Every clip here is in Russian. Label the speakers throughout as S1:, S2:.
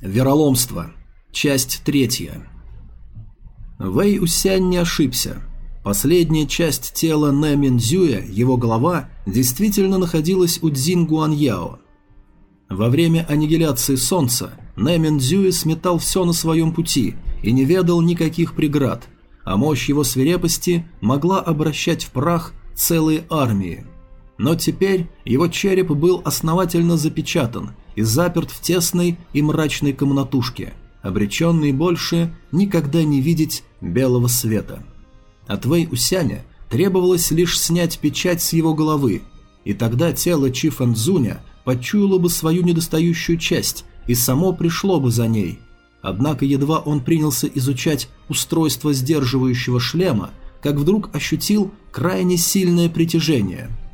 S1: Вероломство. Часть третья. Вэй Усянь не ошибся. Последняя часть тела Нэ Минзюя, его голова, действительно находилась у Цзин Гуаньяо. Во время аннигиляции солнца Нэ Минзюя сметал все на своем пути и не ведал никаких преград, а мощь его свирепости могла обращать в прах целые армии. Но теперь его череп был основательно запечатан – и заперт в тесной и мрачной комнатушке, обреченный больше никогда не видеть белого света. От Вэй Усяня требовалось лишь снять печать с его головы, и тогда тело Чи Фэнзуня почуяло бы свою недостающую часть и само пришло бы за ней. Однако едва он принялся изучать устройство сдерживающего шлема, как вдруг ощутил крайне сильное притяжение –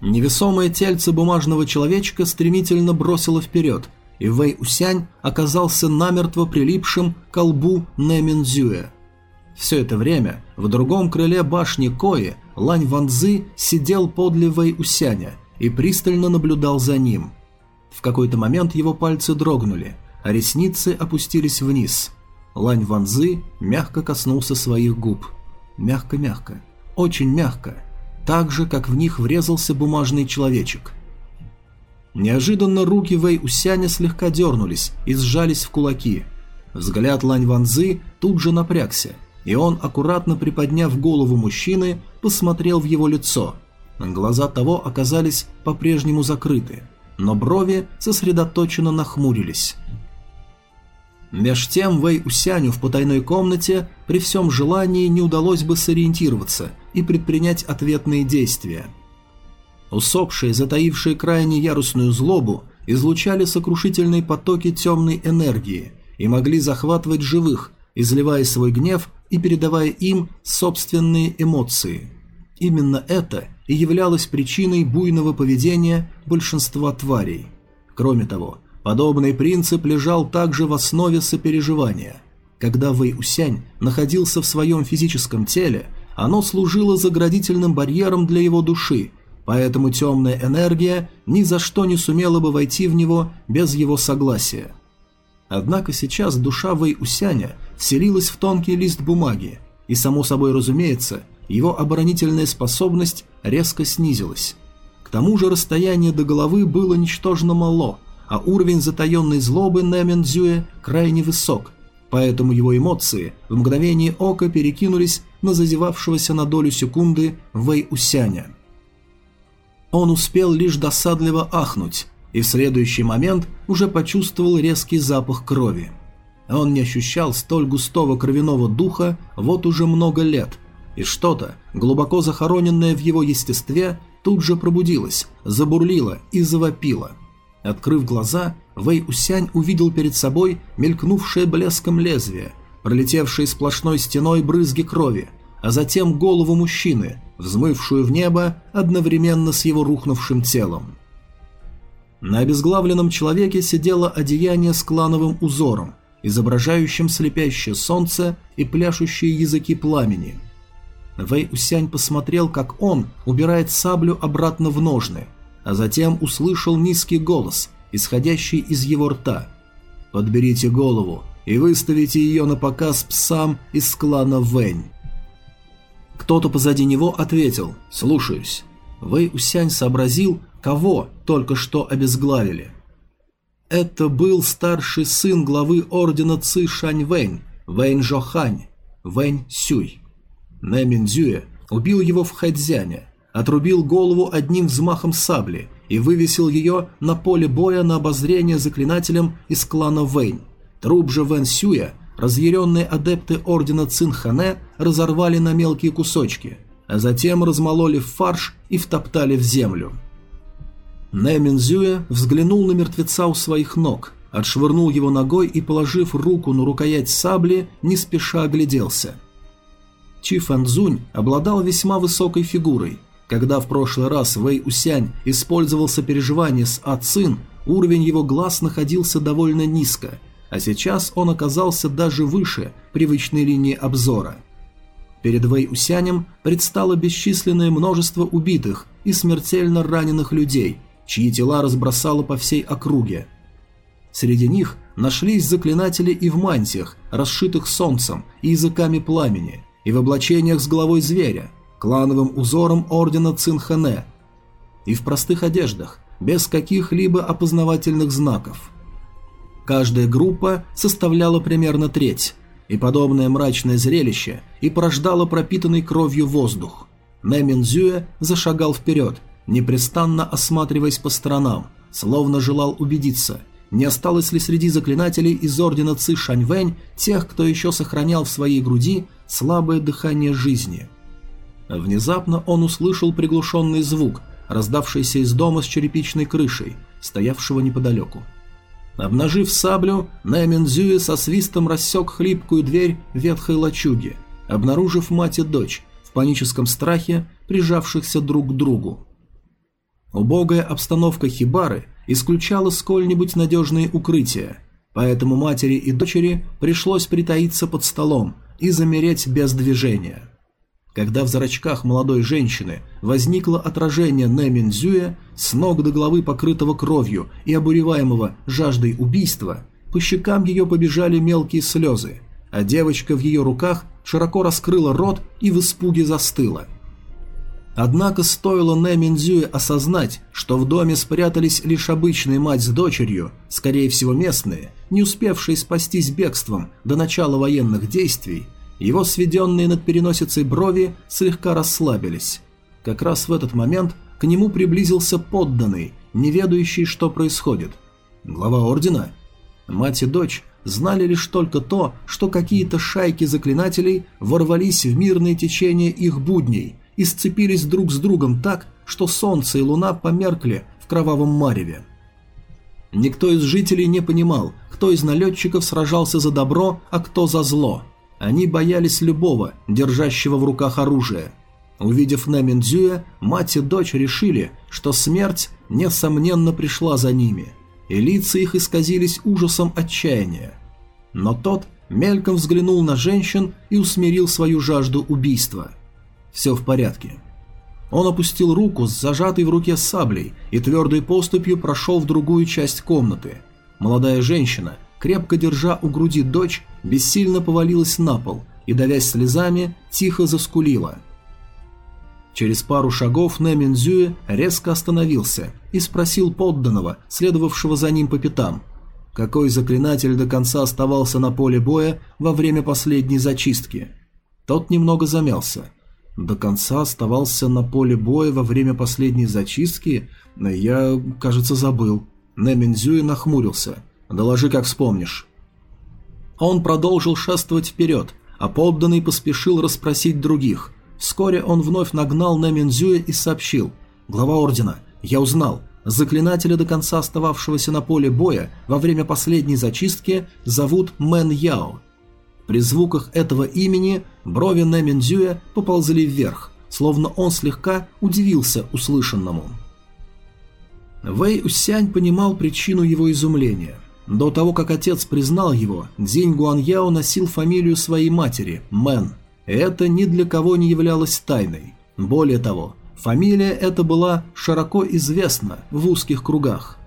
S1: Невесомое тельце бумажного человечка стремительно бросило вперед, и Вэй Усянь оказался намертво прилипшим к колбу Нэминзюэ. Все это время в другом крыле башни Кои Лань Ванзы сидел подле Вэй Усяня и пристально наблюдал за ним. В какой-то момент его пальцы дрогнули, а ресницы опустились вниз. Лань Ванзы мягко коснулся своих губ. Мягко-мягко, очень мягко – так же, как в них врезался бумажный человечек. Неожиданно руки Вэй Усяня слегка дернулись и сжались в кулаки. Взгляд Лань Ванзы тут же напрягся, и он, аккуратно приподняв голову мужчины, посмотрел в его лицо. Глаза того оказались по-прежнему закрыты, но брови сосредоточенно нахмурились. Меж тем Вэй Усяню в потайной комнате при всем желании не удалось бы сориентироваться и предпринять ответные действия. Усопшие, затаившие крайне ярусную злобу, излучали сокрушительные потоки темной энергии и могли захватывать живых, изливая свой гнев и передавая им собственные эмоции. Именно это и являлось причиной буйного поведения большинства тварей. Кроме того, Подобный принцип лежал также в основе сопереживания. Когда Вэй Усянь находился в своем физическом теле, оно служило заградительным барьером для его души, поэтому темная энергия ни за что не сумела бы войти в него без его согласия. Однако сейчас душа Вэй Усяня вселилась в тонкий лист бумаги, и, само собой разумеется, его оборонительная способность резко снизилась. К тому же расстояние до головы было ничтожно мало – а уровень затаенной злобы Нэмин крайне высок, поэтому его эмоции в мгновение ока перекинулись на зазевавшегося на долю секунды Вэй Усяня. Он успел лишь досадливо ахнуть, и в следующий момент уже почувствовал резкий запах крови. Он не ощущал столь густого кровяного духа вот уже много лет, и что-то, глубоко захороненное в его естестве, тут же пробудилось, забурлило и завопило – Открыв глаза, Вэй Усянь увидел перед собой мелькнувшее блеском лезвие, пролетевшие сплошной стеной брызги крови, а затем голову мужчины, взмывшую в небо одновременно с его рухнувшим телом. На обезглавленном человеке сидело одеяние с клановым узором, изображающим слепящее солнце и пляшущие языки пламени. Вэй Усянь посмотрел, как он убирает саблю обратно в ножны – а затем услышал низкий голос, исходящий из его рта. «Подберите голову и выставите ее на показ псам из клана Вэнь». Кто-то позади него ответил «Слушаюсь». Вэй Усянь сообразил, кого только что обезглавили. Это был старший сын главы ордена Ци Шань Вэнь, Вэнь Жохань, Вэнь Сюй. Нэ Минзюэ убил его в Хэцзяне, отрубил голову одним взмахом сабли и вывесил ее на поле боя на обозрение заклинателям из клана Вэнь. Труп же Вэн Сюя разъяренные адепты ордена Цинхане разорвали на мелкие кусочки, а затем размололи в фарш и втоптали в землю. Нэ Минзюэ взглянул на мертвеца у своих ног, отшвырнул его ногой и, положив руку на рукоять сабли, не спеша огляделся. Чи Фэнзунь обладал весьма высокой фигурой, когда в прошлый раз Вэй Усянь использовал сопереживание с А Цин, уровень его глаз находился довольно низко, а сейчас он оказался даже выше привычной линии обзора. Перед Вэй Усянем предстало бесчисленное множество убитых и смертельно раненых людей, чьи тела разбросало по всей округе. Среди них нашлись заклинатели и в мантиях, расшитых солнцем и языками пламени, и в облачениях с головой зверя, клановым узором ордена Цинхане, и в простых одеждах, без каких-либо опознавательных знаков. Каждая группа составляла примерно треть, и подобное мрачное зрелище и порождало пропитанный кровью воздух. Нэмин Зюэ зашагал вперед, непрестанно осматриваясь по сторонам, словно желал убедиться, не осталось ли среди заклинателей из ордена Ци Шаньвэнь тех, кто еще сохранял в своей груди слабое дыхание жизни. Внезапно он услышал приглушенный звук, раздавшийся из дома с черепичной крышей, стоявшего неподалеку. Обнажив саблю, Нэмин Зюэ со свистом рассек хлипкую дверь ветхой лачуги, обнаружив мать и дочь, в паническом страхе, прижавшихся друг к другу. Убогая обстановка хибары исключала сколь-нибудь надежные укрытия, поэтому матери и дочери пришлось притаиться под столом и замереть без движения. Когда в зрачках молодой женщины возникло отражение Нэминзюя, с ног до головы покрытого кровью и обуреваемого жаждой убийства, по щекам ее побежали мелкие слезы, а девочка в ее руках широко раскрыла рот и в испуге застыла – Однако стоило Нэ Минзюе осознать, что в доме спрятались лишь обычные мать с дочерью, скорее всего местные, не успевшие спастись бегством до начала военных действий, его сведенные над переносицей брови слегка расслабились. Как раз в этот момент к нему приблизился подданный, не ведающий, что происходит. Глава ордена? Мать и дочь знали лишь только то, что какие-то шайки заклинателей ворвались в мирное течение их будней – и сцепились друг с другом так, что солнце и луна померкли в кровавом мареве. Никто из жителей не понимал, кто из налетчиков сражался за добро, а кто за зло. Они боялись любого, держащего в руках оружие. Увидев Нэминдзюя, мать и дочь решили, что смерть, несомненно, пришла за ними, и лица их исказились ужасом отчаяния. Но тот мельком взглянул на женщин и усмирил свою жажду убийства – все в порядке. Он опустил руку с зажатой в руке саблей и твердой поступью прошел в другую часть комнаты. Молодая женщина, крепко держа у груди дочь, бессильно повалилась на пол и, давясь слезами, тихо заскулила. Через пару шагов Нэминзюэ резко остановился и спросил подданного, следовавшего за ним по пятам, какой заклинатель до конца оставался на поле боя во время последней зачистки. Тот немного замялся – до конца оставался на поле боя во время последней зачистки, я, кажется, забыл. Нэминзюи нахмурился. «Доложи, как вспомнишь». Он продолжил шествовать вперед, а подданный поспешил расспросить других. Вскоре он вновь нагнал Нэминзюя и сообщил. «Глава ордена, я узнал. Заклинателя до конца остававшегося на поле боя во время последней зачистки зовут Мэн Яо. При звуках этого имени брови Нэминдзюя поползли вверх, словно он слегка удивился услышанному. Вэй Усянь понимал причину его изумления. До того, как отец признал его, Дзинь Гуаньяо носил фамилию своей матери – Мэн. Это ни для кого не являлось тайной. Более того, фамилия эта была широко известна в узких кругах.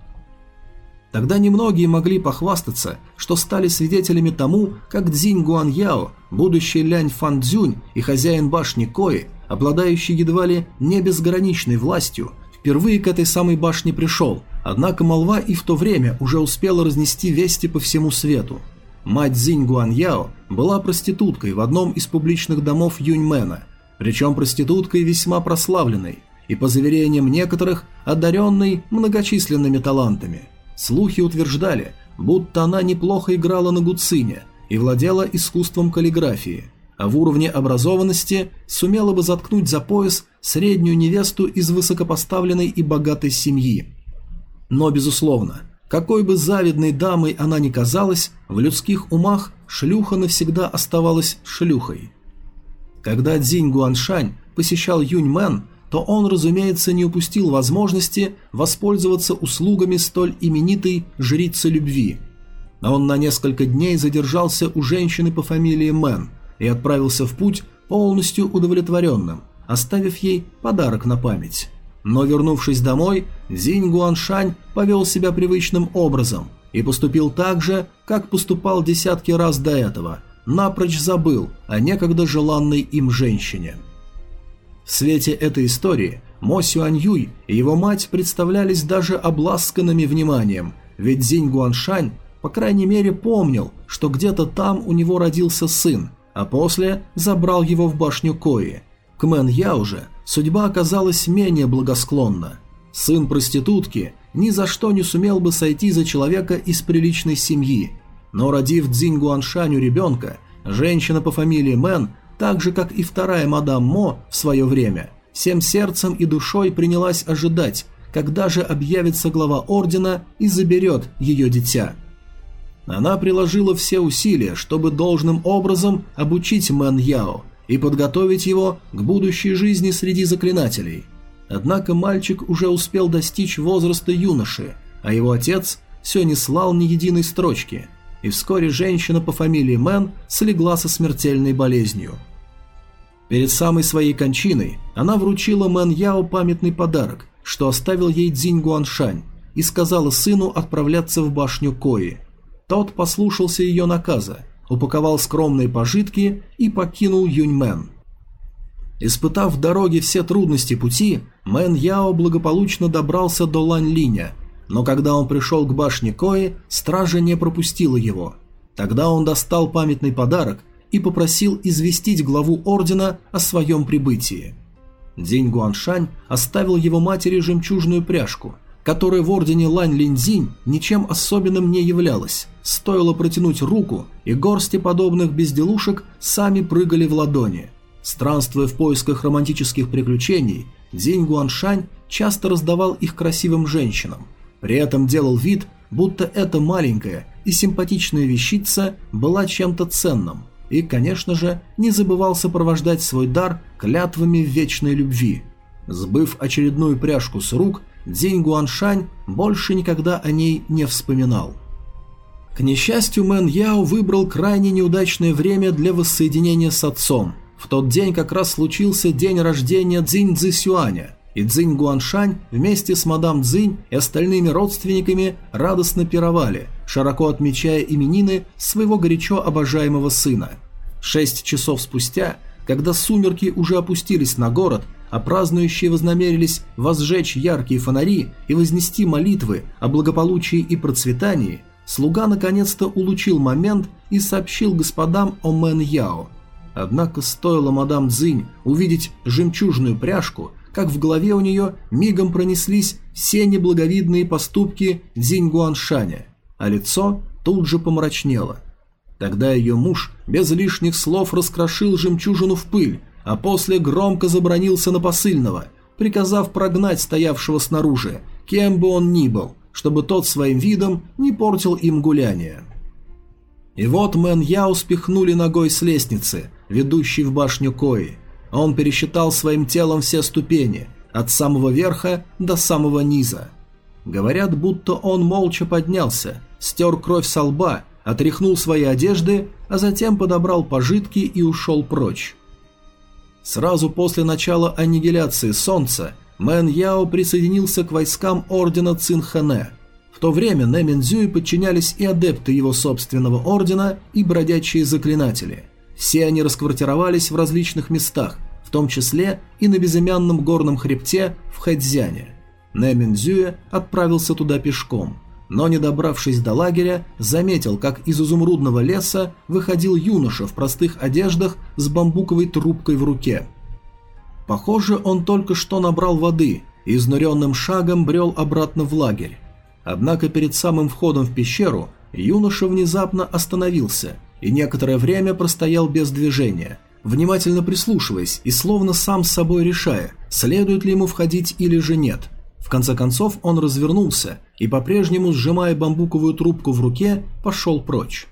S1: Тогда немногие могли похвастаться, что стали свидетелями тому, как Цзинь Гуаньяо, будущий Лянь Фан Цзюнь и хозяин башни Кои, обладающий едва ли не безграничной властью, впервые к этой самой башне пришел, однако молва и в то время уже успела разнести вести по всему свету. Мать Цзинь Гуаньяо была проституткой в одном из публичных домов Юньмена, причем проституткой весьма прославленной и, по заверениям некоторых, одаренной многочисленными талантами – Слухи утверждали, будто она неплохо играла на гуцине и владела искусством каллиграфии, а в уровне образованности сумела бы заткнуть за пояс среднюю невесту из высокопоставленной и богатой семьи. Но, безусловно, какой бы завидной дамой она ни казалась, в людских умах шлюха навсегда оставалась шлюхой. Когда Дзинь Гуаншань посещал Юньмэн, то он, разумеется, не упустил возможности воспользоваться услугами столь именитой жрицы любви. Он на несколько дней задержался у женщины по фамилии Мэн и отправился в путь полностью удовлетворенным, оставив ей подарок на память. Но вернувшись домой, Зинь Гуаншань повел себя привычным образом, и поступил так же, как поступал десятки раз до этого, напрочь забыл о некогда желанной им женщине. В свете этой истории Мо Сюань Юй и его мать представлялись даже обласканными вниманием, ведь Зинь Гуаншань, по крайней мере, помнил, что где-то там у него родился сын, а после забрал его в башню Кои. К Мэн Яо же судьба оказалась менее благосклонна. Сын проститутки ни за что не сумел бы сойти за человека из приличной семьи, но родив Цзинь Гуаншаню ребенка, женщина по фамилии Мэн, так же как и вторая мадам Мо в свое время – всем сердцем и душой принялась ожидать, когда же объявится глава ордена и заберет ее дитя. Она приложила все усилия, чтобы должным образом обучить Мэн Яо и подготовить его к будущей жизни среди заклинателей. Однако мальчик уже успел достичь возраста юноши, а его отец все не слал ни единой строчки, и вскоре женщина по фамилии Мэн слегла со смертельной болезнью – Перед самой своей кончиной она вручила Мэн Яо памятный подарок, что оставил ей Цзинь Гуаншань, и сказала сыну отправляться в башню Кои. Тот послушался ее наказа, упаковал скромные пожитки и покинул Юньмэн. Испытав в дороге все трудности пути, Мэн Яо благополучно добрался до Лань Линя, но когда он пришел к башне Кои, стража не пропустила его. Тогда он достал памятный подарок и попросил известить главу ордена о своем прибытии. День Гуаншань оставил его матери жемчужную пряжку, которая в ордене Лань Линзинь ничем особенным не являлась. Стоило протянуть руку, и горсти подобных безделушек сами прыгали в ладони. Странствуя в поисках романтических приключений, День Гуаншань часто раздавал их красивым женщинам. При этом делал вид, будто эта маленькая и симпатичная вещица была чем-то ценным – и, конечно же, не забывал сопровождать свой дар клятвами вечной любви. Сбыв очередную пряжку с рук, Дзинь Гуаншань больше никогда о ней не вспоминал. К несчастью, Мэн Яо выбрал крайне неудачное время для воссоединения с отцом. В тот день как раз случился день рождения Цзинь Цзисюаня, и Цзинь Гуаншань вместе с мадам Цзинь и остальными родственниками радостно пировали, широко отмечая именины своего горячо обожаемого сына. Шесть часов спустя, когда сумерки уже опустились на город, а празднующие вознамерились возжечь яркие фонари и вознести молитвы о благополучии и процветании, слуга наконец-то улучил момент и сообщил господам о Мэн Яо. Однако стоило мадам Цзинь увидеть жемчужную пряжку, как в голове у нее мигом пронеслись все неблаговидные поступки Цзинь Гуаншаня, а лицо тут же помрачнело – Тогда ее муж без лишних слов раскрошил жемчужину в пыль, а после громко забронился на посыльного, приказав прогнать стоявшего снаружи, кем бы он ни был, чтобы тот своим видом не портил им гуляние. И вот Мэн Яо спихнули ногой с лестницы, ведущей в башню Кои. Он пересчитал своим телом все ступени, от самого верха до самого низа. Говорят, будто он молча поднялся, стер кровь со лба отряхнул свои одежды, а затем подобрал пожитки и ушел прочь. Сразу после начала аннигиляции Солнца Мэн Яо присоединился к войскам ордена Цинхане. В то время Нэмин подчинялись и адепты его собственного ордена, и бродячие заклинатели. Все они расквартировались в различных местах, в том числе и на безымянном горном хребте в Хэцзяне. Нэмин отправился туда пешком – но не добравшись до лагеря, заметил, как из изумрудного леса выходил юноша в простых одеждах с бамбуковой трубкой в руке. Похоже, он только что набрал воды и изнуренным шагом брел обратно в лагерь. Однако перед самым входом в пещеру юноша внезапно остановился и некоторое время простоял без движения, внимательно прислушиваясь и словно сам с собой решая, следует ли ему входить или же нет – в конце концов он развернулся и, по-прежнему сжимая бамбуковую трубку в руке, пошел прочь.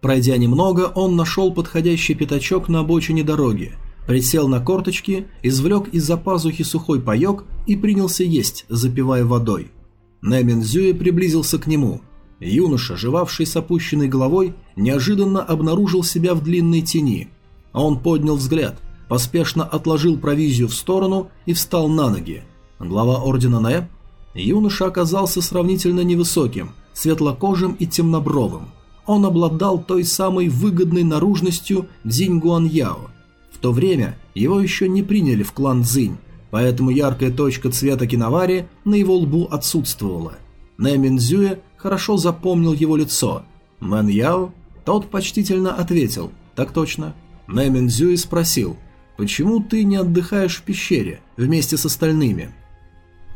S1: Пройдя немного, он нашел подходящий пятачок на обочине дороги, присел на корточки, извлек из-за пазухи сухой паек и принялся есть, запивая водой. Нэмин Зюэ приблизился к нему. Юноша, жевавший с опущенной головой, неожиданно обнаружил себя в длинной тени. Он поднял взгляд, поспешно отложил провизию в сторону и встал на ноги. Глава ордена Нэ? Юноша оказался сравнительно невысоким, светлокожим и темнобровым. Он обладал той самой выгодной наружностью Дзинь Гуаньяо. В то время его еще не приняли в клан Цзинь, поэтому яркая точка цвета киновари на его лбу отсутствовала. Нэ Минзюэ хорошо запомнил его лицо. Мэн Яо? Тот почтительно ответил «Так точно». Нэ Минзюэ спросил «Почему ты не отдыхаешь в пещере вместе с остальными?»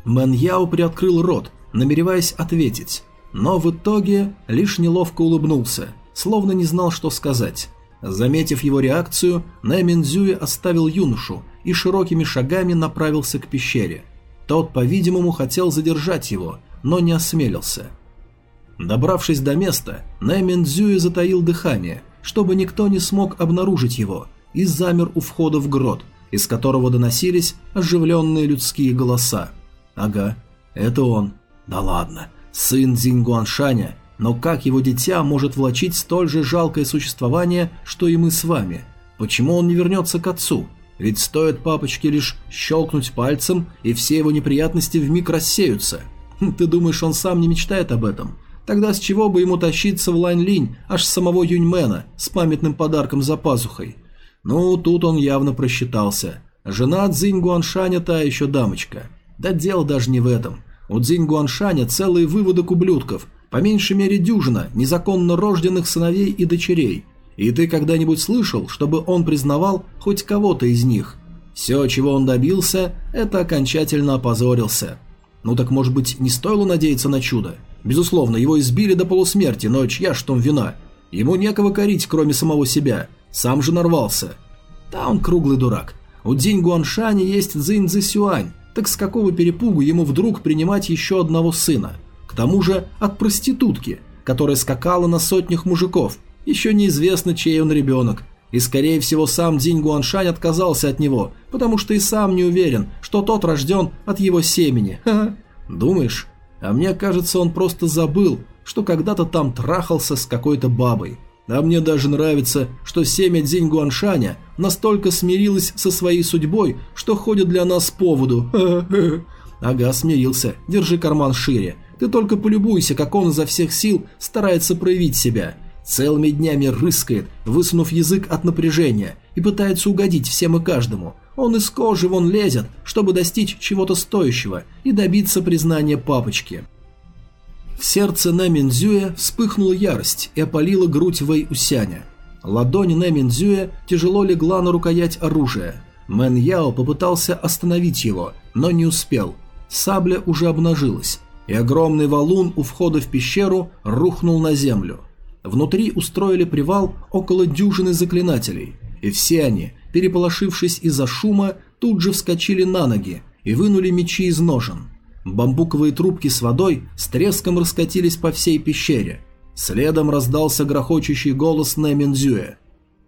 S1: Мэн приоткрыл рот, намереваясь ответить, но в итоге лишь неловко улыбнулся, словно не знал, что сказать. Заметив его реакцию, Нэ Минзюэ оставил юношу и широкими шагами направился к пещере. Тот, по-видимому, хотел задержать его, но не осмелился. Добравшись до места, Нэ Минзюэ затаил дыхание, чтобы никто не смог обнаружить его, и замер у входа в грот, из которого доносились оживленные людские голоса. Ага, это он. Да ладно, сын Зингуаншаня, но как его дитя может влачить столь же жалкое существование, что и мы с вами? Почему он не вернется к отцу? Ведь стоит папочке лишь щелкнуть пальцем, и все его неприятности вмиг рассеются. Хм, ты думаешь, он сам не мечтает об этом? Тогда с чего бы ему тащиться в Лань-Линь аж самого Юньмена с памятным подарком за пазухой? Ну, тут он явно просчитался. Жена Цзинь Гуаншаня та еще дамочка. Да дело даже не в этом. У Цзинь Гуаншаня целый выводок ублюдков, по меньшей мере дюжина незаконно рожденных сыновей и дочерей. И ты когда-нибудь слышал, чтобы он признавал хоть кого-то из них? Все, чего он добился, это окончательно опозорился. Ну так может быть не стоило надеяться на чудо? Безусловно, его избили до полусмерти, но чья ж там вина? Ему некого корить, кроме самого себя. Сам же нарвался. Да он круглый дурак. У Динь Гуаншани есть Цзинь Цзисюань, так с какого перепугу ему вдруг принимать еще одного сына? К тому же от проститутки, которая скакала на сотнях мужиков. Еще неизвестно, чей он ребенок. И скорее всего сам Динь Гуаншань отказался от него, потому что и сам не уверен, что тот рожден от его семени. Ха -ха. Думаешь? А мне кажется, он просто забыл, что когда-то там трахался с какой-то бабой. А мне даже нравится, что семя Дзинь Гуаншаня настолько смирилось со своей судьбой, что ходит для нас поводу. Ага, смирился. Держи карман шире. Ты только полюбуйся, как он изо всех сил старается проявить себя. Целыми днями рыскает, высунув язык от напряжения, и пытается угодить всем и каждому. Он из кожи вон лезет, чтобы достичь чего-то стоящего и добиться признания папочки. В сердце Нэминзюя вспыхнула ярость и опалила грудь Вэй Усяня. Ладонь Нэминзюя тяжело легла на рукоять оружия. Мэн Яо попытался остановить его, но не успел. Сабля уже обнажилась, и огромный валун у входа в пещеру рухнул на землю. Внутри устроили привал около дюжины заклинателей, и все они, переполошившись из-за шума, тут же вскочили на ноги и вынули мечи из ножен. Бамбуковые трубки с водой с треском раскатились по всей пещере. Следом раздался грохочущий голос Нэминзюэ.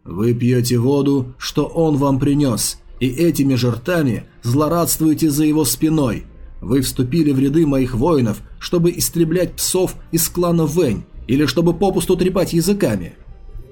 S1: «Вы пьете воду, что он вам принес, и этими же ртами злорадствуете за его спиной. Вы вступили в ряды моих воинов, чтобы истреблять псов из клана Вэнь, или чтобы попусту трепать языками».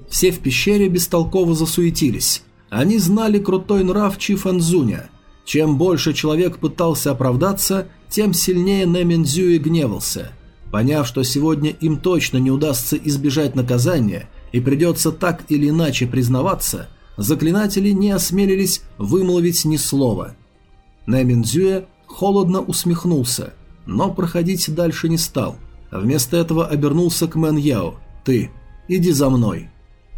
S1: Все в пещере бестолково засуетились. Они знали крутой нрав Чи Фанзуня. Чем больше человек пытался оправдаться, тем сильнее Нэминзюи гневался. Поняв, что сегодня им точно не удастся избежать наказания и придется так или иначе признаваться, заклинатели не осмелились вымолвить ни слова. Не Минцзюэ холодно усмехнулся, но проходить дальше не стал. Вместо этого обернулся к Мэн Яо. «Ты, иди за мной».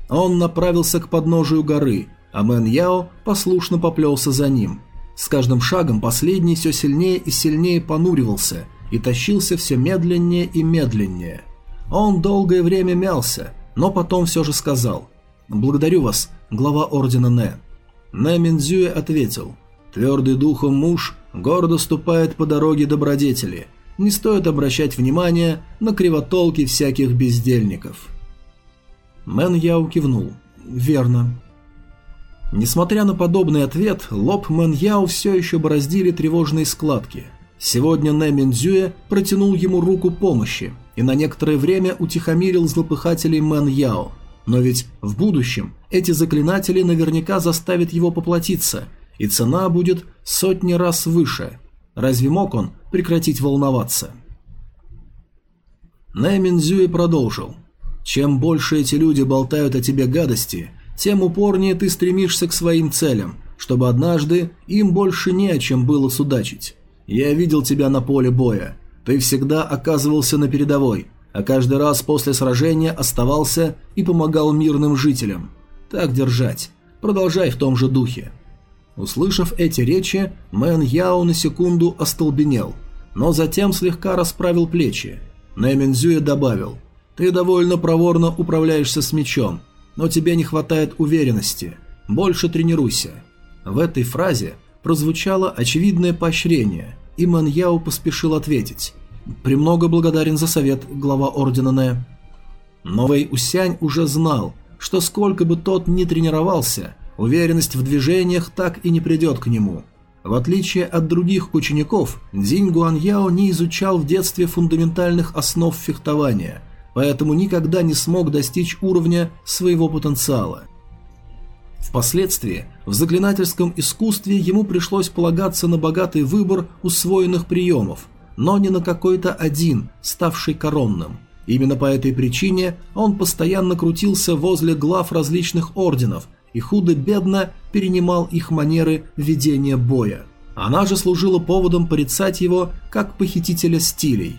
S1: Он направился к подножию горы, а Мэн Яо послушно поплелся за ним – с каждым шагом последний все сильнее и сильнее понуривался и тащился все медленнее и медленнее. Он долгое время мялся, но потом все же сказал «Благодарю вас, глава ордена Не». Не Минцзюэ ответил «Твердый духом муж гордо ступает по дороге добродетели. Не стоит обращать внимание на кривотолки всяких бездельников». Мэн Яо кивнул «Верно». Несмотря на подобный ответ, лоб Мэн Яо все еще бороздили тревожные складки. Сегодня Не Минцзюэ протянул ему руку помощи и на некоторое время утихомирил злопыхателей Мэн Яо. Но ведь в будущем эти заклинатели наверняка заставят его поплатиться, и цена будет сотни раз выше. Разве мог он прекратить волноваться? Нэмин продолжил. «Чем больше эти люди болтают о тебе гадости, тем упорнее ты стремишься к своим целям, чтобы однажды им больше не о чем было судачить. Я видел тебя на поле боя. Ты всегда оказывался на передовой, а каждый раз после сражения оставался и помогал мирным жителям. Так держать. Продолжай в том же духе. Услышав эти речи, Мэн Яо на секунду остолбенел, но затем слегка расправил плечи. Нэ Минцзюэ добавил, «Ты довольно проворно управляешься с мечом, но тебе не хватает уверенности. Больше тренируйся». В этой фразе прозвучало очевидное поощрение, и Мэн Яо поспешил ответить, «Премного благодарен за совет, глава Ордена Нэ». Но Вэй Усянь уже знал, что сколько бы тот ни тренировался – Уверенность в движениях так и не придет к нему. В отличие от других учеников, Дзинь Гуаньяо не изучал в детстве фундаментальных основ фехтования, поэтому никогда не смог достичь уровня своего потенциала. Впоследствии в заклинательском искусстве ему пришлось полагаться на богатый выбор усвоенных приемов, но не на какой-то один, ставший коронным. Именно по этой причине он постоянно крутился возле глав различных орденов и худо-бедно перенимал их манеры ведения боя. Она же служила поводом порицать его как похитителя стилей.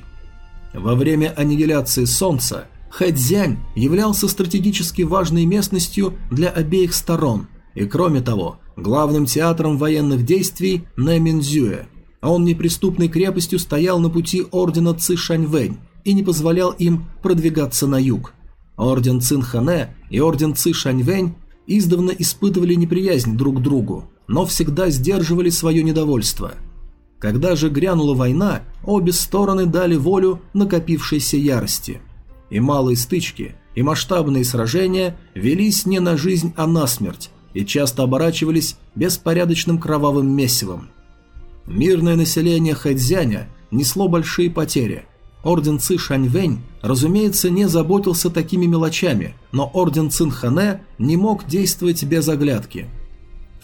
S1: Во время аннигиляции Солнца Хэцзянь являлся стратегически важной местностью для обеих сторон и, кроме того, главным театром военных действий на Минзюэ. Он неприступной крепостью стоял на пути ордена Ци Шаньвэнь и не позволял им продвигаться на юг. Орден Цин Хане и орден Ци Шаньвэнь издавна испытывали неприязнь друг к другу, но всегда сдерживали свое недовольство. Когда же грянула война, обе стороны дали волю накопившейся ярости. И малые стычки, и масштабные сражения велись не на жизнь, а на смерть, и часто оборачивались беспорядочным кровавым месивом. Мирное население Хэцзяня несло большие потери – Орден Ци Шаньвэнь, разумеется, не заботился такими мелочами, но Орден Цин Хане не мог действовать без оглядки.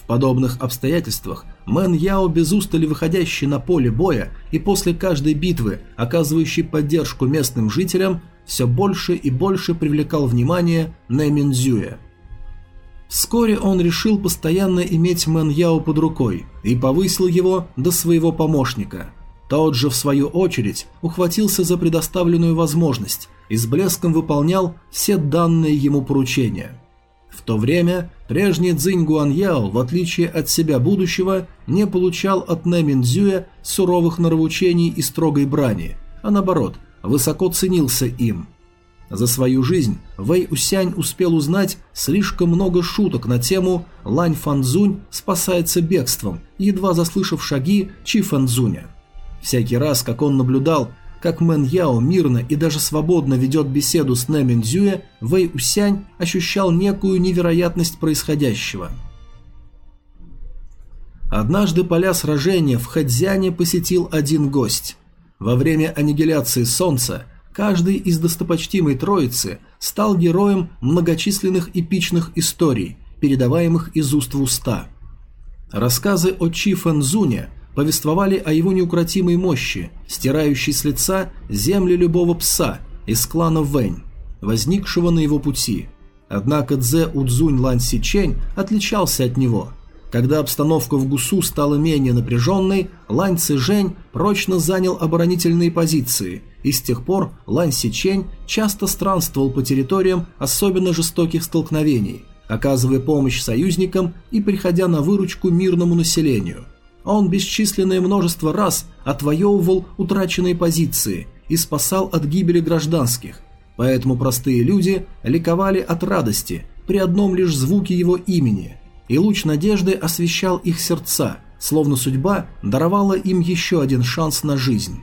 S1: В подобных обстоятельствах Мэн Яо, без устали выходящий на поле боя и после каждой битвы оказывающий поддержку местным жителям, все больше и больше привлекал внимание Нэминзюя. Вскоре он решил постоянно иметь Мэн Яо под рукой и повысил его до своего помощника – тот же, в свою очередь, ухватился за предоставленную возможность и с блеском выполнял все данные ему поручения. В то время прежний Цзинь Гуаньяо, в отличие от себя будущего, не получал от Нэ Минзюя суровых нравоучений и строгой брани, а наоборот, высоко ценился им. За свою жизнь Вэй Усянь успел узнать слишком много шуток на тему «Лань Фанзунь спасается бегством», едва заслышав шаги Чи Фанзуня. Всякий раз, как он наблюдал, как Мэн Яо мирно и даже свободно ведет беседу с Нэмин Дзюэ, Вэй Усянь ощущал некую невероятность происходящего. Однажды поля сражения в Хэцзяне посетил один гость. Во время аннигиляции Солнца каждый из достопочтимой троицы стал героем многочисленных эпичных историй, передаваемых из уст в уста. Рассказы о Чи Фэнзуне – повествовали о его неукротимой мощи, стирающей с лица земли любого пса из клана Вэнь, возникшего на его пути. Однако Дзе Удзунь Лан Сичень отличался от него. Когда обстановка в Гусу стала менее напряженной, Лань Цзэжэнь прочно занял оборонительные позиции, и с тех пор Лань Сичень часто странствовал по территориям особенно жестоких столкновений, оказывая помощь союзникам и приходя на выручку мирному населению – он бесчисленное множество раз отвоевывал утраченные позиции и спасал от гибели гражданских, поэтому простые люди ликовали от радости при одном лишь звуке его имени, и луч надежды освещал их сердца, словно судьба даровала им еще один шанс на жизнь.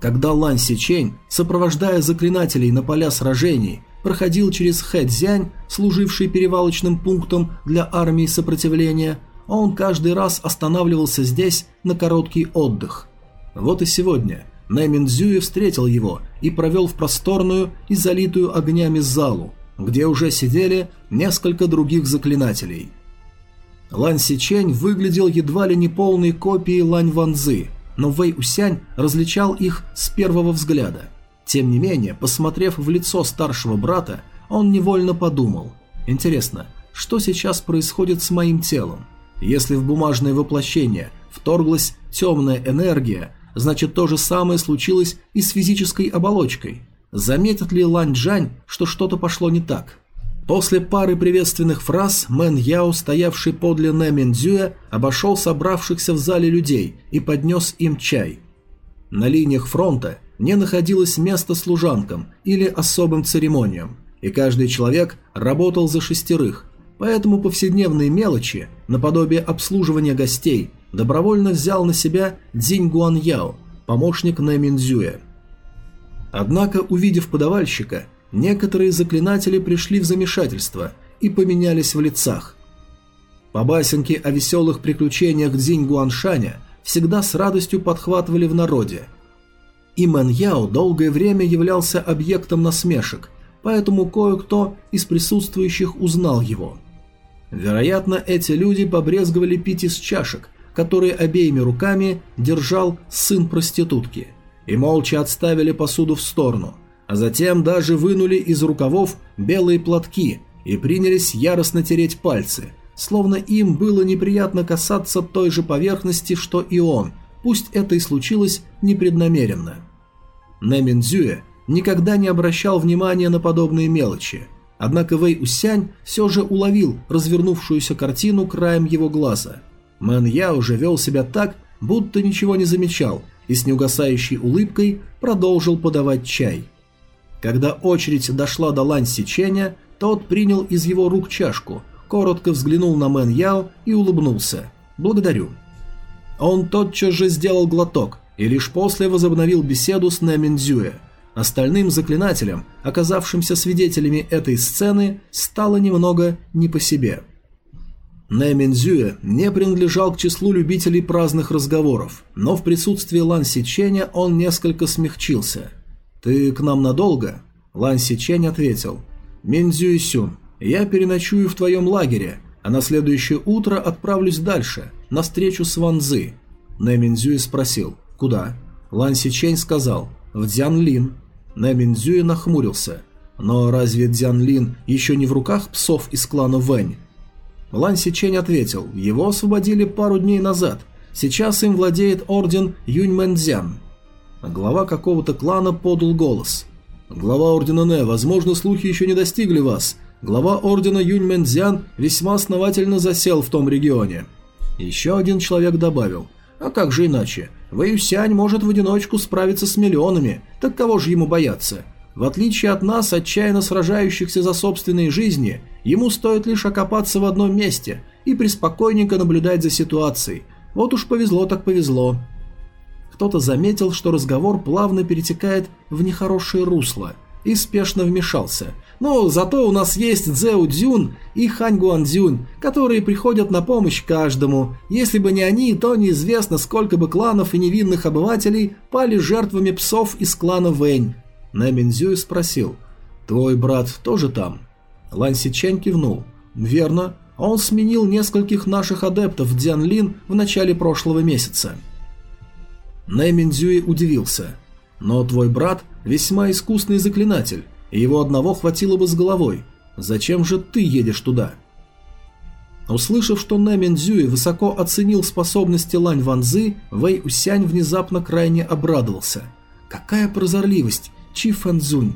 S1: Когда Лан Сичень, сопровождая заклинателей на поля сражений, проходил через Хэцзянь, служивший перевалочным пунктом для армии сопротивления, он каждый раз останавливался здесь на короткий отдых. Вот и сегодня Нэмин Цзюи встретил его и провел в просторную и залитую огнями залу, где уже сидели несколько других заклинателей. Лань Сичень выглядел едва ли не полной копией Лань Ванзы, но Вэй Усянь различал их с первого взгляда. Тем не менее, посмотрев в лицо старшего брата, он невольно подумал. Интересно, что сейчас происходит с моим телом? Если в бумажное воплощение вторглась темная энергия, значит то же самое случилось и с физической оболочкой. Заметит ли Лань Джань, что что-то пошло не так? После пары приветственных фраз Мэн Яо, стоявший подле Нэ Миндзюя, обошел собравшихся в зале людей и поднес им чай. На линиях фронта не находилось места служанкам или особым церемониям, и каждый человек работал за шестерых, поэтому повседневные мелочи, наподобие обслуживания гостей, добровольно взял на себя Дзинь Гуан Яо, помощник Нэ. Однако, увидев подавальщика, некоторые заклинатели пришли в замешательство и поменялись в лицах. По басенке о веселых приключениях Дзинь Гуаншаня всегда с радостью подхватывали в народе. И Мэн Яо долгое время являлся объектом насмешек, поэтому кое-кто из присутствующих узнал его. Вероятно, эти люди побрезговали пить из чашек, которые обеими руками держал сын проститутки, и молча отставили посуду в сторону – а затем даже вынули из рукавов белые платки и принялись яростно тереть пальцы, словно им было неприятно касаться той же поверхности, что и он, пусть это и случилось непреднамеренно. Нэ Минцзюэ никогда не обращал внимания на подобные мелочи, однако Вэй Усянь все же уловил развернувшуюся картину краем его глаза. Мэн Яо же вел себя так, будто ничего не замечал, и с неугасающей улыбкой продолжил подавать чай – когда очередь дошла до Лань Сичэня, тот принял из его рук чашку, коротко взглянул на Мэн Яо и улыбнулся. «Благодарю». Он тотчас же сделал глоток и лишь после возобновил беседу с Нэмин Дзюэ. Остальным заклинателям, оказавшимся свидетелями этой сцены, стало немного не по себе. Нэмин Дзюэ не принадлежал к числу любителей праздных разговоров, но в присутствии Лан Сиченя он несколько смягчился – «Ты к нам надолго?» Лан Сичень ответил. «Минзю Сюн, я переночую в твоем лагере, а на следующее утро отправлюсь дальше, на встречу с Ван Цзы». Нэ Минзюй спросил. «Куда?» Лан Сичень сказал. «В Дзянлин». Нэ Минзюй нахмурился. «Но разве Дзянлин еще не в руках псов из клана Вэнь?» Лан Сичень ответил. «Его освободили пару дней назад. Сейчас им владеет орден Юнь Мэнцзян». Глава какого-то клана подал голос. «Глава Ордена Нэ, возможно, слухи еще не достигли вас. Глава Ордена Юнь Мэнцзян весьма основательно засел в том регионе». Еще один человек добавил. «А как же иначе? Вэйюсянь может в одиночку справиться с миллионами, так кого же ему бояться? В отличие от нас, отчаянно сражающихся за собственные жизни, ему стоит лишь окопаться в одном месте и преспокойненько наблюдать за ситуацией. Вот уж повезло так повезло кто-то заметил, что разговор плавно перетекает в нехорошее русло, и спешно вмешался. «Ну, зато у нас есть Цзэу Дзюн и Хань Гуандзюнь, которые приходят на помощь каждому. Если бы не они, то неизвестно, сколько бы кланов и невинных обывателей пали жертвами псов из клана Вэнь». Нэмин Зюй спросил. «Твой брат тоже там?» Лан Сичень кивнул. «Верно. Он сменил нескольких наших адептов в Дзянлин в начале прошлого месяца». Нэминдзюи удивился. «Но твой брат весьма искусный заклинатель, его одного хватило бы с головой. Зачем же ты едешь туда?» Услышав, что Нэминдзюи высоко оценил способности Лань Ванзы, Вэй Усянь внезапно крайне обрадовался. «Какая прозорливость! Чи Фэнзунь!»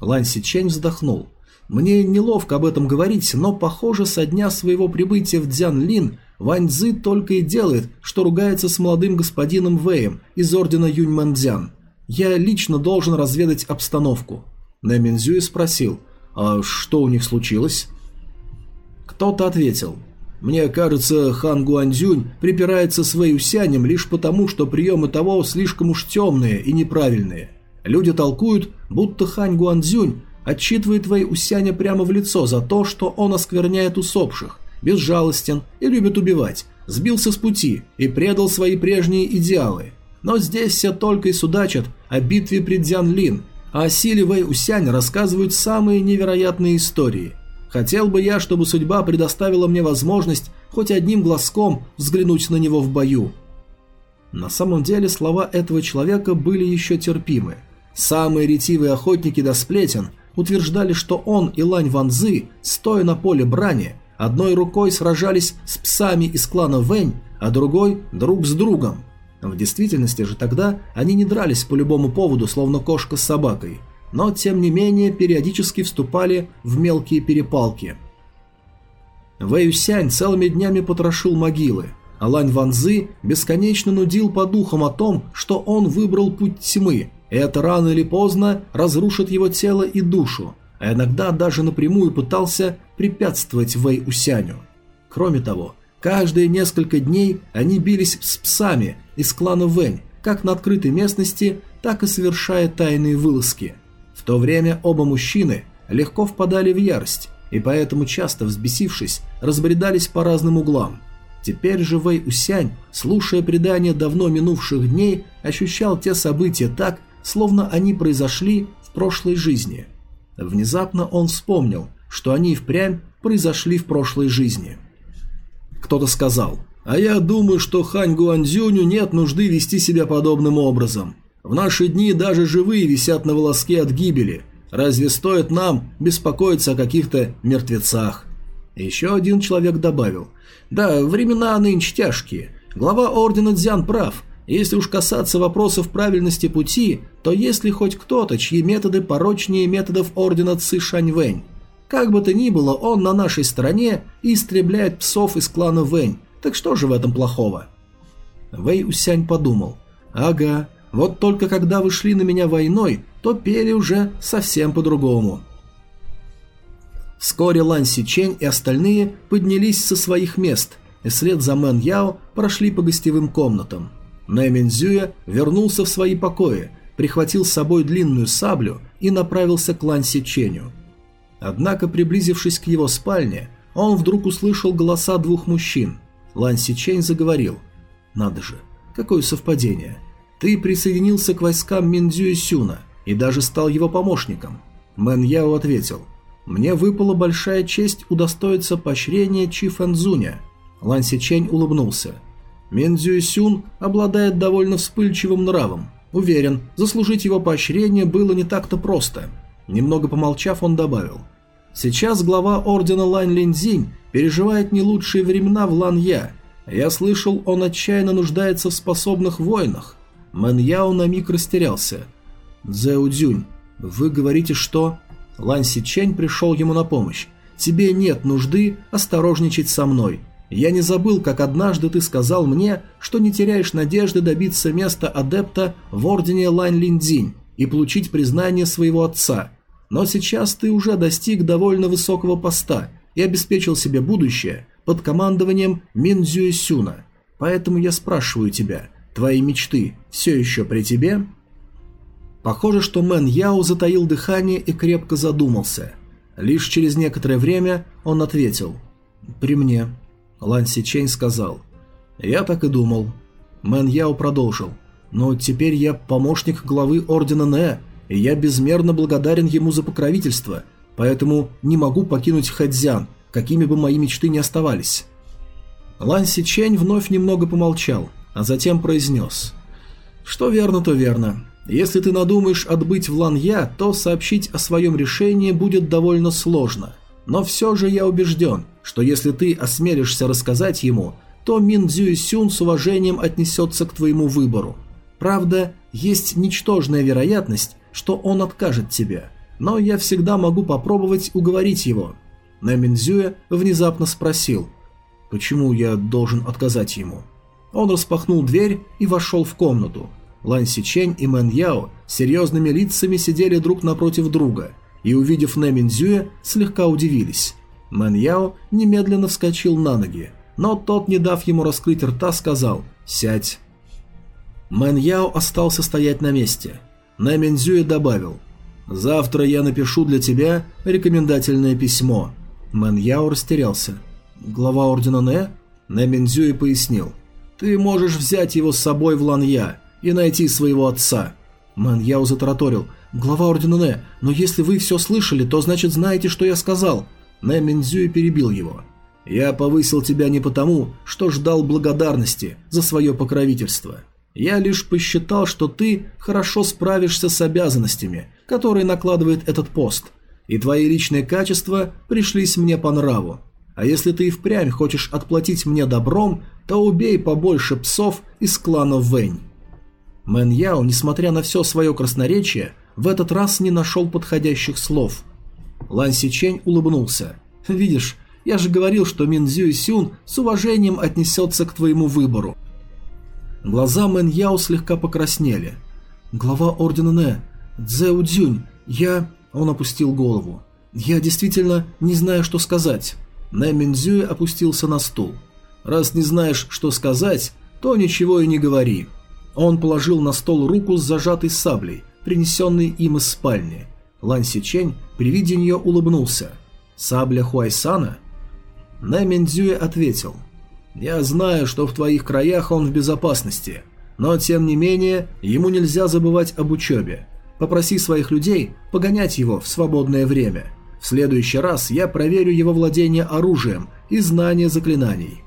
S1: Лань Сичень вздохнул. «Мне неловко об этом говорить, но, похоже, со дня своего прибытия в Дзян Лин Вань Цзы только и делает, что ругается с молодым господином Вэем из ордена Юньмэнцзян. Я лично должен разведать обстановку. Нэ Минзюи спросил, а что у них случилось? Кто-то ответил, мне кажется, хан Гуанзюнь припирается с Вэйюсянем лишь потому, что приемы того слишком уж темные и неправильные. Люди толкуют, будто хан Гуанзюнь отчитывает Вэйюсяня прямо в лицо за то, что он оскверняет усопших, безжалостен и любит убивать, сбился с пути и предал свои прежние идеалы. Но здесь все только и судачат о битве при Дзянлин, а о силе Вэй Усянь рассказывают самые невероятные истории. Хотел бы я, чтобы судьба предоставила мне возможность хоть одним глазком взглянуть на него в бою. На самом деле слова этого человека были еще терпимы. Самые ретивые охотники до сплетен утверждали, что он и Лань Ванзы, стоя на поле брани, одной рукой сражались с псами из клана Вэнь, а другой – друг с другом. В действительности же тогда они не дрались по любому поводу, словно кошка с собакой, но тем не менее периодически вступали в мелкие перепалки. Вэй Сянь целыми днями потрошил могилы, а Лань Ванзы бесконечно нудил по духам о том, что он выбрал путь тьмы, и это рано или поздно разрушит его тело и душу, а иногда даже напрямую пытался препятствовать Вэй Усяню. Кроме того, каждые несколько дней они бились с псами из клана Вэнь, как на открытой местности, так и совершая тайные вылазки. В то время оба мужчины легко впадали в ярость, и поэтому часто взбесившись, разбредались по разным углам. Теперь же Вэй Усянь, слушая предания давно минувших дней, ощущал те события так, словно они произошли в прошлой жизни. Внезапно он вспомнил, что они впрямь произошли в прошлой жизни. Кто-то сказал, «А я думаю, что Хань Гуанзюню нет нужды вести себя подобным образом. В наши дни даже живые висят на волоске от гибели. Разве стоит нам беспокоиться о каких-то мертвецах?» Еще один человек добавил, «Да, времена нынче тяжкие. Глава ордена Дзян прав. Если уж касаться вопросов правильности пути, то есть ли хоть кто-то, чьи методы порочнее методов ордена Ци Шаньвэнь? Как бы то ни было, он на нашей стороне и истребляет псов из клана Вэнь, так что же в этом плохого? Вэй Усянь подумал, ага, вот только когда вы шли на меня войной, то пели уже совсем по-другому. Вскоре Лан Сичень и остальные поднялись со своих мест, и вслед за Мэн Яо прошли по гостевым комнатам. Нэминзюя вернулся в свои покои, прихватил с собой длинную саблю и направился к Лан Сиченю. Однако, приблизившись к его спальне, он вдруг услышал голоса двух мужчин. Лан Сичень заговорил. «Надо же, какое совпадение. Ты присоединился к войскам Миндзюя Сюна и даже стал его помощником». Мэн Яо ответил. «Мне выпала большая честь удостоиться поощрения Чи Фэнзуня». Лан Сичень улыбнулся. Мин Сюн обладает довольно вспыльчивым нравом. Уверен, заслужить его поощрение было не так-то просто. Немного помолчав, он добавил. Сейчас глава ордена Лань Линзинь переживает не лучшие времена в Лан Я. Я слышал, он отчаянно нуждается в способных воинах. Мэн Яо на миг растерялся. Цзэу Дзюнь, вы говорите, что... Лан Си Чэнь пришел ему на помощь. Тебе нет нужды осторожничать со мной. Я не забыл, как однажды ты сказал мне, что не теряешь надежды добиться места адепта в ордене Лань Линдзинь и получить признание своего отца. Но сейчас ты уже достиг довольно высокого поста и обеспечил себе будущее под командованием Минцзюэ-сюна. Поэтому я спрашиваю тебя, твои мечты все еще при тебе?» Похоже, что Мэн Яо затаил дыхание и крепко задумался. Лишь через некоторое время он ответил «При мне». Лань Сичэнь сказал. «Я так и думал». Мэн Яо продолжил. «Но теперь я помощник главы Ордена Нэ, и я безмерно благодарен ему за покровительство, поэтому не могу покинуть Хэцзян, какими бы мои мечты ни оставались». Лан Сичень вновь немного помолчал, а затем произнес. «Что верно, то верно. Если ты надумаешь отбыть в Лан-Я, то сообщить о своем решении будет довольно сложно. Но все же я убежден, что если ты осмелишься рассказать ему, то Мин Цзюй Сюн с уважением отнесется к твоему выбору. Правда, есть ничтожная вероятность, что он откажет тебе, но я всегда могу попробовать уговорить его. Но Минзюя внезапно спросил, почему я должен отказать ему. Он распахнул дверь и вошел в комнату. Лан Сичень и Мэн Яо серьезными лицами сидели друг напротив друга и, увидев Нэ Минзюя, слегка удивились. Мэн Яо немедленно вскочил на ноги, но тот, не дав ему раскрыть рта, сказал «Сядь». Мэн Яо остался стоять на месте. Минцзюэ добавил «Завтра я напишу для тебя рекомендательное письмо». Мэн Яо растерялся. «Глава ордена Нэ?» Нэ Минцзюэ пояснил «Ты можешь взять его с собой в Ланью и найти своего отца». Мэн Яо затараторил «Глава ордена Нэ, но если вы все слышали, то значит знаете, что я сказал». Нэ перебил его. «Я повысил тебя не потому, что ждал благодарности за свое покровительство. Я лишь посчитал, что ты хорошо справишься с обязанностями, которые накладывает этот пост, и твои личные качества пришлись мне по нраву. А если ты и впрямь хочешь отплатить мне добром, то убей побольше псов из клана Вэнь». Мэн Яо, несмотря на все свое красноречие, в этот раз не нашел подходящих слов. Лань Сичэнь улыбнулся. «Видишь, я же говорил, что Минцзюэ-сюн с уважением отнесется к твоему выбору. Глаза Мэн Яо слегка покраснели. «Глава Ордена Нэ, Цзэу-цзюнь, я...» Он опустил голову. «Я действительно не знаю, что сказать». Нэ Минцзюэ опустился на стул. «Раз не знаешь, что сказать, то ничего и не говори». Он положил на стол руку с зажатой саблей, принесенной им из спальни. Лан Сичень при виде нее улыбнулся. «Сабля Хуайсана?» Нэ Минзюэ ответил – я знаю, что в твоих краях он в безопасности, но тем не менее ему нельзя забывать об учебе. Попроси своих людей погонять его в свободное время. В следующий раз я проверю его владение оружием и знание заклинаний.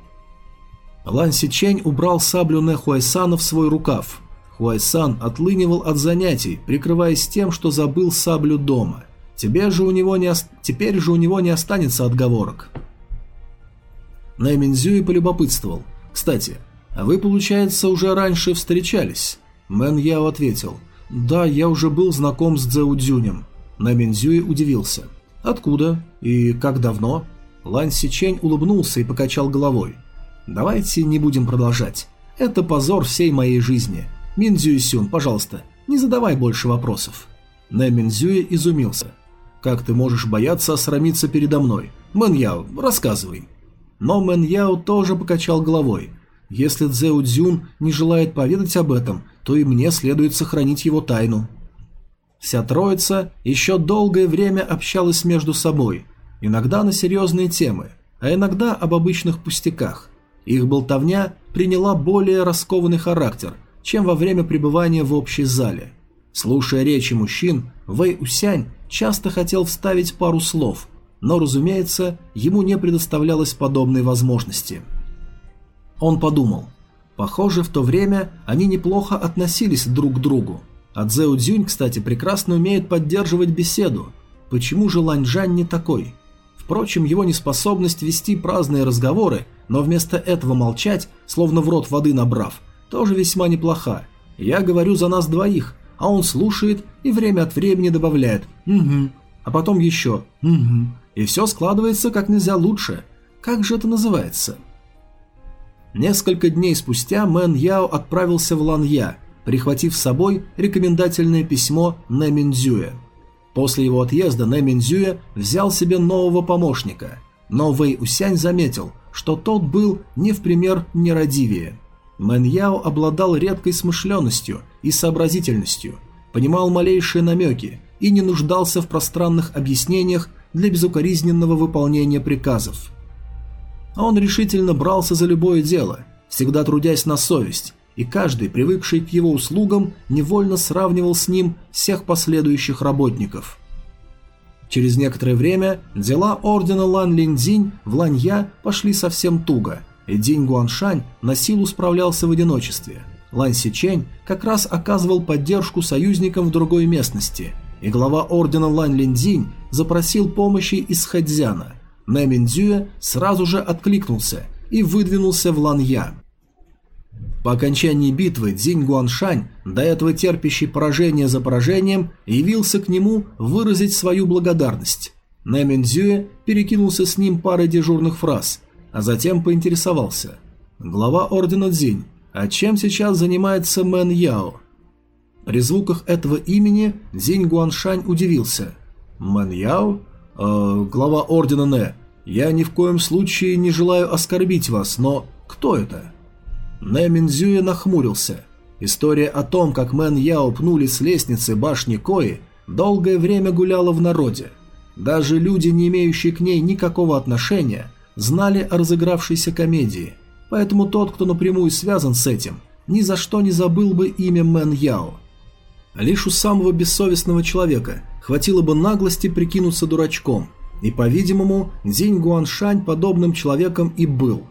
S1: Лан Сичень убрал саблю на Хуайсана в свой рукав. Хуайсан отлынивал от занятий, прикрываясь тем, что забыл саблю дома. Теперь же у него не, Теперь же у него не останется отговорок. Найминзюи полюбопытствовал. «Кстати, а вы, получается, уже раньше встречались?» Мэн Яо ответил. «Да, я уже был знаком с Цзэу-цзюнем». Нэ Минцзюэ удивился. «Откуда? И как давно?» Лань Сичэнь улыбнулся и покачал головой. «Давайте не будем продолжать. Это позор всей моей жизни. Минцзюэ-сюн, пожалуйста, не задавай больше вопросов». Нэ Минцзюэ изумился. «Как ты можешь бояться осрамиться передо мной? Мэн Яо, рассказывай». Но Мэн Яо тоже покачал головой. Если Цзэу Цзюн не желает поведать об этом, то и мне следует сохранить его тайну. Вся троица еще долгое время общалась между собой, иногда на серьезные темы, а иногда об обычных пустяках. Их болтовня приняла более раскованный характер, чем во время пребывания в общей зале. Слушая речи мужчин, Вэй Усянь часто хотел вставить пару слов – но, разумеется, ему не предоставлялось подобной возможности. Он подумал. Похоже, в то время они неплохо относились друг к другу. А Цзэу Цзюнь, кстати, прекрасно умеет поддерживать беседу. Почему же Лань Жань не такой? Впрочем, его неспособность вести праздные разговоры, но вместо этого молчать, словно в рот воды набрав, тоже весьма неплоха. Я говорю за нас двоих, а он слушает и время от времени добавляет «Угу», а потом еще «Угу», и все складывается как нельзя лучше. Как же это называется? Несколько дней спустя Мэн Яо отправился в Ланью, прихватив с собой рекомендательное письмо Нэ Минцзюэ. После его отъезда Нэ Минцзюэ взял себе нового помощника, но Вэй Усянь заметил, что тот был не в пример нерадивее. Мэн Яо обладал редкой смышленостью и сообразительностью, понимал малейшие намеки и не нуждался в пространных объяснениях для безукоризненного выполнения приказов. Он решительно брался за любое дело, всегда трудясь на совесть, и каждый, привыкший к его услугам, невольно сравнивал с ним всех последующих работников. Через некоторое время дела ордена Лан Линдзинь в Ланья пошли совсем туго, и Динь Гуаншань на силу справлялся в одиночестве. Лан Сичень как раз оказывал поддержку союзникам в другой местности – и глава ордена Лань Линдзинь запросил помощи из Хэцзяна. Нэ Миндзюэ сразу же откликнулся и выдвинулся в Ланья. По окончании битвы Дзинь Гуаншань, до этого терпящий поражение за поражением, явился к нему выразить свою благодарность. Нэ Миндзюэ перекинулся с ним парой дежурных фраз, а затем поинтересовался. «Глава ордена Цзинь, а чем сейчас занимается Мэн Яо?» При звуках этого имени Цзинь Гуаншань удивился. «Мэн Яо? Э, глава Ордена Нэ, я ни в коем случае не желаю оскорбить вас, но кто это?» Нэ Минцзюэ нахмурился. История о том, как Мэн Яо пнули с лестницы башни Кои, долгое время гуляла в народе. Даже люди, не имеющие к ней никакого отношения, знали о разыгравшейся комедии, поэтому тот, кто напрямую связан с этим, ни за что не забыл бы имя Мэн Яо. Лишь у самого бессовестного человека хватило бы наглости прикинуться дурачком, и, по-видимому, Цзинь Гуаншань подобным человеком и был.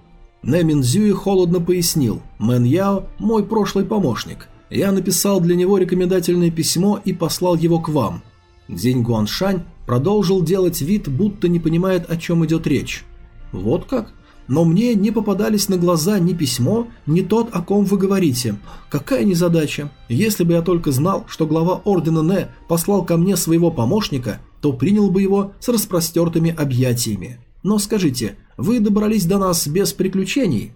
S1: Нэ Минцзюэ холодно пояснил, Мэн Яо – мой прошлый помощник. Я написал для него рекомендательное письмо и послал его к вам. Дзинь Гуаншань продолжил делать вид, будто не понимает, о чем идет речь. Вот как? Но мне не попадались на глаза ни письмо, ни тот, о ком вы говорите. Какая незадача. Если бы я только знал, что глава Ордена Нэ послал ко мне своего помощника, то принял бы его с распростертыми объятиями. Но скажите, вы добрались до нас без приключений?»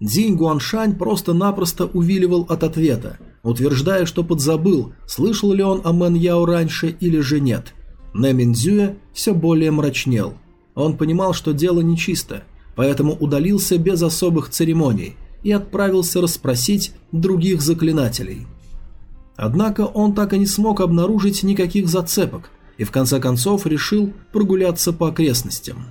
S1: Дзинь Гуаншань просто-напросто увиливал от ответа, утверждая, что подзабыл, слышал ли он о Мэн Яо раньше или же нет. Нэ Минзюэ все более мрачнел. Он понимал, что дело нечисто, поэтому удалился без особых церемоний и отправился расспросить других заклинателей. Однако он так и не смог обнаружить никаких зацепок и в конце концов решил прогуляться по окрестностям.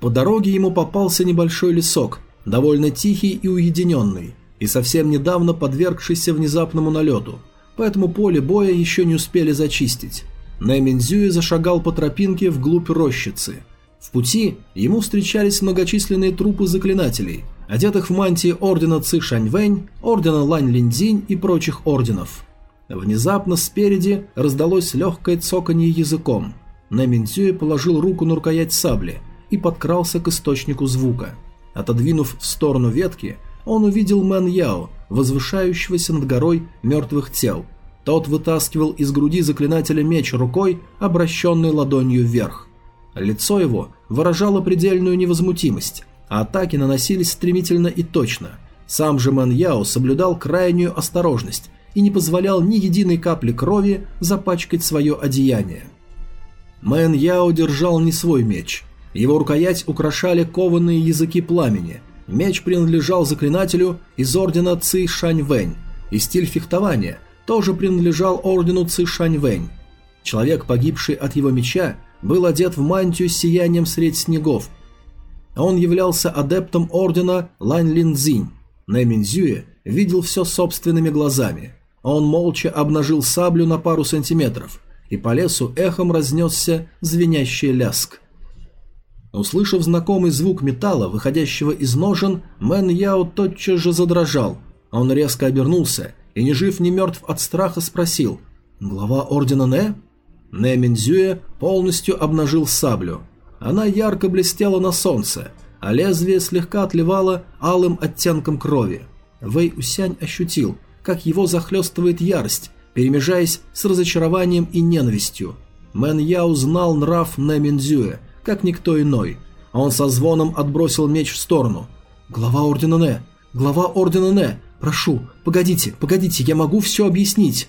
S1: По дороге ему попался небольшой лесок, довольно тихий и уединенный, и совсем недавно подвергшийся внезапному налету, поэтому поле боя еще не успели зачистить. Нэминзюи зашагал по тропинке вглубь рощицы. В пути ему встречались многочисленные трупы заклинателей, одетых в мантии ордена Ци Шаньвэнь, ордена Лань Линдзинь и прочих орденов. Внезапно спереди раздалось легкое цоканье языком. Нэминзюи положил руку на рукоять сабли и подкрался к источнику звука. Отодвинув в сторону ветки, он увидел Мэн Яо, возвышающегося над горой мертвых тел. Тот вытаскивал из груди заклинателя меч рукой, обращенной ладонью вверх. Лицо его выражало предельную невозмутимость, а атаки наносились стремительно и точно. Сам же Мэн Яо соблюдал крайнюю осторожность и не позволял ни единой капли крови запачкать свое одеяние. Мэн Яо держал не свой меч. Его рукоять украшали кованые языки пламени. Меч принадлежал заклинателю из ордена Ци Шаньвэнь, и стиль фехтования тоже принадлежал ордену Ци Шаньвэнь. Человек, погибший от его меча, был одет в мантию с сиянием средь снегов. Он являлся адептом ордена Лань Линзинь. Нэминзюэ видел все собственными глазами. Он молча обнажил саблю на пару сантиметров, и по лесу эхом разнесся звенящий ляск. Услышав знакомый звук металла, выходящего из ножен, Мэн Яо тотчас же задрожал. Он резко обернулся и, ни жив, ни мертв от страха, спросил «Глава Ордена Нэ?» Нэ Минзюэ полностью обнажил саблю. Она ярко блестела на солнце, а лезвие слегка отливало алым оттенком крови. Вэй Усянь ощутил, как его захлестывает ярость, перемежаясь с разочарованием и ненавистью. Мэн Яо знал нрав Нэ Минцзюэ, как никто иной. Он со звоном отбросил меч в сторону. «Глава Ордена Нэ! Глава Ордена Нэ! Прошу, погодите, погодите, я могу все объяснить!»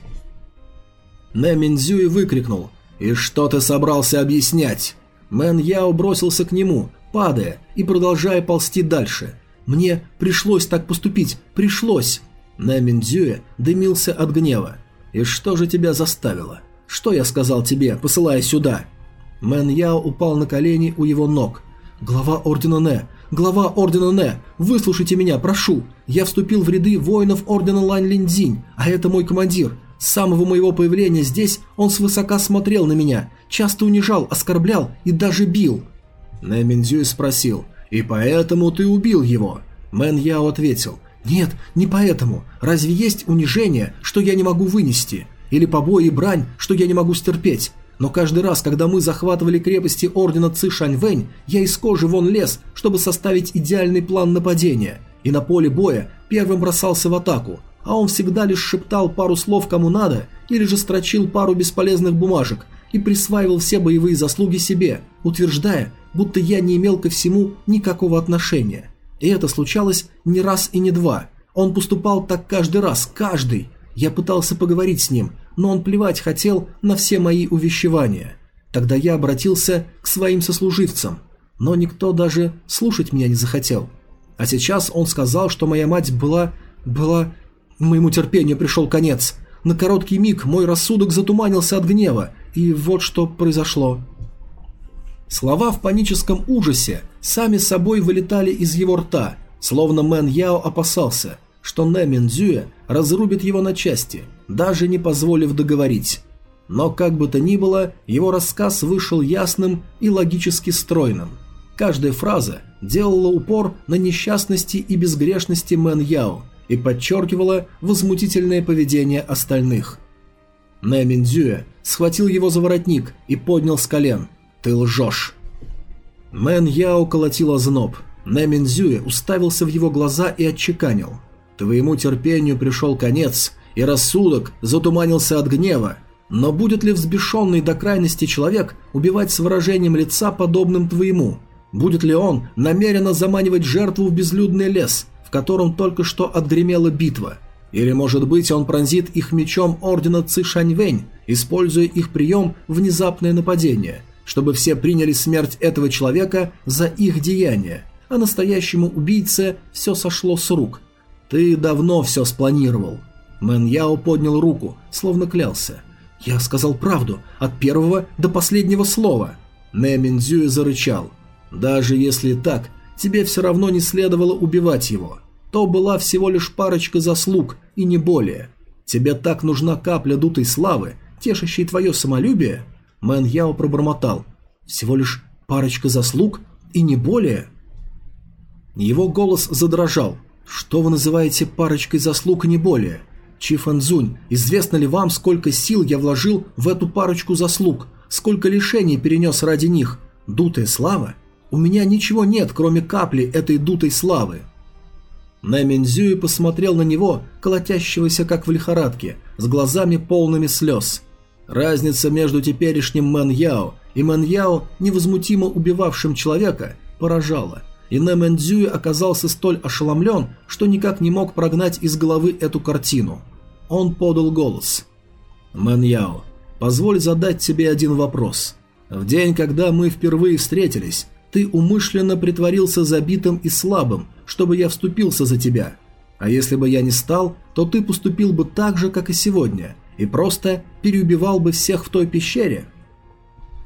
S1: Нэ Минцзюэ выкрикнул. «И что ты собрался объяснять?» Мэн Яо бросился к нему, падая и продолжая ползти дальше. «Мне пришлось так поступить, пришлось!» Нэминдзюэ дымился от гнева. «И что же тебя заставило? Что я сказал тебе, посылая сюда?» Мэн Яо упал на колени у его ног. «Глава Ордена Нэ! Глава Ордена Нэ! Выслушайте меня, прошу! Я вступил в ряды воинов Ордена Лань Линдзинь, а это мой командир. С самого моего появления здесь он свысока смотрел на меня, часто унижал, оскорблял и даже бил». Нэ Минзюй спросил, «И поэтому ты убил его?» Мэн Яо ответил, нет, не поэтому. Разве есть унижение, что я не могу вынести? Или побои и брань, что я не могу стерпеть? Но каждый раз, когда мы захватывали крепости ордена Ци Шаньвэнь, я из кожи вон лез, чтобы составить идеальный план нападения. И на поле боя первым бросался в атаку, а он всегда лишь шептал пару слов кому надо, или же строчил пару бесполезных бумажек и присваивал все боевые заслуги себе, утверждая, будто я не имел ко всему никакого отношения. И это случалось не раз и не два. Он поступал так каждый раз, каждый. Я пытался поговорить с ним, но он плевать хотел на все мои увещевания. Тогда я обратился к своим сослуживцам, но никто даже слушать меня не захотел. А сейчас он сказал, что моя мать была... была... Моему терпению пришел конец. На короткий миг мой рассудок затуманился от гнева, и вот что произошло. Слова в паническом ужасе сами собой вылетали из его рта, словно Мэн Яо опасался, что Нэ Минцзюэ разрубит его на части, даже не позволив договорить. Но как бы то ни было, его рассказ вышел ясным и логически стройным. Каждая фраза делала упор на несчастности и безгрешности Мэн Яо и подчеркивала возмутительное поведение остальных. Нэ Миндзюэ схватил его за воротник и поднял с колен. «Ты лжешь!» Мэн Яо колотил озноб. Нэ Миндзюэ уставился в его глаза и отчеканил. «Твоему терпению пришел конец, и рассудок затуманился от гнева. Но будет ли взбешенный до крайности человек убивать с выражением лица, подобным твоему? Будет ли он намеренно заманивать жертву в безлюдный лес, в котором только что отгремела битва? Или, может быть, он пронзит их мечом ордена Ци Шаньвэнь, используя их прием «внезапное нападение», чтобы все приняли смерть этого человека за их деяние, а настоящему убийце все сошло с рук. Ты давно все спланировал. Мэн Яо поднял руку, словно клялся. «Я сказал правду, от первого до последнего слова». Нэ Минзюэ зарычал. «Даже если так, тебе все равно не следовало убивать его. То была всего лишь парочка заслуг, и не более. Тебе так нужна капля дутой славы, тешащей твое самолюбие?» Мэн Яо пробормотал. «Всего лишь парочка заслуг, и не более?» Его голос задрожал. «Что вы называете парочкой заслуг и не более? Чи Фэнзунь, известно ли вам, сколько сил я вложил в эту парочку заслуг, сколько лишений перенес ради них? Дутая слава? У меня ничего нет, кроме капли этой дутой славы». Нэ Минцзюэ посмотрел на него, колотящегося как в лихорадке, с глазами полными слез. Разница между теперешним Мэн Яо и Мэн Яо, невозмутимо убивавшим человека, поражала – и Нэ Минцзюэ оказался столь ошеломлен, что никак не мог прогнать из головы эту картину. Он подал голос. «Мэн Яо, позволь задать тебе один вопрос. В день, когда мы впервые встретились, ты умышленно притворился забитым и слабым, чтобы я вступился за тебя. А если бы я не стал, то ты поступил бы так же, как и сегодня, и просто переубивал бы всех в той пещере».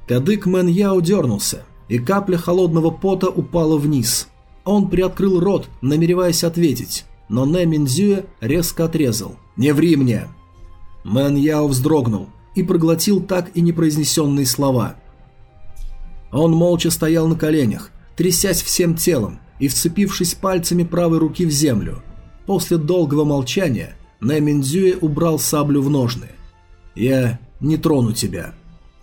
S1: Кадык Мэн Яо дернулся, и капля холодного пота упала вниз. Он приоткрыл рот, намереваясь ответить, но Нэ Минцзюэ резко отрезал. «Не ври мне!» Мэн Яо вздрогнул и проглотил так и непроизнесенные слова. Он молча стоял на коленях, трясясь всем телом и вцепившись пальцами правой руки в землю. После долгого молчания Нэ Минцзюэ убрал саблю в ножны. «Я не трону тебя».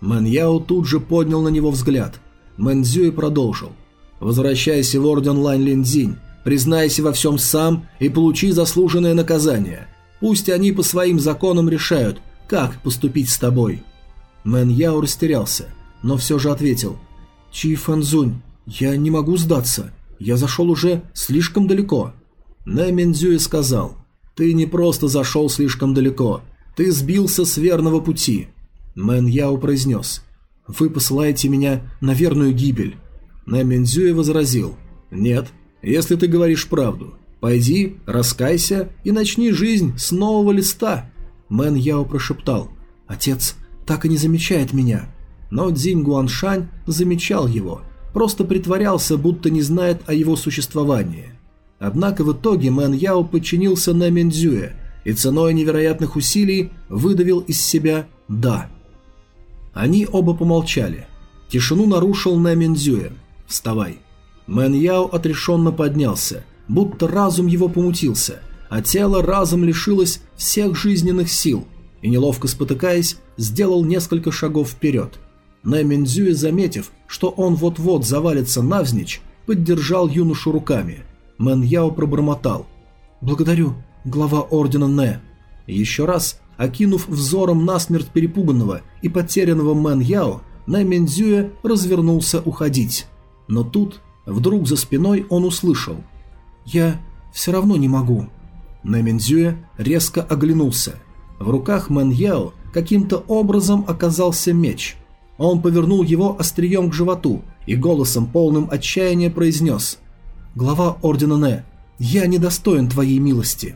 S1: Мэн Яо тут же поднял на него взгляд – Мэнзюй продолжил. «Возвращайся в Орден Ланьлин Цзинь, признайся во всем сам и получи заслуженное наказание. Пусть они по своим законам решают, как поступить с тобой». Мэн Яо растерялся, но все же ответил. «Чифэн-цзунь, я не могу сдаться. Я зашел уже слишком далеко». Нэ Минцзюэ сказал. «Ты не просто зашел слишком далеко. Ты сбился с верного пути». Мэн Яо произнес. Вы посылаете меня на верную гибель». Нэ Минцзюэ возразил. «Нет, если ты говоришь правду. Пойди, раскайся и начни жизнь с нового листа». Мэн Яо прошептал. «Отец так и не замечает меня». Но Цзинь Гуаншань замечал его, просто притворялся, будто не знает о его существовании. Однако в итоге Мэн Яо подчинился Нэ Минцзюэ и ценой невероятных усилий выдавил из себя «да». Они оба помолчали. Тишину нарушил Нэ Минцзюэ. «Вставай». Мэн Яо отрешенно поднялся, будто разум его помутился, а тело разом лишилось всех жизненных сил и, неловко спотыкаясь, сделал несколько шагов вперед. Нэ Минцзюэ, заметив, что он вот-вот завалится навзничь, поддержал юношу руками. Мэн Яо пробормотал. «Благодарю, глава ордена Нэ». Еще раз Окинув взором насмерть перепуганного и потерянного Мэн Яо, Нэ Минцзюэ развернулся уходить. Но тут, вдруг за спиной он услышал «Я все равно не могу». Нэ Минцзюэ резко оглянулся. В руках Мэн Яо каким-то образом оказался меч. Он повернул его острием к животу и голосом полным отчаяния произнес «Глава Ордена Нэ, я недостоин твоей милости».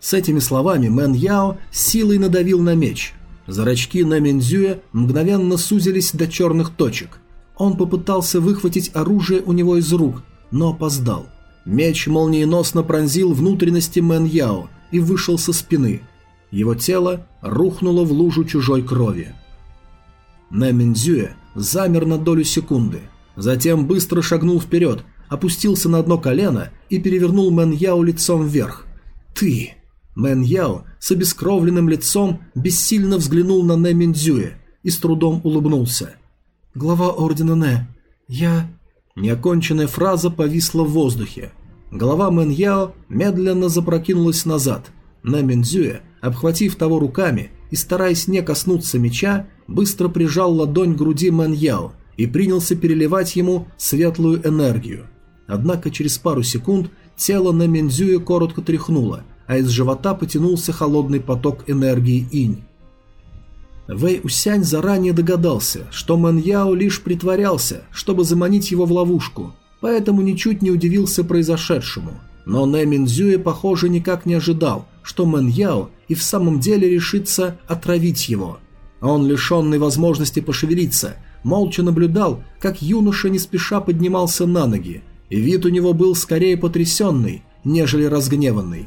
S1: С этими словами Мэн Яо с силой надавил на меч. Зрачки Нэ Минцзюэ мгновенно сузились до черных точек. Он попытался выхватить оружие у него из рук, но опоздал. Меч молниеносно пронзил внутренности Мэн Яо и вышел со спины. Его тело рухнуло в лужу чужой крови. Нэ Минцзюэ замер на долю секунды. Затем быстро шагнул вперед, опустился на одно колено и перевернул Мэн Яо лицом вверх. «Ты!» Мэн Яо с обескровленным лицом бессильно взглянул на Нэ Минцзюэ и с трудом улыбнулся. «Глава Ордена Нэ, я...» Неоконченная фраза повисла в воздухе. Голова Мэн Яо медленно запрокинулась назад. Нэ Минцзюэ, обхватив того руками и стараясь не коснуться меча, быстро прижал ладонь к груди Мэн Яо и принялся переливать ему светлую энергию. Однако через пару секунд тело Нэ Минцзюэ коротко тряхнуло, а из живота потянулся холодный поток энергии инь. Вэй Усянь заранее догадался, что Мэн Яо лишь притворялся, чтобы заманить его в ловушку, поэтому ничуть не удивился произошедшему. Но Нэ Минцзюэ, похоже, никак не ожидал, что Мэн Яо и в самом деле решится отравить его. Он, лишенный возможности пошевелиться, молча наблюдал, как юноша не спеша поднимался на ноги, и вид у него был скорее потрясенный, нежели разгневанный.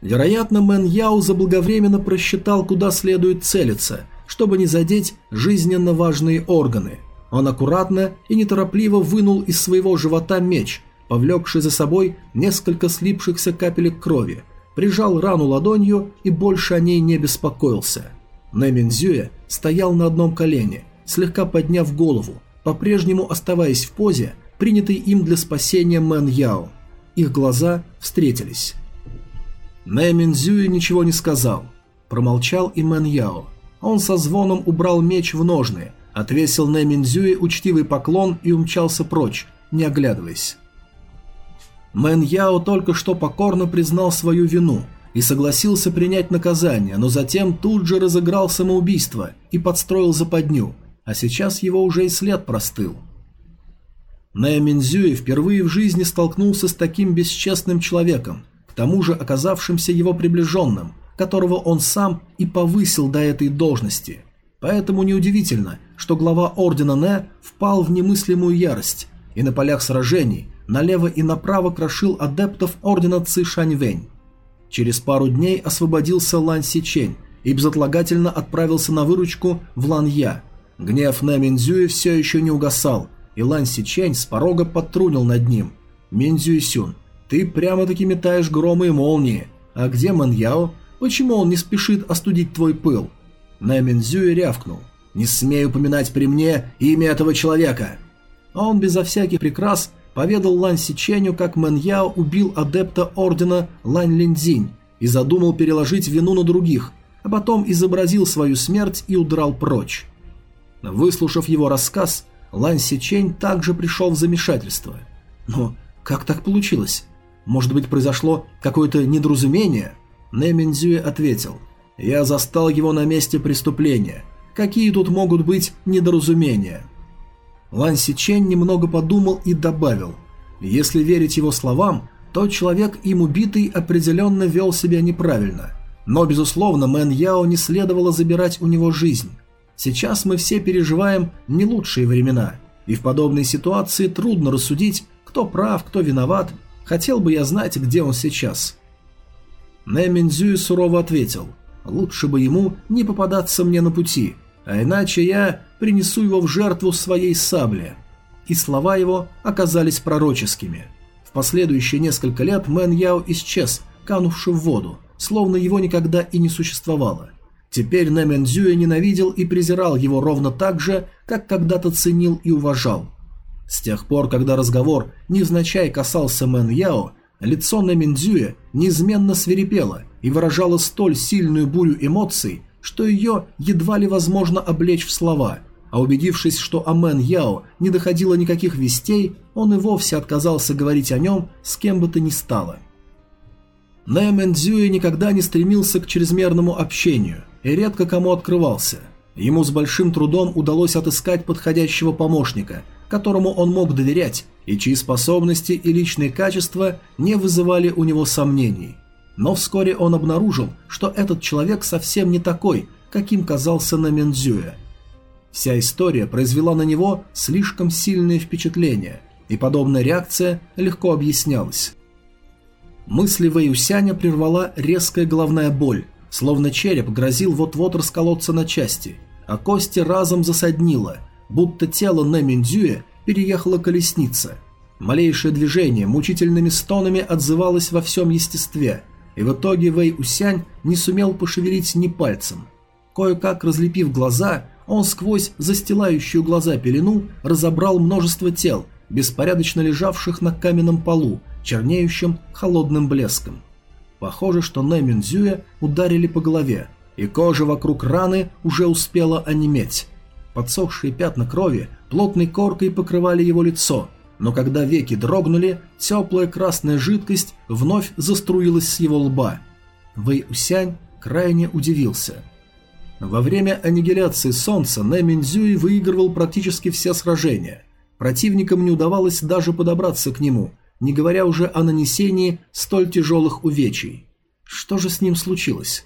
S1: Вероятно, Мэн Яо заблаговременно просчитал, куда следует целиться, чтобы не задеть жизненно важные органы. Он аккуратно и неторопливо вынул из своего живота меч, повлекший за собой несколько слипшихся капелек крови, прижал рану ладонью и больше о ней не беспокоился. Нэ Минцзюэ стоял на одном колене, слегка подняв голову, по-прежнему оставаясь в позе, принятой им для спасения Мэн Яо. Их глаза встретились. Нэ Минцзюэ ничего не сказал. Промолчал и Мэн Яо. Он со звоном убрал меч в ножны, отвесил Нэ Минцзюэ учтивый поклон и умчался прочь, не оглядываясь. Мэн Яо только что покорно признал свою вину и согласился принять наказание, но затем тут же разыграл самоубийство и подстроил западню, а сейчас его уже и след простыл. Нэ Минзюи впервые в жизни столкнулся с таким бесчестным человеком, к тому же оказавшимся его приближенным, которого он сам и повысил до этой должности. Поэтому неудивительно, что глава Ордена Нэ впал в немыслимую ярость и на полях сражений налево и направо крошил адептов Ордена Ци Шаньвэнь. Через пару дней освободился Лан Сичень и безотлагательно отправился на выручку в Ланья. Гнев Нэ Минзюи все еще не угасал, и Лан Сичень с порога подтрунил над ним. «Минзюи Сюн, ты прямо-таки метаешь громы и молнии. А где Маньяо? Почему он не спешит остудить твой пыл?» Нэмин Зюи рявкнул. «Не смей упоминать при мне имя этого человека!» А он безо всяких прикрас поведал Лань Сиченю, как Мэньяо убил адепта ордена Лань Линдзинь и задумал переложить вину на других, а потом изобразил свою смерть и удрал прочь. Выслушав его рассказ, Лань Сичень также пришел в замешательство. Но как так получилось? Может быть, произошло какое-то недоразумение? Нэминзюэ ответил. Я застал его на месте преступления. Какие тут могут быть недоразумения? Лан Сичень немного подумал и добавил. Если верить его словам, то человек им убитый определенно вел себя неправильно. Но, безусловно, Мэн Яо не следовало забирать у него жизнь. Сейчас мы все переживаем не лучшие времена, и в подобной ситуации трудно рассудить, кто прав, кто виноват, Хотел бы я знать, где он сейчас». Нэ Минзюй сурово ответил, «Лучше бы ему не попадаться мне на пути, а иначе я принесу его в жертву своей сабле». И слова его оказались пророческими. В последующие несколько лет Мэн Яо исчез, канувший в воду, словно его никогда и не существовало. Теперь Нэ Минцзюэ ненавидел и презирал его ровно так же, как когда-то ценил и уважал. С тех пор, когда разговор невзначай касался Мэн Яо, лицо Нэ Минцзюэ неизменно свирепело и выражало столь сильную бурю эмоций, что ее едва ли возможно облечь в слова, а убедившись, что о Мэн Яо не доходило никаких вестей, он и вовсе отказался говорить о нем с кем бы то ни стало. Нэ Мэнзюэ никогда не стремился к чрезмерному общению и редко кому открывался. Ему с большим трудом удалось отыскать подходящего помощника, которому он мог доверять и чьи способности и личные качества не вызывали у него сомнений. Но вскоре он обнаружил, что этот человек совсем не такой, каким казался на Мензюе. Вся история произвела на него слишком сильное впечатление, и подобная реакция легко объяснялась. Мысли Вэйюсяня прервала резкая головная боль, словно череп грозил вот-вот расколоться на части, а кости разом засаднило – будто тело Нэминдзюя переехала колесница. Малейшее движение мучительными стонами отзывалось во всем естестве, и в итоге Вэй Усянь не сумел пошевелить ни пальцем. Кое-как разлепив глаза, он сквозь застилающую глаза пелену разобрал множество тел, беспорядочно лежавших на каменном полу, чернеющим холодным блеском. Похоже, что Нэминзюя ударили по голове, и кожа вокруг раны уже успела онеметь. Подсохшие пятна крови плотной коркой покрывали его лицо, но когда веки дрогнули, теплая красная жидкость вновь заструилась с его лба. Вэй Усянь крайне удивился. Во время аннигиляции Солнца Нэминзюй выигрывал практически все сражения. Противникам не удавалось даже подобраться к нему, не говоря уже о нанесении столь тяжелых увечий. Что же с ним случилось?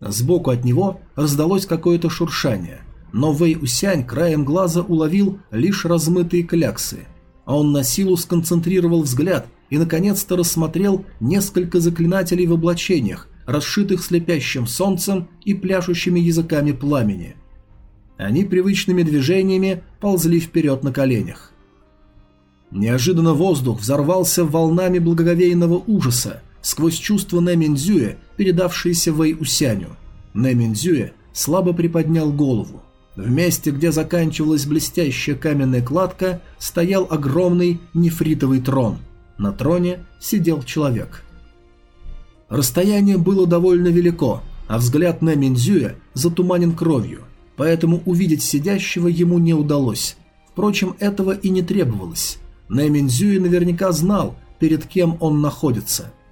S1: Сбоку от него раздалось какое-то шуршание, но Вэй Усянь краем глаза уловил лишь размытые кляксы, а он на силу сконцентрировал взгляд и наконец-то рассмотрел несколько заклинателей в облачениях, расшитых слепящим солнцем и пляшущими языками пламени. Они привычными движениями ползли вперед на коленях. Неожиданно воздух взорвался волнами благоговейного ужаса, сквозь чувство Нэминдзюя, передавшееся Вэй Усяню. Нэминдзюя слабо приподнял голову. В месте, где заканчивалась блестящая каменная кладка, стоял огромный нефритовый трон. На троне сидел человек. Расстояние было довольно велико, а взгляд Нэминдзюя затуманен кровью, поэтому увидеть сидящего ему не удалось. Впрочем, этого и не требовалось. Нэминдзюй наверняка знал, перед кем он находится –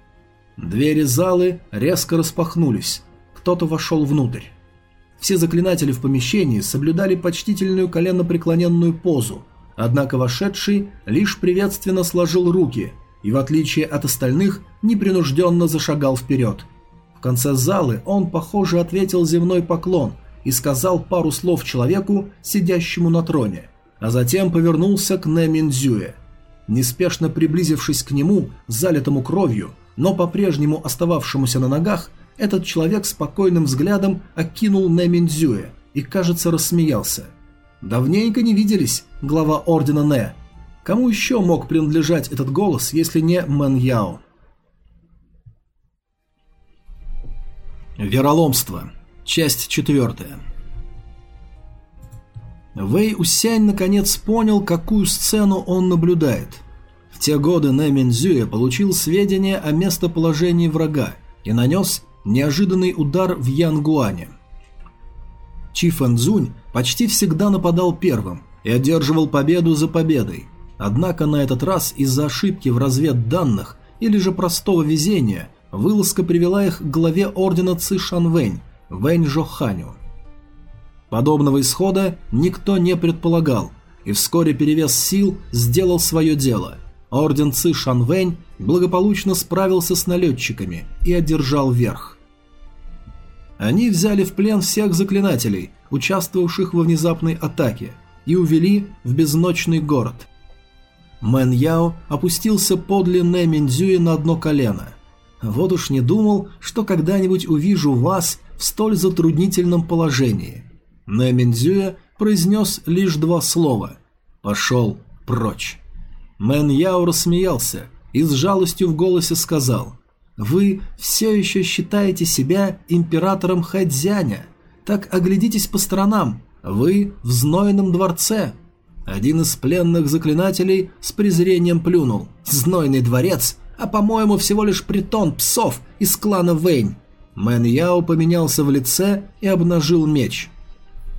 S1: Двери залы резко распахнулись. Кто-то вошел внутрь. Все заклинатели в помещении соблюдали почтительную коленопреклоненную позу, однако вошедший лишь приветственно сложил руки и, в отличие от остальных, непринужденно зашагал вперед. В конце залы он, похоже, ответил земной поклон и сказал пару слов человеку, сидящему на троне, а затем повернулся к Нэминдзюэ. Неспешно приблизившись к нему, залитому кровью, но по-прежнему остававшемуся на ногах, этот человек спокойным взглядом окинул Нэминдзюэ и, кажется, рассмеялся. Давненько не виделись, глава ордена Нэ. Кому еще мог принадлежать этот голос, если не Мэн Яо? Вероломство. Часть четвертая. Вэй Усянь наконец понял, какую сцену он наблюдает – те годы Нэ Минзюэ получил сведения о местоположении врага и нанес неожиданный удар в Янгуане. Чи Фэнзунь почти всегда нападал первым и одерживал победу за победой, однако на этот раз из-за ошибки в разведданных или же простого везения вылазка привела их к главе ордена Ци Шанвэнь, Вэнь Жоханю. Подобного исхода никто не предполагал, и вскоре перевес сил сделал свое дело – Орден Ци Шанвэнь благополучно справился с налетчиками и одержал верх. Они взяли в плен всех заклинателей, участвовавших во внезапной атаке, и увели в безночный город. Мэн Яо опустился подле Нэ Миндзюя на одно колено. «Вот уж не думал, что когда-нибудь увижу вас в столь затруднительном положении». Нэ произнес лишь два слова «Пошел прочь». Мэн Яо рассмеялся и с жалостью в голосе сказал «Вы все еще считаете себя императором Хэдзяня? Так оглядитесь по сторонам, вы в знойном дворце». Один из пленных заклинателей с презрением плюнул. «Знойный дворец, а по-моему всего лишь притон псов из клана Вэнь». Мэн Яо поменялся в лице и обнажил меч.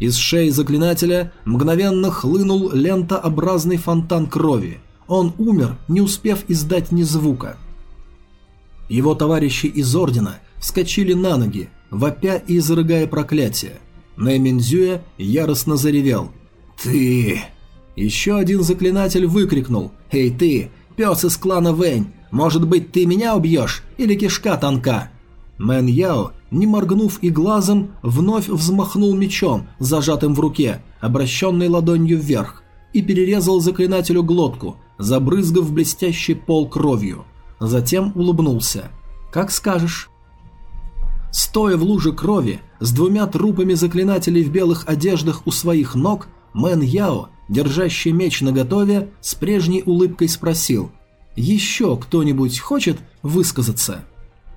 S1: Из шеи заклинателя мгновенно хлынул лентообразный фонтан крови – он умер, не успев издать ни звука. Его товарищи из Ордена вскочили на ноги, вопя и изрыгая проклятие. Нэминзюэ яростно заревел. «Ты!» Еще один заклинатель выкрикнул. «Эй ты, пес из клана Вэнь, может быть ты меня убьешь или кишка тонка?» Мэн Яо, не моргнув и глазом, вновь взмахнул мечом, зажатым в руке, обращенной ладонью вверх, и перерезал заклинателю глотку, забрызгав блестящий пол кровью. Затем улыбнулся. «Как скажешь». Стоя в луже крови, с двумя трупами заклинателей в белых одеждах у своих ног, Мэн Яо, держащий меч наготове, с прежней улыбкой спросил «Еще кто-нибудь хочет высказаться?»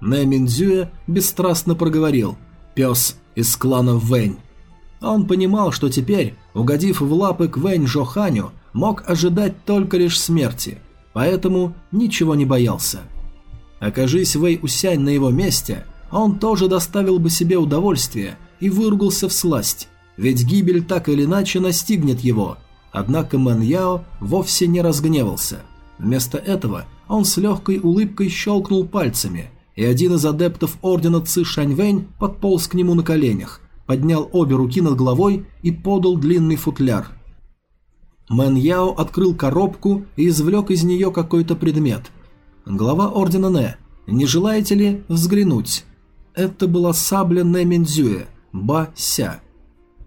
S1: Нэ Минзюэ бесстрастно проговорил «Пес из клана Вэнь». Он понимал, что теперь, угодив в лапы к Вэнь Жоханю, мог ожидать только лишь смерти, поэтому ничего не боялся. Окажись Вэй Усянь на его месте, он тоже доставил бы себе удовольствие и выругался в сласть, ведь гибель так или иначе настигнет его. Однако Мэн Яо вовсе не разгневался. Вместо этого он с легкой улыбкой щелкнул пальцами, и один из адептов ордена Цишань Вэнь подполз к нему на коленях, поднял обе руки над головой и подал длинный футляр. Мэн Яо открыл коробку и извлек из нее какой-то предмет. Глава ордена Нэ, не желаете ли взглянуть? Это была сабля Нэ Минзюэ, Бася.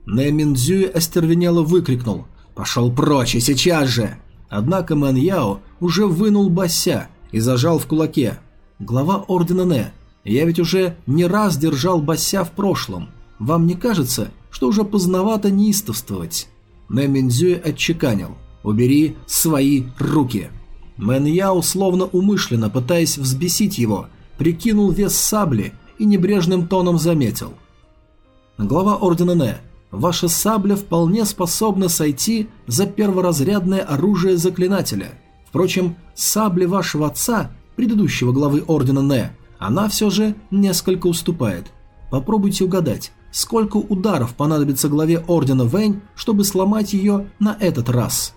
S1: Нэ Минзюэ остервенело выкрикнул «Пошел прочь и сейчас же!» Однако Мэн Яо уже вынул Бася и зажал в кулаке. Глава ордена Нэ, я ведь уже не раз держал Бася в прошлом. Вам не кажется, что уже поздновато неистовствовать? Нэ отчеканил. Убери свои руки. Мэн Яо, словно умышленно пытаясь взбесить его, прикинул вес сабли и небрежным тоном заметил. Глава ордена Нэ, ваша сабля вполне способна сойти за перворазрядное оружие заклинателя. Впрочем, сабли вашего отца, предыдущего главы ордена Нэ, она все же несколько уступает. Попробуйте угадать, сколько ударов понадобится главе ордена Вэнь, чтобы сломать ее на этот раз.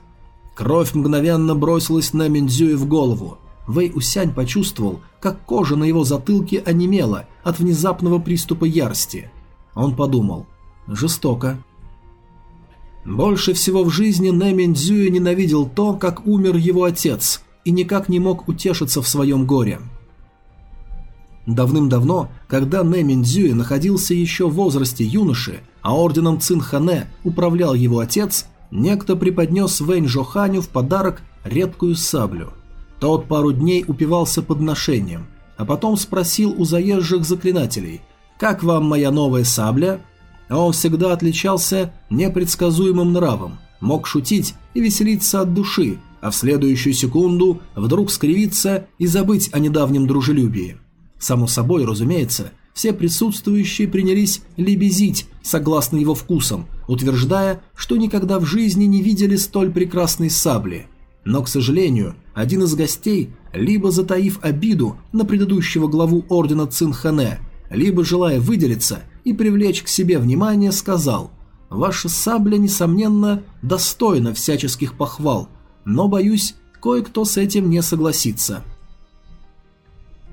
S1: Кровь мгновенно бросилась на Миндзюи в голову. Вэй Усянь почувствовал, как кожа на его затылке онемела от внезапного приступа ярости. Он подумал, жестоко. Больше всего в жизни Нэ Миндзюи ненавидел то, как умер его отец, и никак не мог утешиться в своем горе. Давным-давно, когда Нэ Миндзюи находился еще в возрасте юноши, а орденом Цинхане управлял его отец, некто преподнес Вэнь Жоханю в подарок редкую саблю. Тот пару дней упивался подношением, а потом спросил у заезжих заклинателей «Как вам моя новая сабля?» Он всегда отличался непредсказуемым нравом, мог шутить и веселиться от души, а в следующую секунду вдруг скривиться и забыть о недавнем дружелюбии. Само собой, разумеется, все присутствующие принялись лебезить, согласно его вкусам, утверждая, что никогда в жизни не видели столь прекрасной сабли. Но, к сожалению, один из гостей, либо затаив обиду на предыдущего главу ордена Цинхане, либо желая выделиться и привлечь к себе внимание, сказал «Ваша сабля, несомненно, достойна всяческих похвал, но, боюсь, кое-кто с этим не согласится».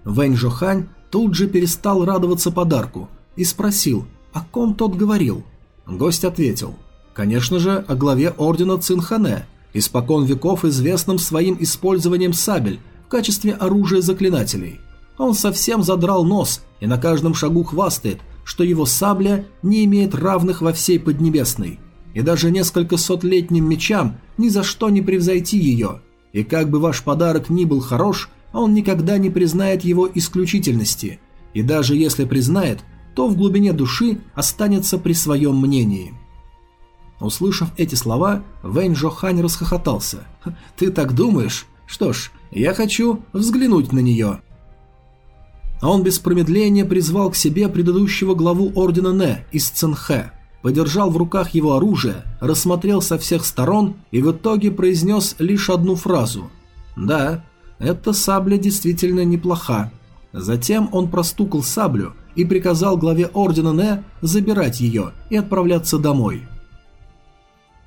S1: Вэнь Жохань тут же перестал радоваться подарку и спросил, о ком тот говорил. Гость ответил, конечно же, о главе ордена Цинхане, испокон веков известным своим использованием сабель в качестве оружия заклинателей. Он совсем задрал нос и на каждом шагу хвастает, что его сабля не имеет равных во всей Поднебесной, и даже несколько сотлетним мечам ни за что не превзойти ее. И как бы ваш подарок ни был хорош, он никогда не признает его исключительности, и даже если признает, то в глубине души останется при своем мнении. Услышав эти слова, Вэнь Жохань расхохотался. «Ты так думаешь? Что ж, я хочу взглянуть на нее». А он без промедления призвал к себе предыдущего главу ордена Нэ из Цинхэ, подержал в руках его оружие, рассмотрел со всех сторон и в итоге произнес лишь одну фразу. «Да, эта сабля действительно неплоха. Затем он простукал саблю и приказал главе ордена Нэ забирать ее и отправляться домой.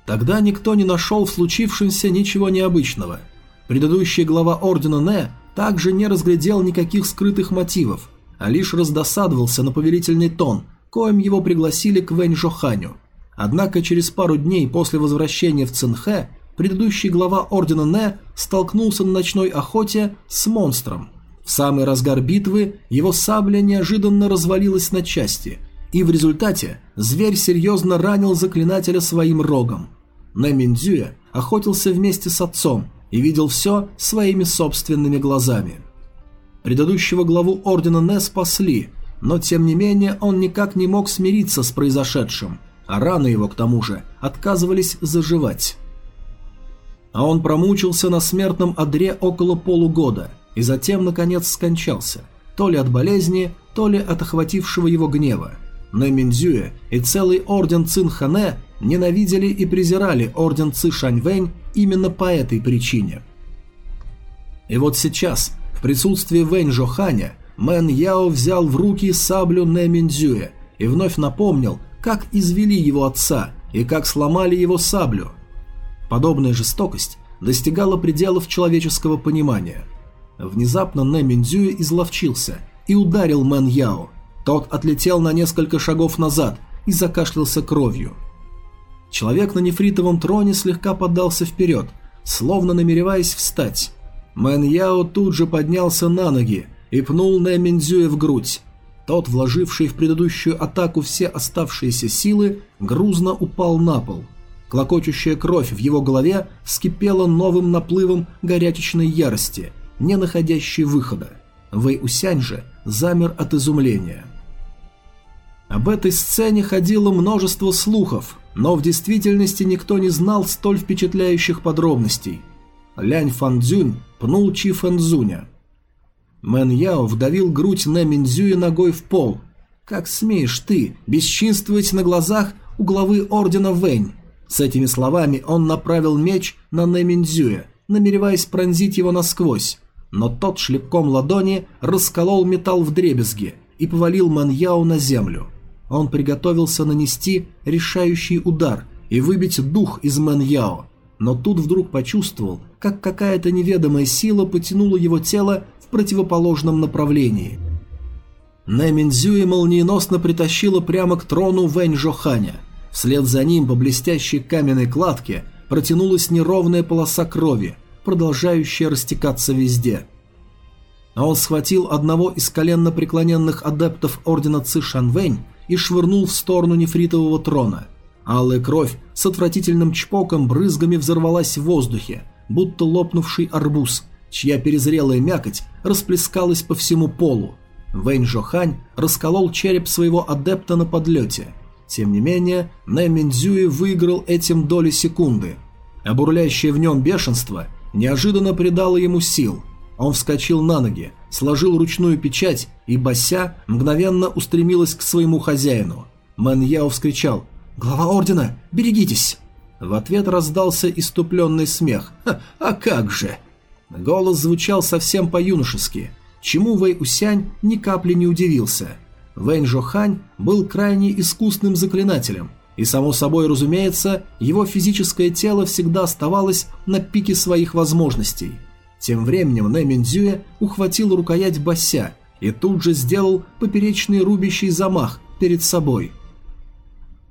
S1: Тогда никто не нашел в случившемся ничего необычного. Предыдущий глава ордена Нэ также не разглядел никаких скрытых мотивов, а лишь раздосадовался на повелительный тон, коим его пригласили к Вэнь Жоханю. Однако через пару дней после возвращения в Цинхэ предыдущий глава Ордена Не столкнулся на ночной охоте с монстром. В самый разгар битвы его сабля неожиданно развалилась на части, и в результате зверь серьезно ранил заклинателя своим рогом. Не Миндзюя охотился вместе с отцом и видел все своими собственными глазами. Предыдущего главу Ордена Не спасли, но тем не менее он никак не мог смириться с произошедшим а раны его, к тому же, отказывались заживать. А он промучился на смертном одре около полугода и затем, наконец, скончался, то ли от болезни, то ли от охватившего его гнева. Но Минзюэ и целый орден Цинхане ненавидели и презирали орден Ци Шаньвэнь именно по этой причине. И вот сейчас, в присутствии Вэнь Жоханя, Мэн Яо взял в руки саблю Нэ Минзюэ и вновь напомнил, как извели его отца и как сломали его саблю. Подобная жестокость достигала пределов человеческого понимания. Внезапно Нэ Минзюэ изловчился и ударил Мэн Яо. Тот отлетел на несколько шагов назад и закашлялся кровью. Человек на нефритовом троне слегка подался вперед, словно намереваясь встать. Мэн Яо тут же поднялся на ноги и пнул Нэ Минзюэ в грудь. Тот, вложивший в предыдущую атаку все оставшиеся силы, грузно упал на пол. Клокочущая кровь в его голове вскипела новым наплывом горячечной ярости, не находящей выхода. Вэй Усянь же замер от изумления. Об этой сцене ходило множество слухов, но в действительности никто не знал столь впечатляющих подробностей. Лянь Фанцзюнь пнул Чи Фэнзуня. Мэн Яо вдавил грудь Нэ Минзюя ногой в пол. «Как смеешь ты бесчинствовать на глазах у главы ордена Вэнь?» С этими словами он направил меч на Нэ Минзюэ, намереваясь пронзить его насквозь. Но тот шлепком ладони расколол металл вдребезги и повалил Мэн Яо на землю. Он приготовился нанести решающий удар и выбить дух из Мэн Яо, но тут вдруг почувствовал, как какая-то неведомая сила потянула его тело в противоположном направлении. Нэминзюи молниеносно притащила прямо к трону Вэнь Жоханя. Вслед за ним по блестящей каменной кладке протянулась неровная полоса крови, продолжающая растекаться везде. А он схватил одного из коленно преклоненных адептов ордена Ци Шанвэнь и швырнул в сторону нефритового трона. Алая кровь с отвратительным чпоком брызгами взорвалась в воздухе, будто лопнувший арбуз, чья перезрелая мякоть расплескалась по всему полу. Вэнь Жохань расколол череп своего адепта на подлете. Тем не менее, Нэ выиграл этим доли секунды. А в нем бешенство неожиданно придало ему сил – он вскочил на ноги, сложил ручную печать, и Бася мгновенно устремилась к своему хозяину. Мэн Яо вскричал «Глава ордена, берегитесь!» В ответ раздался иступленный смех. «Ха, а как же!» Голос звучал совсем по-юношески, чему Вэй Усянь ни капли не удивился. Вэнь Жохань был крайне искусным заклинателем, и, само собой разумеется, его физическое тело всегда оставалось на пике своих возможностей – тем временем Нэ Минзюэ ухватил рукоять Бася и тут же сделал поперечный рубящий замах перед собой.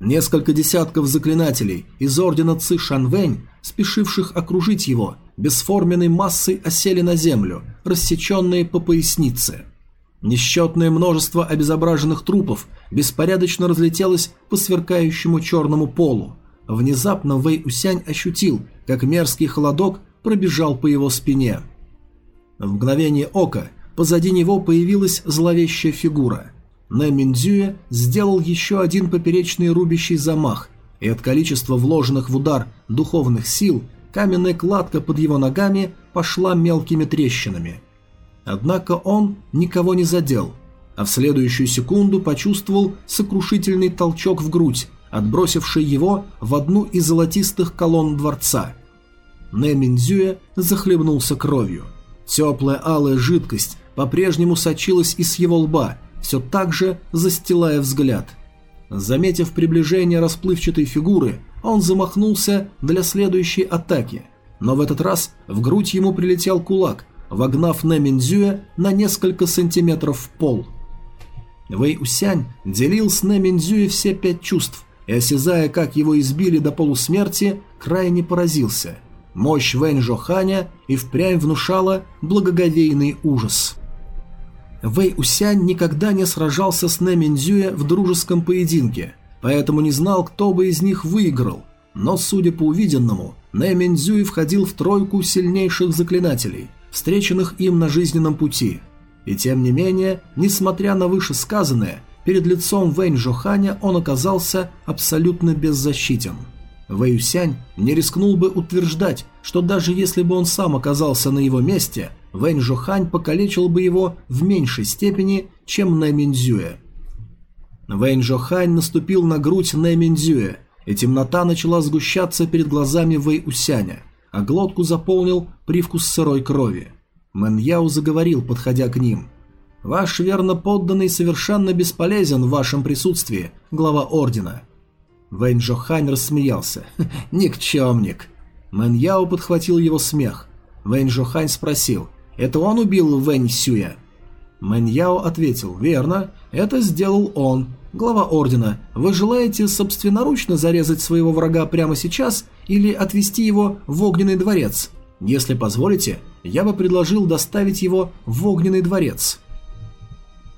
S1: Несколько десятков заклинателей из ордена Ци Шанвэнь, спешивших окружить его, бесформенной массой осели на землю, рассеченные по пояснице. Несчетное множество обезображенных трупов беспорядочно разлетелось по сверкающему черному полу. Внезапно Вэй Усянь ощутил, как мерзкий холодок пробежал по его спине. В мгновение ока позади него появилась зловещая фигура. Нэ Миндзюэ сделал еще один поперечный рубящий замах, и от количества вложенных в удар духовных сил каменная кладка под его ногами пошла мелкими трещинами. Однако он никого не задел, а в следующую секунду почувствовал сокрушительный толчок в грудь, отбросивший его в одну из золотистых колонн дворца – Нэ Минзюэ захлебнулся кровью. Теплая алая жидкость по-прежнему сочилась из его лба, все так же застилая взгляд. Заметив приближение расплывчатой фигуры, он замахнулся для следующей атаки, но в этот раз в грудь ему прилетел кулак, вогнав Нэ Минзюэ на несколько сантиметров в пол. Вэй Усянь делил с Нэ Минзюэ все пять чувств и, осязая, как его избили до полусмерти, крайне поразился – Мощь Вэнь Жоханя и впрямь внушала благоговейный ужас. Вэй Усянь никогда не сражался с Нэ Минзюэ в дружеском поединке, поэтому не знал, кто бы из них выиграл, но, судя по увиденному, Нэ Минзюэ входил в тройку сильнейших заклинателей, встреченных им на жизненном пути. И тем не менее, несмотря на вышесказанное, перед лицом Вэнь Жоханя он оказался абсолютно беззащитен. Вэй Усянь не рискнул бы утверждать, что даже если бы он сам оказался на его месте, Вэнь Жохань покалечил бы его в меньшей степени, чем Нэ Минзюэ. Вэнь Жохань наступил на грудь Нэ Минзюэ, и темнота начала сгущаться перед глазами Вэй Усяня, а глотку заполнил привкус сырой крови. Мэн Яо заговорил, подходя к ним. «Ваш верно подданный совершенно бесполезен в вашем присутствии, глава ордена». Вэнь Жохань рассмеялся. «Никчемник». Мэн Яо подхватил его смех. Вэнь Жохань спросил, «Это он убил Вэнь Сюя?» Мэн Яо ответил, «Верно, это сделал он. Глава Ордена, вы желаете собственноручно зарезать своего врага прямо сейчас или отвести его в Огненный дворец? Если позволите, я бы предложил доставить его в Огненный дворец».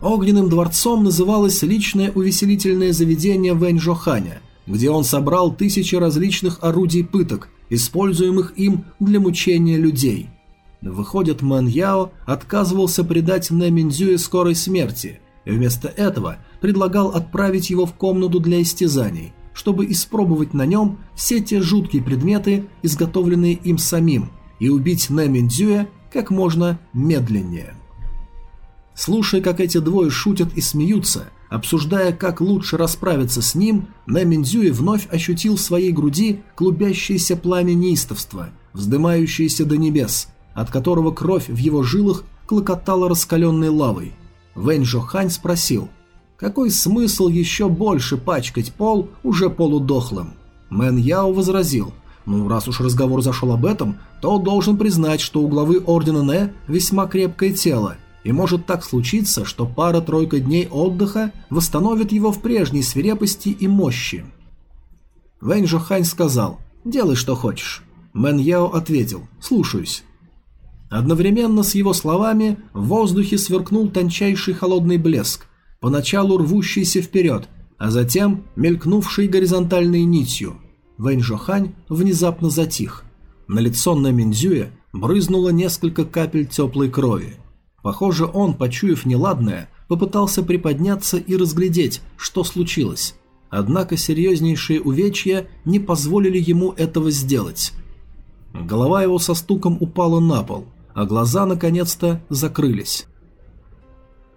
S1: Огненным дворцом называлось личное увеселительное заведение Вэнь Жоханя, где он собрал тысячи различных орудий пыток, используемых им для мучения людей. Выходит, Мэн Яо отказывался предать Нэ скорой смерти, и вместо этого предлагал отправить его в комнату для истязаний, чтобы испробовать на нем все те жуткие предметы, изготовленные им самим, и убить Нэ как можно медленнее. Слушая, как эти двое шутят и смеются, обсуждая, как лучше расправиться с ним, Нэ вновь ощутил в своей груди клубящееся пламя неистовства, вздымающееся до небес, от которого кровь в его жилах клокотала раскаленной лавой. Вэнь Жохань спросил, какой смысл еще больше пачкать пол уже полудохлым? Мэн Яо возразил, ну раз уж разговор зашел об этом, то должен признать, что у главы Ордена Нэ весьма крепкое тело, и может так случиться, что пара-тройка дней отдыха восстановит его в прежней свирепости и мощи. Вэнь Жохань сказал «Делай, что хочешь». Мэн Яо ответил «Слушаюсь». Одновременно с его словами в воздухе сверкнул тончайший холодный блеск, поначалу рвущийся вперед, а затем мелькнувший горизонтальной нитью. Вэнь Жохань внезапно затих. На лицо Наминдзюя брызнуло несколько капель теплой крови. Похоже, он, почуяв неладное, попытался приподняться и разглядеть, что случилось. Однако серьезнейшие увечья не позволили ему этого сделать. Голова его со стуком упала на пол, а глаза наконец-то закрылись.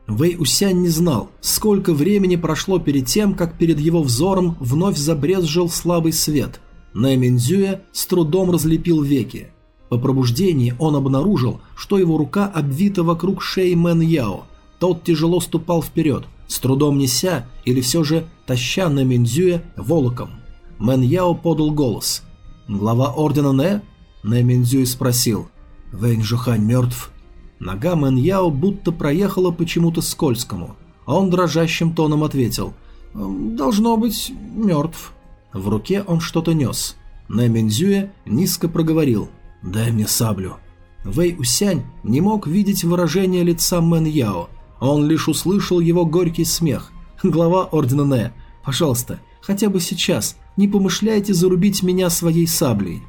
S1: Вэй Усянь не знал, сколько времени прошло перед тем, как перед его взором вновь забрезжил слабый свет. Нэ Минзюэ с трудом разлепил веки. По пробуждении он обнаружил, что его рука обвита вокруг шеи Мэн Яо. Тот тяжело ступал вперед, с трудом неся или все же таща Нэ Минзюэ волоком. Мэн Яо подал голос. «Глава Ордена Нэ?» Нэ Минзюэ спросил. Вэнь Жохань мертв. Нога Мэн Яо будто проехала по чему-то скользкому, а он дрожащим тоном ответил «Должно быть, мертв». В руке он что-то нес. Нэ Минзюэ низко проговорил «Дай мне саблю». Вэй Усянь не мог видеть выражение лица Мэн Яо, он лишь услышал его горький смех. «Глава Ордена Нэ, пожалуйста, хотя бы сейчас не помышляйте зарубить меня своей саблей».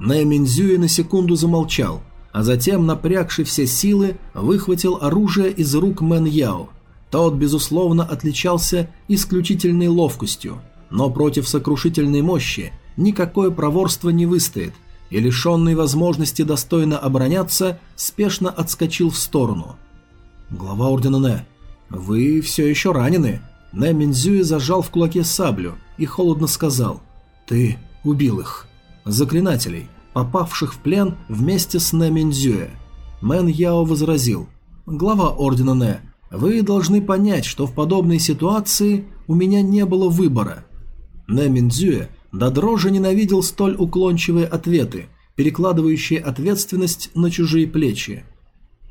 S1: Нэ Минзюэ на секунду замолчал, а затем, напрягши все силы, выхватил оружие из рук Мэн Яо. Тот, безусловно, отличался исключительной ловкостью, но против сокрушительной мощи никакое проворство не выстоит, и лишенный возможности достойно обороняться, спешно отскочил в сторону. «Глава Ордена Нэ, вы все еще ранены?» Нэ Минзюи зажал в кулаке саблю и холодно сказал «Ты убил их» заклинателей, попавших в плен вместе с Нэ Минзюэ. Мэн Яо возразил, «Глава Ордена Нэ, вы должны понять, что в подобной ситуации у меня не было выбора». Нэ Минзюэ до дрожи ненавидел столь уклончивые ответы, перекладывающие ответственность на чужие плечи.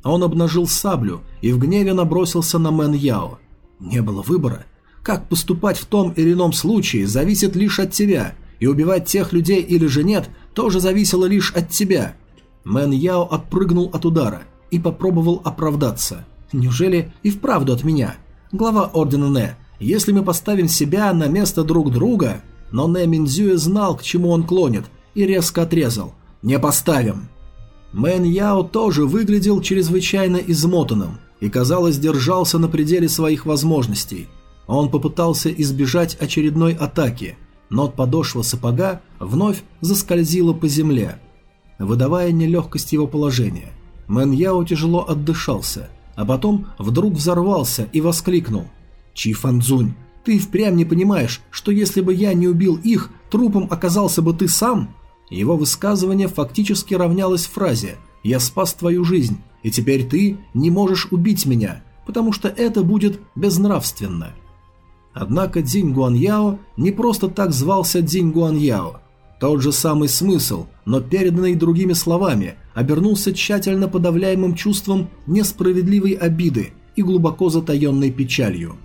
S1: Он обнажил саблю и в гневе набросился на Мэн Яо. Не было выбора. Как поступать в том или ином случае зависит лишь от тебя – и убивать тех людей или же нет, тоже зависело лишь от тебя. Мэн Яо отпрыгнул от удара и попробовал оправдаться. Неужели и вправду от меня? Глава Ордена Нэ, если мы поставим себя на место друг друга... Но Нэ Минзюэ знал, к чему он клонит, и резко отрезал. «Не поставим!» Мэн Яо тоже выглядел чрезвычайно измотанным. и, казалось, держался на пределе своих возможностей. Он попытался избежать очередной атаки, но подошва сапога вновь заскользила по земле, выдавая нелегкость его положения. Мэн Яо тяжело отдышался, а потом вдруг взорвался и воскликнул. «Чи Фанзунь, ты впрямь не понимаешь, что если бы я не убил их, трупом оказался бы ты сам?» Его высказывание фактически равнялось фразе «Я спас твою жизнь, и теперь ты не можешь убить меня, потому что это будет безнравственно». Однако Динь Гуаньяо не просто так звался Динь Гуаньяо. Тот же самый смысл, но переданный другими словами, обернулся тщательно подавляемым чувством несправедливой обиды и глубоко затаенной печалью.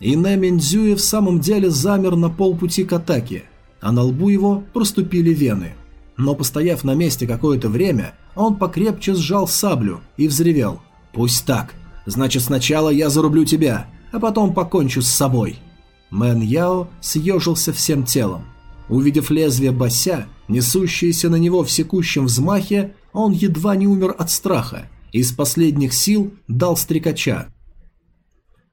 S1: И Нэминзюэ в самом деле замер на полпути к атаке, а на лбу его проступили вены. Но постояв на месте какое-то время, он покрепче сжал саблю и взревел. «Пусть так. Значит, сначала я зарублю тебя, а потом покончу с собой». Мэн Яо съежился всем телом. Увидев лезвие Бася, несущееся на него в секущем взмахе, он едва не умер от страха и из последних сил дал стрекача.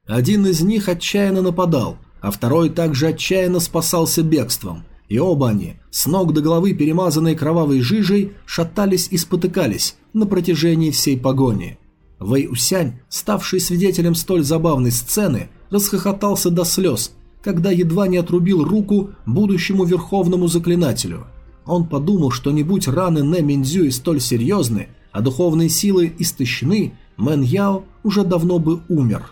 S1: Один из них отчаянно нападал, а второй также отчаянно спасался бегством, и оба они, с ног до головы перемазанные кровавой жижей, шатались и спотыкались на протяжении всей погони. Вэй Усянь, ставший свидетелем столь забавной сцены, расхохотался до слез – когда едва не отрубил руку будущему верховному заклинателю. Он подумал, что не будь раны Не Минзюи столь серьезны, а духовные силы истощены, Мэн Яо уже давно бы умер.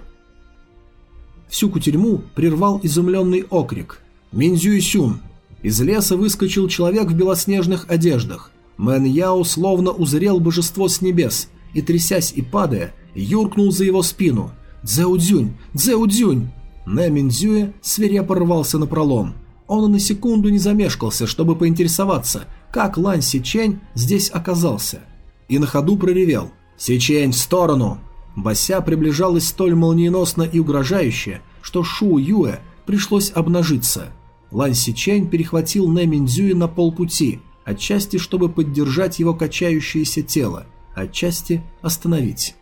S1: Всю кутерьму прервал изумленный окрик. «Минзюй Сюн!» Из леса выскочил человек в белоснежных одеждах. Мэн Яо словно узрел божество с небес и, трясясь и падая, юркнул за его спину. «Дзяудзюнь! Дзяудзюнь!» Нэ Минзюэ свирепо рвался на пролом. Он и на секунду не замешкался, чтобы поинтересоваться, как Лань Сичень здесь оказался. И на ходу проревел «Сичень, в сторону!». Бася приближалась столь молниеносно и угрожающе, что Шу Юэ пришлось обнажиться. Лань Сичень перехватил Нэ на полпути, отчасти чтобы поддержать его качающееся тело, отчасти остановить.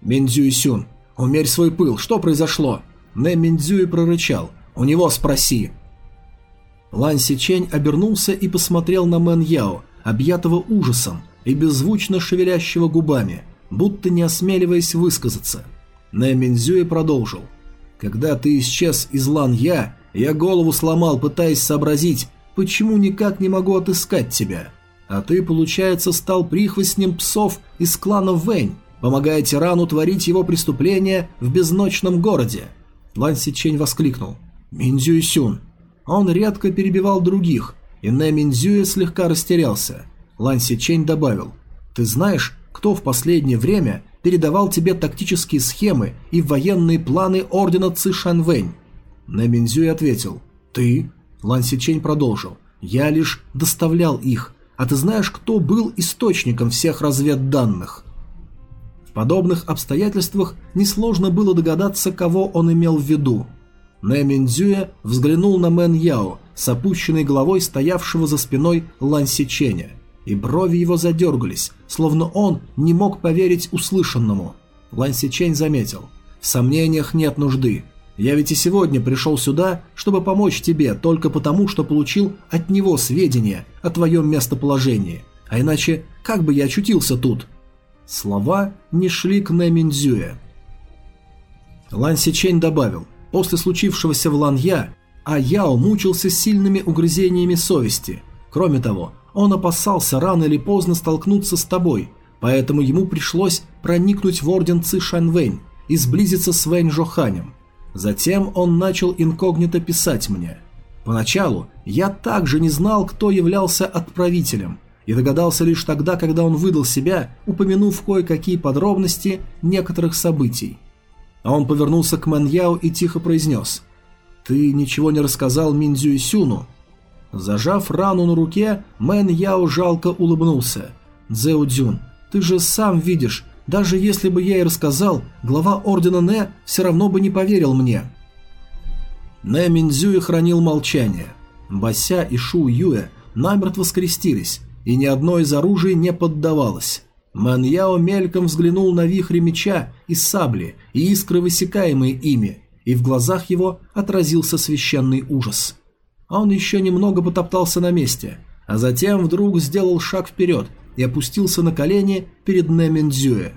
S1: «Минзюэ Сюн, умерь свой пыл, что произошло?» Нэ Миндзюи прорычал «У него спроси!». Лан Сичень обернулся и посмотрел на Мэн Яо, объятого ужасом и беззвучно шевелящего губами, будто не осмеливаясь высказаться. Нэ Миндзюи продолжил «Когда ты исчез из Лан Я, я голову сломал, пытаясь сообразить, почему никак не могу отыскать тебя. А ты, получается, стал прихвостнем псов из клана Вэнь, помогая тирану творить его преступления в безночном городе. Лан Сичень воскликнул. «Минзюй Сюн!» Он редко перебивал других, и Нэ Минзюэ слегка растерялся. Лан Сичень добавил. «Ты знаешь, кто в последнее время передавал тебе тактические схемы и военные планы ордена Ци Шанвэнь?» Нэ Минзюэ ответил. «Ты?» Лан Сичень продолжил. «Я лишь доставлял их. А ты знаешь, кто был источником всех разведданных?» подобных обстоятельствах несложно было догадаться, кого он имел в виду. Нэ Миндзюэ взглянул на Мэн Яо с опущенной головой стоявшего за спиной Лан Сиченя, и брови его задергались, словно он не мог поверить услышанному. Лан Сичень заметил. «В сомнениях нет нужды. Я ведь и сегодня пришел сюда, чтобы помочь тебе, только потому, что получил от него сведения о твоем местоположении. А иначе как бы я очутился тут?» Слова не шли к Нэминдзюэ. Лан Сичень добавил, после случившегося в Ланья, а Яо мучился сильными угрызениями совести. Кроме того, он опасался рано или поздно столкнуться с тобой, поэтому ему пришлось проникнуть в орден Цишань Вэнь и сблизиться с Вэнь Жоханем. Затем он начал инкогнито писать мне. Поначалу я также не знал, кто являлся отправителем, и догадался лишь тогда, когда он выдал себя, упомянув кое-какие подробности некоторых событий. А он повернулся к Мэн Яо и тихо произнес «Ты ничего не рассказал Минзюэ-сюну?» Зажав рану на руке, Мэн Яо жалко улыбнулся. «Цзэо Дзюн, ты же сам видишь, даже если бы я и рассказал, глава Ордена Нэ все равно бы не поверил мне». Нэ Минзюи хранил молчание. Бася и Шу Юэ намертво скрестились, и ни одно из оружий не поддавалось. Мэн Яо мельком взглянул на вихри меча и сабли и искры, высекаемые ими, и в глазах его отразился священный ужас. А он еще немного потоптался на месте, а затем вдруг сделал шаг вперед и опустился на колени перед Нэмин Дзюэ.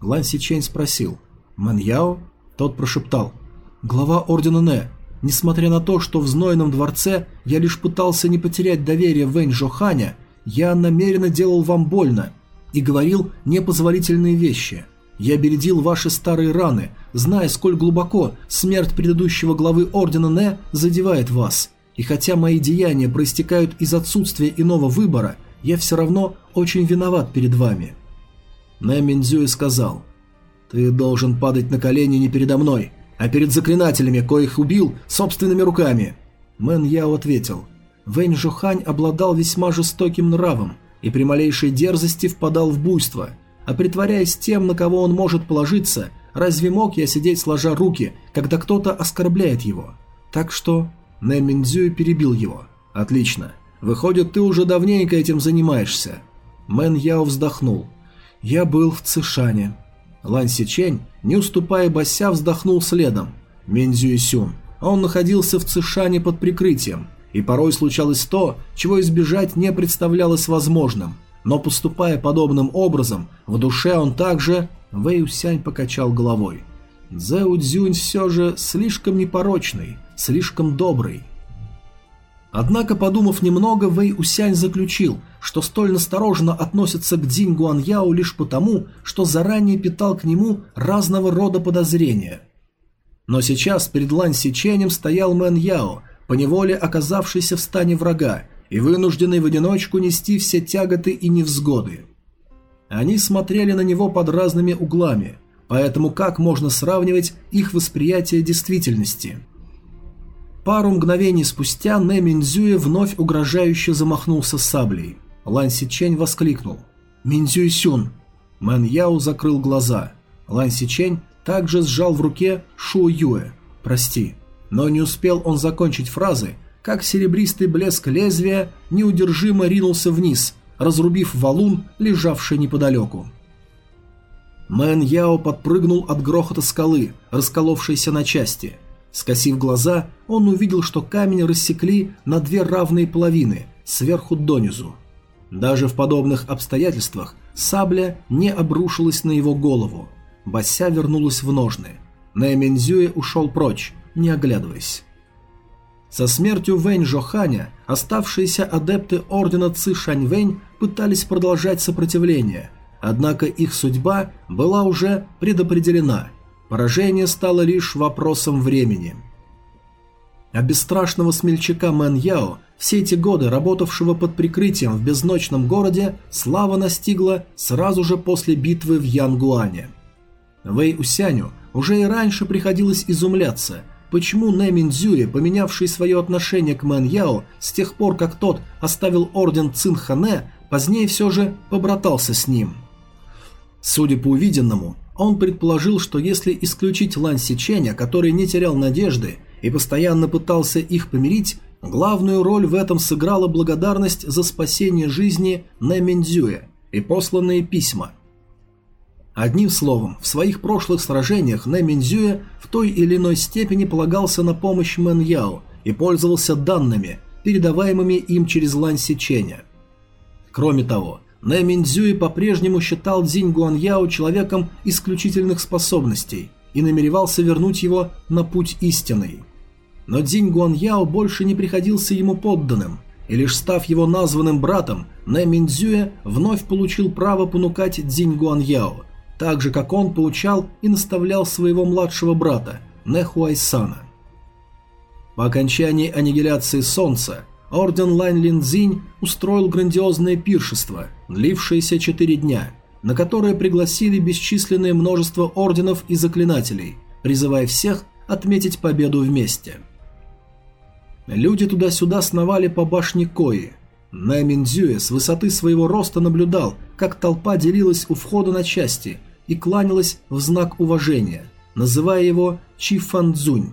S1: Лан Сичень спросил «Мэн Яо?» Тот прошептал «Глава Ордена Нэ, несмотря на то, что в знойном дворце я лишь пытался не потерять доверие Вэнь Жоханя, я намеренно делал вам больно и говорил непозволительные вещи. Я бередил ваши старые раны, зная, сколь глубоко смерть предыдущего главы Ордена Нэ задевает вас. И хотя мои деяния проистекают из отсутствия иного выбора, я все равно очень виноват перед вами». Нэ сказал, «Ты должен падать на колени не передо мной, а перед заклинателями, коих убил собственными руками». Мэн Яо ответил, Вэнь Жухань обладал весьма жестоким нравом и при малейшей дерзости впадал в буйство, а притворяясь тем, на кого он может положиться, разве мог я сидеть сложа руки, когда кто-то оскорбляет его? Так что... Нэ перебил его. «Отлично. Выходит, ты уже давненько этим занимаешься». Мэн Яо вздохнул. «Я был в Цишане». Лан Сичень, не уступая Бася, вздохнул следом. Миндзюй Сюн. Он находился в Цишане под прикрытием, и порой случалось то, чего избежать не представлялось возможным. Но поступая подобным образом, в душе он также... Вэй Усянь покачал головой. Цзэу Цзюнь все же слишком непорочный, слишком добрый. Однако, подумав немного, Вэй Усянь заключил, что столь настороженно относится к Динь Гуаньяо лишь потому, что заранее питал к нему разного рода подозрения. Но сейчас перед Лань Сиченем стоял Мэн Яо, поневоле оказавшийся в стане врага и вынужденный в одиночку нести все тяготы и невзгоды. Они смотрели на него под разными углами, поэтому как можно сравнивать их восприятие действительности? Пару мгновений спустя Нэ Минзюэ вновь угрожающе замахнулся саблей. Лан Сичень воскликнул «Минзюй Сюн!» Мэн Яо закрыл глаза. Лан Сичень также сжал в руке Шу Юэ «Прости». Но не успел он закончить фразы, как серебристый блеск лезвия неудержимо ринулся вниз, разрубив валун, лежавший неподалеку. Мэн Яо подпрыгнул от грохота скалы, расколовшейся на части. Скосив глаза, он увидел, что камень рассекли на две равные половины, сверху донизу. Даже в подобных обстоятельствах сабля не обрушилась на его голову. Бася вернулась в ножны. Нэминзюэ ушел прочь, не оглядываясь. Со смертью Вэнь Жоханя оставшиеся адепты ордена Ци Шань Вэнь пытались продолжать сопротивление, однако их судьба была уже предопределена. Поражение стало лишь вопросом времени. А бесстрашного смельчака Мэн Яо, все эти годы работавшего под прикрытием в Безночном городе, слава настигла сразу же после битвы в Янгуане. Вэй Усяню уже и раньше приходилось изумляться – почему Нэ Минзюэ, поменявший свое отношение к Мэн Яо с тех пор, как тот оставил орден Цинхэ Нэ, позднее все же побратался с ним. Судя по увиденному, он предположил, что если исключить Лан Сиченя, который не терял надежды и постоянно пытался их помирить, главную роль в этом сыграла благодарность за спасение жизни Нэ Минзюя и посланные письма – Одним словом, в своих прошлых сражениях Нэ Минзюэ в той или иной степени полагался на помощь Мэн Яо и пользовался данными, передаваемыми им через Лань Сиченя. Кроме того, Нэ по-прежнему считал Цзинь Гуаньяо человеком исключительных способностей и намеревался вернуть его на путь истинный. Но Цзинь Гуаньяо больше не приходился ему подданным, и лишь став его названным братом, Нэ вновь получил право понукать Цзинь Гуаньяо – так же, как он поучал и наставлял своего младшего брата, Нехуайсана. По окончании аннигиляции Солнца, Орден Лань Линдзинь устроил грандиозное пиршество, длившееся четыре дня, на которое пригласили бесчисленное множество орденов и заклинателей, призывая всех отметить победу вместе. Люди туда-сюда сновали по башне Кои – Найминдзюэ с высоты своего роста наблюдал, как толпа делилась у входа на части и кланялась в знак уважения, называя его Чи Фанцзунь.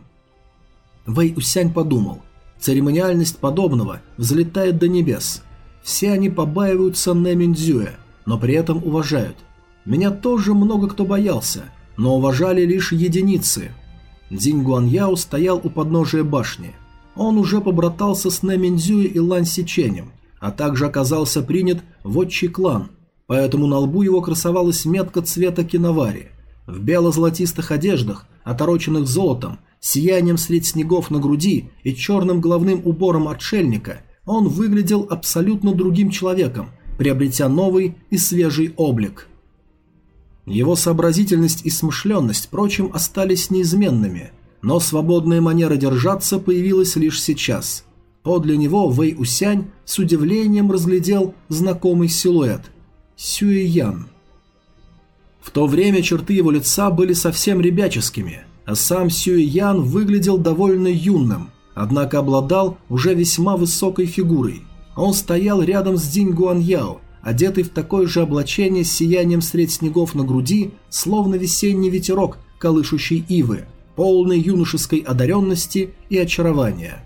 S1: Вэй Усянь подумал, церемониальность подобного взлетает до небес. Все они побаиваются Нэминдзюэ, но при этом уважают. Меня тоже много кто боялся, но уважали лишь единицы. Динь Гуаньяо стоял у подножия башни. Он уже побратался с Нэминдзюй и Лан Сиченем, а также оказался принят в отчий клан, поэтому на лбу его красовалась метка цвета киновари. В бело-золотистых одеждах, отороченных золотом, сиянием средь снегов на груди и черным головным убором отшельника, он выглядел абсолютно другим человеком, приобретя новый и свежий облик. Его сообразительность и смышленность, впрочем, остались неизменными, но свободная манера держаться появилась лишь сейчас. Подле него Вэй Усянь с удивлением разглядел знакомый силуэт – Сюэ Ян. В то время черты его лица были совсем ребяческими – сам Сюэ Ян выглядел довольно юным, однако обладал уже весьма высокой фигурой. Он стоял рядом с Динь Гуаньяо, одетый в такое же облачение с сиянием средь снегов на груди, словно весенний ветерок, колышущий ивы, полный юношеской одаренности и очарования.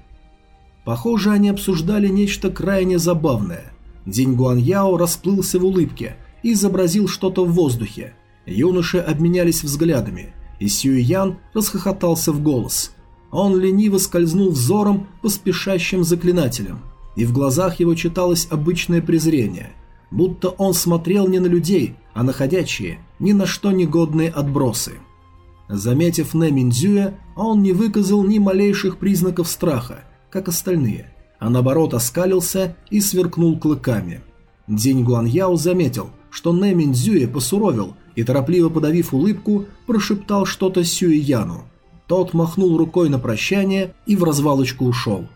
S1: Похоже, они обсуждали нечто крайне забавное. Динь Гуаньяо расплылся в улыбке и изобразил что-то в воздухе. Юноши обменялись взглядами – и Сюйян расхохотался в голос. Он лениво скользнул взором по спешащим заклинателям, и в глазах его читалось обычное презрение, будто он смотрел не на людей, а на ходячие, ни на что негодные отбросы. Заметив Нэ Минзюя, он не выказал ни малейших признаков страха, как остальные, а наоборот оскалился и сверкнул клыками. Динь Гуаньяо заметил, что Нэ Минзюя посуровил и, торопливо подавив улыбку, прошептал что-то Сюэяну. Тот махнул рукой на прощание и в развалочку ушел.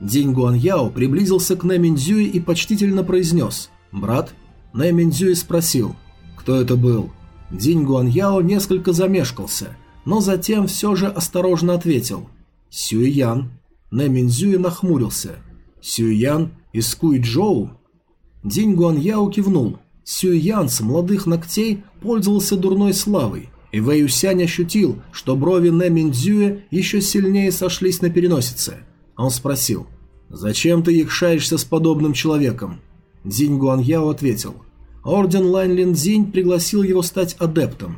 S1: Динь Гуаньяо приблизился к Нэ Минзюе и почтительно произнес «Брат?» Нэ Минзюе спросил «Кто это был?» Динь Гуаньяо несколько замешкался, но затем все же осторожно ответил «Сюэян». Нэ Минзюе нахмурился «Сюэян из Куйчжоу?» Динь Гуаньяо кивнул – Сюэ Ян с молодых ногтей пользовался дурной славой, и Вэй Усянь ощутил, что брови Нэ Миндзюэ еще сильнее сошлись на переносице. Он спросил, «Зачем ты якшаешься с подобным человеком?» Цзинь Гуанъяо ответил, «Орден Ланьлин Цзинь пригласил его стать адептом.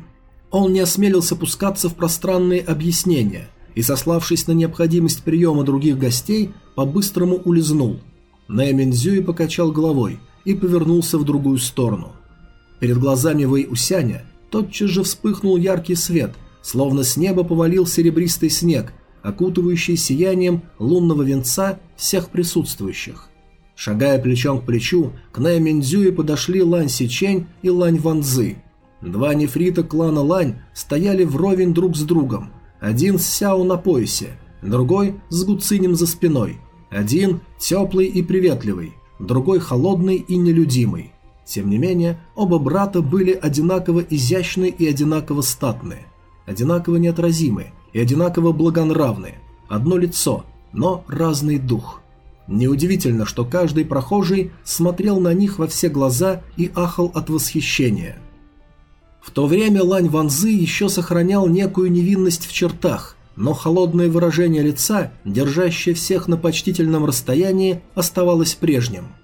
S1: Он не осмелился пускаться в пространные объяснения и, сославшись на необходимость приема других гостей, по-быстрому улизнул. Нэ Миндзюэ покачал головой – и повернулся в другую сторону. Перед глазами Вэй Усяня тотчас же вспыхнул яркий свет, словно с неба повалил серебристый снег, окутывающий сиянием лунного венца всех присутствующих. Шагая плечом к плечу, к Нэ Миндзюе подошли Лань Сичень и Лань Ванзы. Два нефрита клана Лань стояли вровень друг с другом. Один с Сяо на поясе, другой с Гуцинем за спиной. Один теплый и приветливый, другой холодный и нелюдимый. Тем не менее, оба брата были одинаково изящны и одинаково статны, одинаково неотразимы и одинаково благонравны, одно лицо, но разный дух. Неудивительно, что каждый прохожий смотрел на них во все глаза и ахал от восхищения. В то время Лань Ванзы еще сохранял некую невинность в чертах, но холодное выражение лица, держащее всех на почтительном расстоянии, оставалось прежним.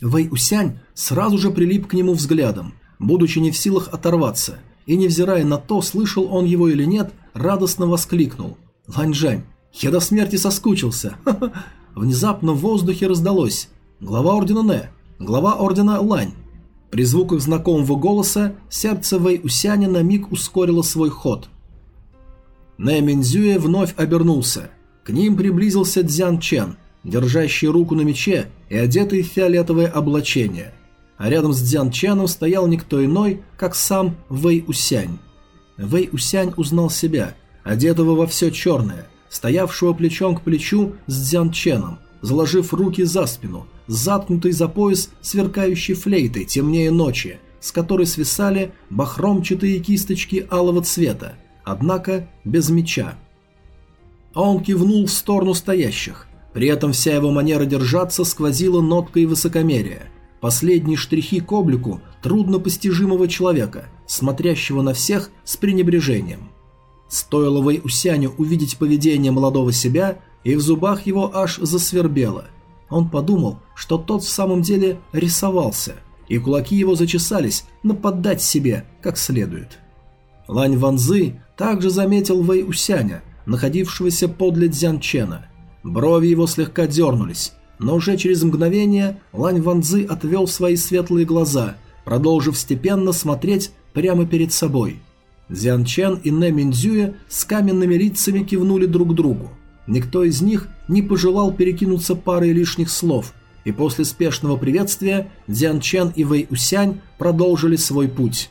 S1: Вэй Усянь сразу же прилип к нему взглядом, будучи не в силах оторваться, и, невзирая на то, слышал он его или нет, радостно воскликнул. «Ланьжань, я до смерти соскучился!» Внезапно в воздухе раздалось. Глава ордена Нэ, глава ордена Лань. При звуках знакомого голоса сердце Вэй Усяня на миг ускорило свой ход. Нэ Минзюэ вновь обернулся. К ним приблизился Дзян Чен, держащий руку на мече и одетый в фиолетовое облачение. А рядом с Дзян Ченом стоял никто иной, как сам Вэй Усянь. Вэй Усянь узнал себя, одетого во все черное, стоявшего плечом к плечу с Дзян Ченом, заложив руки за спину, заткнутый за пояс сверкающей флейтой темнее ночи, с которой свисали бахромчатые кисточки алого цвета, однако без меча. Он кивнул в сторону стоящих. При этом вся его манера держаться сквозила ноткой высокомерия. Последние штрихи к облику труднопостижимого человека, смотрящего на всех с пренебрежением. Стоило Вэй Усяню увидеть поведение молодого себя, и в зубах его аж засвербело. Он подумал, что тот в самом деле рисовался, и кулаки его зачесались нападать себе как следует. Лань Ванзы также заметил Вэй Усяня, находившегося подле Дзян Чена. Брови его слегка дернулись, но уже через мгновение Лань Ванзы отвел свои светлые глаза, продолжив степенно смотреть прямо перед собой. Дзян Чен и Нэ Минзюя с каменными лицами кивнули друг другу. Никто из них не пожелал перекинуться парой лишних слов, и после спешного приветствия Дзян Чен и Вэй Усянь продолжили свой путь.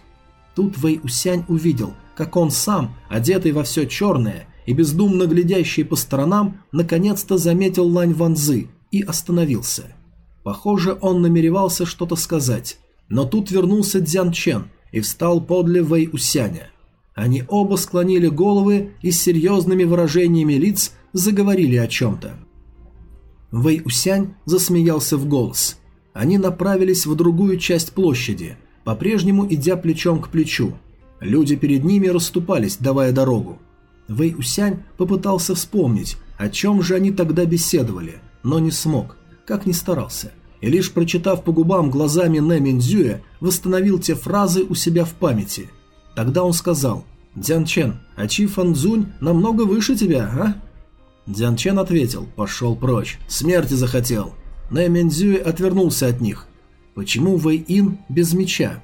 S1: Тут Вэй Усянь увидел, как он сам, одетый во все черное и бездумно глядящий по сторонам, наконец-то заметил Лань Ванзы и остановился. Похоже, он намеревался что-то сказать, но тут вернулся Дзян Чен и встал подле Вэй Усяня. Они оба склонили головы и с серьезными выражениями лиц заговорили о чем-то. Вэй Усянь засмеялся в голос. Они направились в другую часть площади, по-прежнему идя плечом к плечу. Люди перед ними расступались, давая дорогу. Вэй Усянь попытался вспомнить, о чем же они тогда беседовали, но не смог, как ни старался. И лишь прочитав по губам глазами Нэ Минзюя, восстановил те фразы у себя в памяти. Тогда он сказал «Дзян Чен, а Чи Фанзунь намного выше тебя, а?» Дзян Чен ответил «Пошел прочь, смерти захотел». Нэ Минзюй отвернулся от них. Почему Вэй Ин без меча?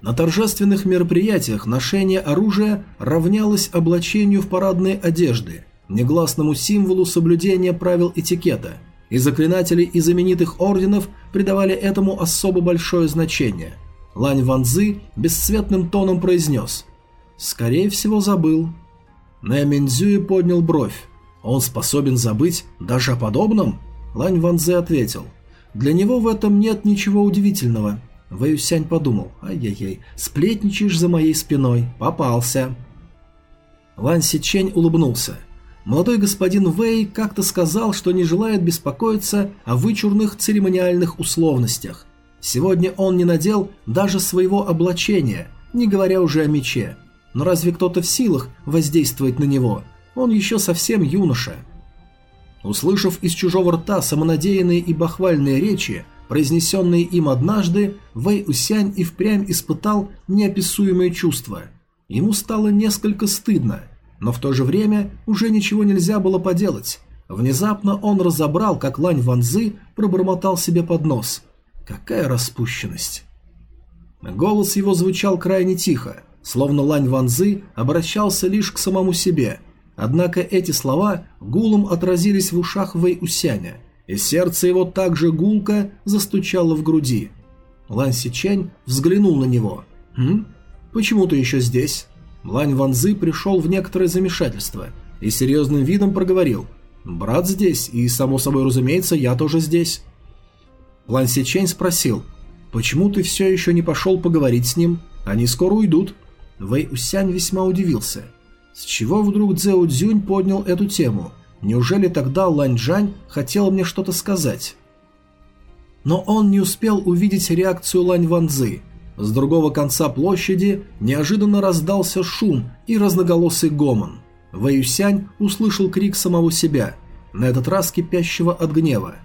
S1: На торжественных мероприятиях ношение оружия равнялось облачению в парадные одежды, негласному символу соблюдения правил этикета, и заклинатели и знаменитых орденов придавали этому особо большое значение. Лань Ванзы бесцветным тоном произнес «Скорее всего забыл». Нэ Минзюи поднял бровь. «Он способен забыть даже о подобном?» Лань Ванзы ответил «Для него в этом нет ничего удивительного». Вэюсянь подумал, ай-яй-яй, сплетничаешь за моей спиной, попался. Лан Сичень улыбнулся. Молодой господин Вэй как-то сказал, что не желает беспокоиться о вычурных церемониальных условностях. Сегодня он не надел даже своего облачения, не говоря уже о мече. Но разве кто-то в силах воздействовать на него? Он еще совсем юноша. Услышав из чужого рта самонадеянные и бахвальные речи, произнесенные им однажды, Вэй Усянь и впрямь испытал неописуемое чувство. Ему стало несколько стыдно, но в то же время уже ничего нельзя было поделать. Внезапно он разобрал, как Лань Ванзы пробормотал себе под нос. Какая распущенность! Голос его звучал крайне тихо, словно Лань Ванзы обращался лишь к самому себе. Однако эти слова гулом отразились в ушах Вэй Усяня – и сердце его также гулко застучало в груди. Лань Сичень взглянул на него. «Хм? Почему ты еще здесь?» Лань Ванзы пришел в некоторое замешательство и серьезным видом проговорил. «Брат здесь, и, само собой разумеется, я тоже здесь». Лань Сичень спросил. «Почему ты все еще не пошел поговорить с ним? Они скоро уйдут». Вэй Усянь весьма удивился. С чего вдруг Цзэу Цзюнь поднял эту тему? Неужели тогда Лань Джань хотел мне что-то сказать? Но он не успел увидеть реакцию Лань Ванзы. С другого конца площади неожиданно раздался шум и разноголосый гомон. Вэюсянь услышал крик самого себя, на этот раз кипящего от гнева.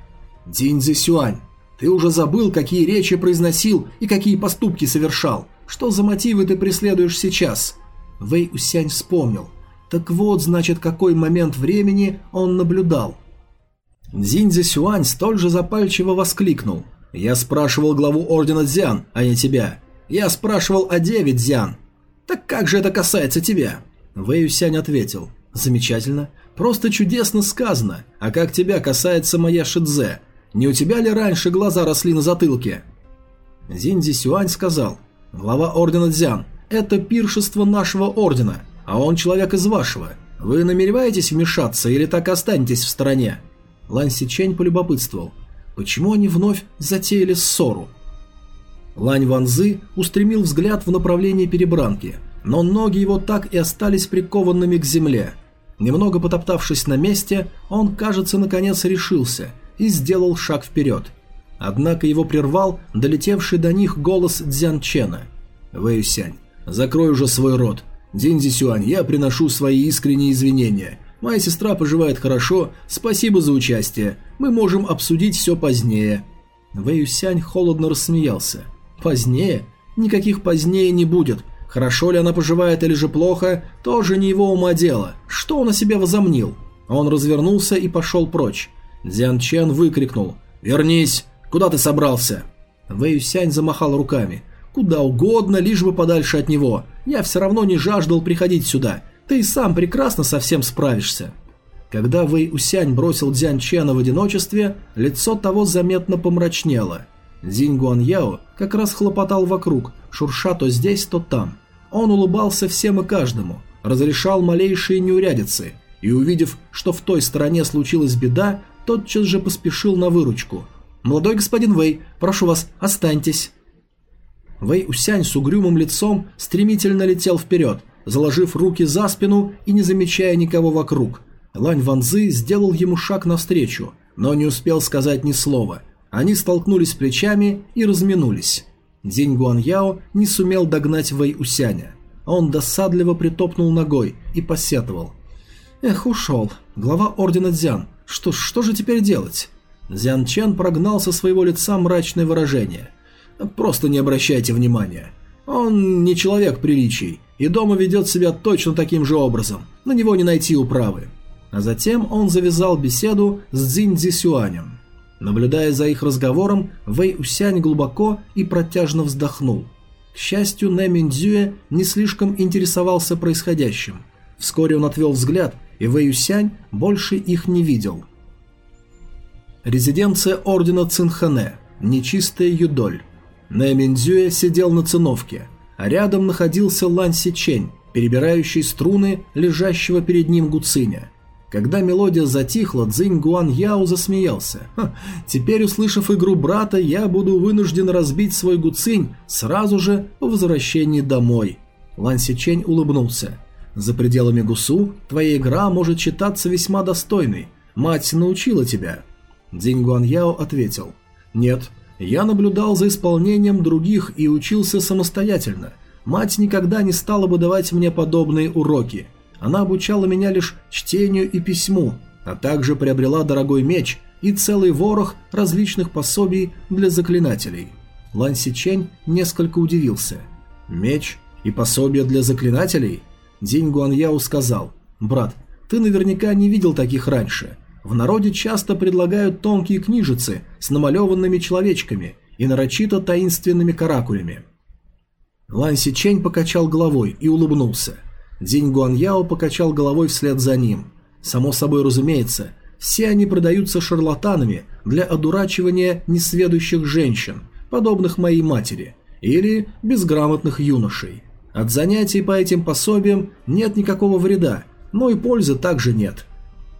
S1: «Динь Сюань, ты уже забыл, какие речи произносил и какие поступки совершал. Что за мотивы ты преследуешь сейчас?» Вэй Усянь вспомнил – так вот, значит, какой момент времени он наблюдал. Дзиньзи Сюань столь же запальчиво воскликнул. «Я спрашивал главу Ордена Дзян, а не тебя. Я спрашивал о деве Дзян. Так как же это касается тебя?» Вэй Сянь ответил. «Замечательно. Просто чудесно сказано. А как тебя касается моя Шидзе? Не у тебя ли раньше глаза росли на затылке?» Зинзи Сюань сказал. «Глава Ордена Дзян, это пиршество нашего Ордена. А он человек из вашего. Вы намереваетесь вмешаться или так останетесь в стороне?» Лан Сичень полюбопытствовал. Почему они вновь затеяли ссору? Лань Ванзы устремил взгляд в направлении перебранки, но ноги его так и остались прикованными к земле. Немного потоптавшись на месте, он, кажется, наконец решился и сделал шаг вперед. Однако его прервал долетевший до них голос Дзян Чена. «Вэйсянь, закрой уже свой рот. Динзи Сюань, я приношу свои искренние извинения. Моя сестра поживает хорошо, спасибо за участие. Мы можем обсудить все позднее». Вэй Юсянь холодно рассмеялся. Позднее? Никаких позднее не будет. Хорошо ли она поживает или же плохо, тоже не его ума дело. Что он о себе возомнил? Он развернулся и пошел прочь. Дзян Чен выкрикнул. «Вернись! Куда ты собрался?» Вэй Юсянь замахал руками. «Куда угодно, лишь бы подальше от него. Я все равно не жаждал приходить сюда. Ты и сам прекрасно со всем справишься». Когда Вэй Усянь бросил Дзян Чена в одиночестве, лицо того заметно помрачнело. Зинь Гуан Яо как раз хлопотал вокруг, шурша то здесь, то там. Он улыбался всем и каждому, разрешал малейшие неурядицы, и увидев, что в той стороне случилась беда, тотчас же поспешил на выручку. «Молодой господин Вэй, прошу вас, останьтесь». Вэй Усянь с угрюмым лицом стремительно летел вперед, заложив руки за спину и не замечая никого вокруг – Лань Ванзы сделал ему шаг навстречу, но не успел сказать ни слова. Они столкнулись плечами и разминулись. День Гуан Яо не сумел догнать Вэй Усяня. Он досадливо притопнул ногой и посетовал. «Эх, ушел. Глава Ордена Дзян. Что, что же теперь делать?» Дзян Чен прогнал со своего лица мрачное выражение. «Просто не обращайте внимания. Он не человек приличий, и дома ведет себя точно таким же образом. На него не найти управы. А затем он завязал беседу с Цзинь Сюанем. Наблюдая за их разговором, Вэй Усянь глубоко и протяжно вздохнул. К счастью, Нэ Миндзюэ не слишком интересовался происходящим. Вскоре он отвел взгляд, и Вэй Усянь больше их не видел. Резиденция ордена Цинхане, нечистая юдоль. Нэ Миндзюэ сидел на циновке, а рядом находился Лан Сичень, перебирающий струны лежащего перед ним гуциня. Когда мелодия затихла, Цзинь Гуан Яо засмеялся. Теперь, услышав игру брата, я буду вынужден разбить свой гуцинь сразу же по возвращении домой. Лан Сичень улыбнулся. За пределами Гусу твоя игра может считаться весьма достойной. Мать научила тебя. Цзинь Гуан Яо ответил. Нет, я наблюдал за исполнением других и учился самостоятельно. Мать никогда не стала бы давать мне подобные уроки. Она обучала меня лишь чтению и письму, а также приобрела дорогой меч и целый ворох различных пособий для заклинателей. Лан Сичень несколько удивился. «Меч и пособия для заклинателей?» День Гуаньяо сказал, «Брат, ты наверняка не видел таких раньше. В народе часто предлагают тонкие книжицы с намалеванными человечками и нарочито таинственными каракулями». Лан Сичень покачал головой и улыбнулся – Динь Гуаньяо покачал головой вслед за ним. Само собой разумеется, все они продаются шарлатанами для одурачивания несведущих женщин, подобных моей матери, или безграмотных юношей. От занятий по этим пособиям нет никакого вреда, но и пользы также нет.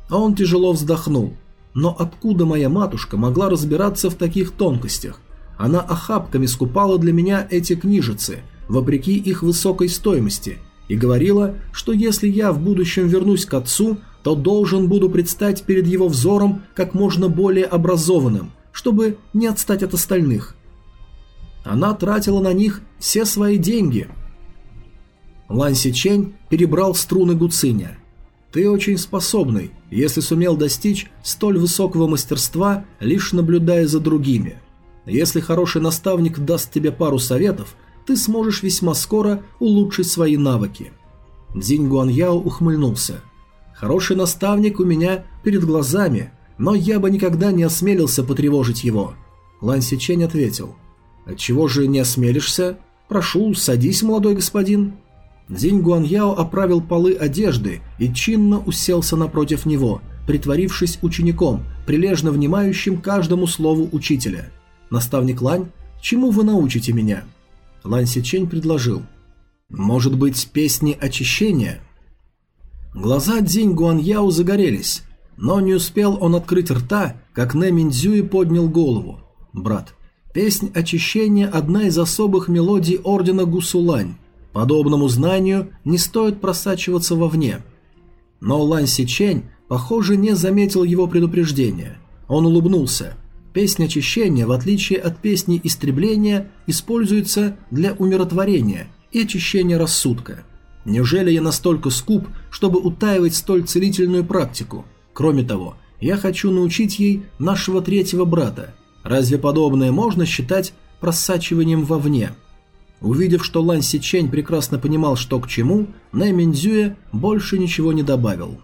S1: А он тяжело вздохнул. Но откуда моя матушка могла разбираться в таких тонкостях? Она охапками скупала для меня эти книжицы, вопреки их высокой стоимости – и говорила, что если я в будущем вернусь к отцу, то должен буду предстать перед его взором как можно более образованным, чтобы не отстать от остальных. Она тратила на них все свои деньги. Лан Сичень перебрал струны гуциня. «Ты очень способный, если сумел достичь столь высокого мастерства, лишь наблюдая за другими. Если хороший наставник даст тебе пару советов, ты сможешь весьма скоро улучшить свои навыки. Дзинь Гуаньяо ухмыльнулся. Хороший наставник у меня перед глазами, но я бы никогда не осмелился потревожить его. Лан Сичень ответил. «Отчего же не осмелишься? Прошу, садись, молодой господин». Дзинь Гуаньяо оправил полы одежды и чинно уселся напротив него, притворившись учеником, прилежно внимающим каждому слову учителя. «Наставник Лань, чему вы научите меня?» Лан Сичень предложил. «Может быть, песни очищения?» Глаза Дзинь Гуаньяо загорелись, но не успел он открыть рта, как Нэ Миндзюи поднял голову. «Брат, песнь очищения – одна из особых мелодий ордена Гусулань. Подобному знанию не стоит просачиваться вовне». Но Лан Сичень, похоже, не заметил его предупреждения. Он улыбнулся – Песня очищения, в отличие от песни истребления, используется для умиротворения и очищения рассудка. Неужели я настолько скуп, чтобы утаивать столь целительную практику? Кроме того, я хочу научить ей нашего третьего брата. Разве подобное можно считать просачиванием вовне? Увидев, что Лан Сичень прекрасно понимал, что к чему, Нэ Минзюэ больше ничего не добавил.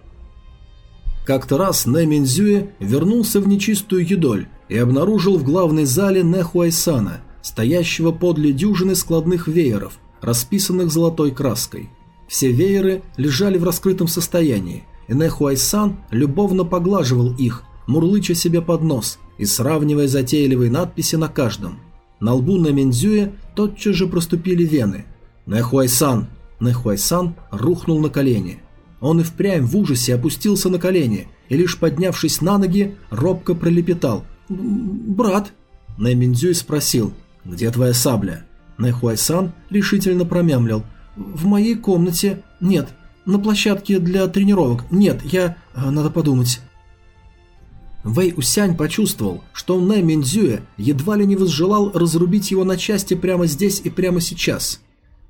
S1: Как-то раз Нэ Минзюэ вернулся в нечистую едоль и обнаружил в главной зале Нэ Хуайсана, стоящего подле дюжины складных вееров, расписанных золотой краской. Все вееры лежали в раскрытом состоянии, и Нэ Хуайсан любовно поглаживал их, мурлыча себе под нос и сравнивая затейливые надписи на каждом. На лбу на Мензюе тотчас же проступили вены. «Нэхуайсан!» Нэхуайсан рухнул на колени. Он и впрямь в ужасе опустился на колени и, лишь поднявшись на ноги, робко пролепетал. «Брат!» Нэ спросил, «Где твоя сабля?» Нэхуайсан решительно промямлил. «В моей комнате. Нет. На площадке для тренировок. Нет, я... А, надо подумать». Вэй Усянь почувствовал, что Нэ Минзюэ едва ли не возжелал разрубить его на части прямо здесь и прямо сейчас.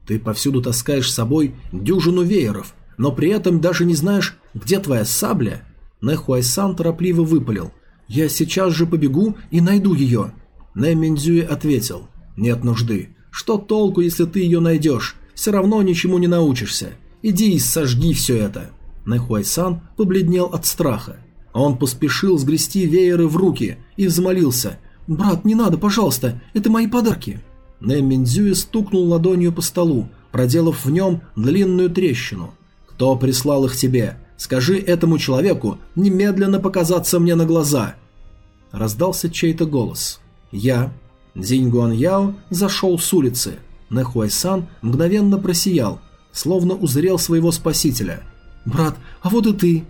S1: «Ты повсюду таскаешь с собой дюжину вееров, но при этом даже не знаешь, где твоя сабля?» Нэ Хуайсан торопливо выпалил. «Я сейчас же побегу и найду ее». Нэ Минзюэ ответил. «Нет нужды. Что толку, если ты ее найдешь? Все равно ничему не научишься. Иди и сожги все это». Нэ Хуайсан побледнел от страха. Он поспешил сгрести вееры в руки и взмолился. «Брат, не надо, пожалуйста, это мои подарки». Нэ Миндзюи стукнул ладонью по столу, проделав в нем длинную трещину. «Кто прислал их тебе? Скажи этому человеку немедленно показаться мне на глаза!» Раздался чей-то голос. «Я». Дзинь Гуан Яо зашел с улицы. Нэ Хуайсан мгновенно просиял, словно узрел своего спасителя. «Брат, а вот и ты!»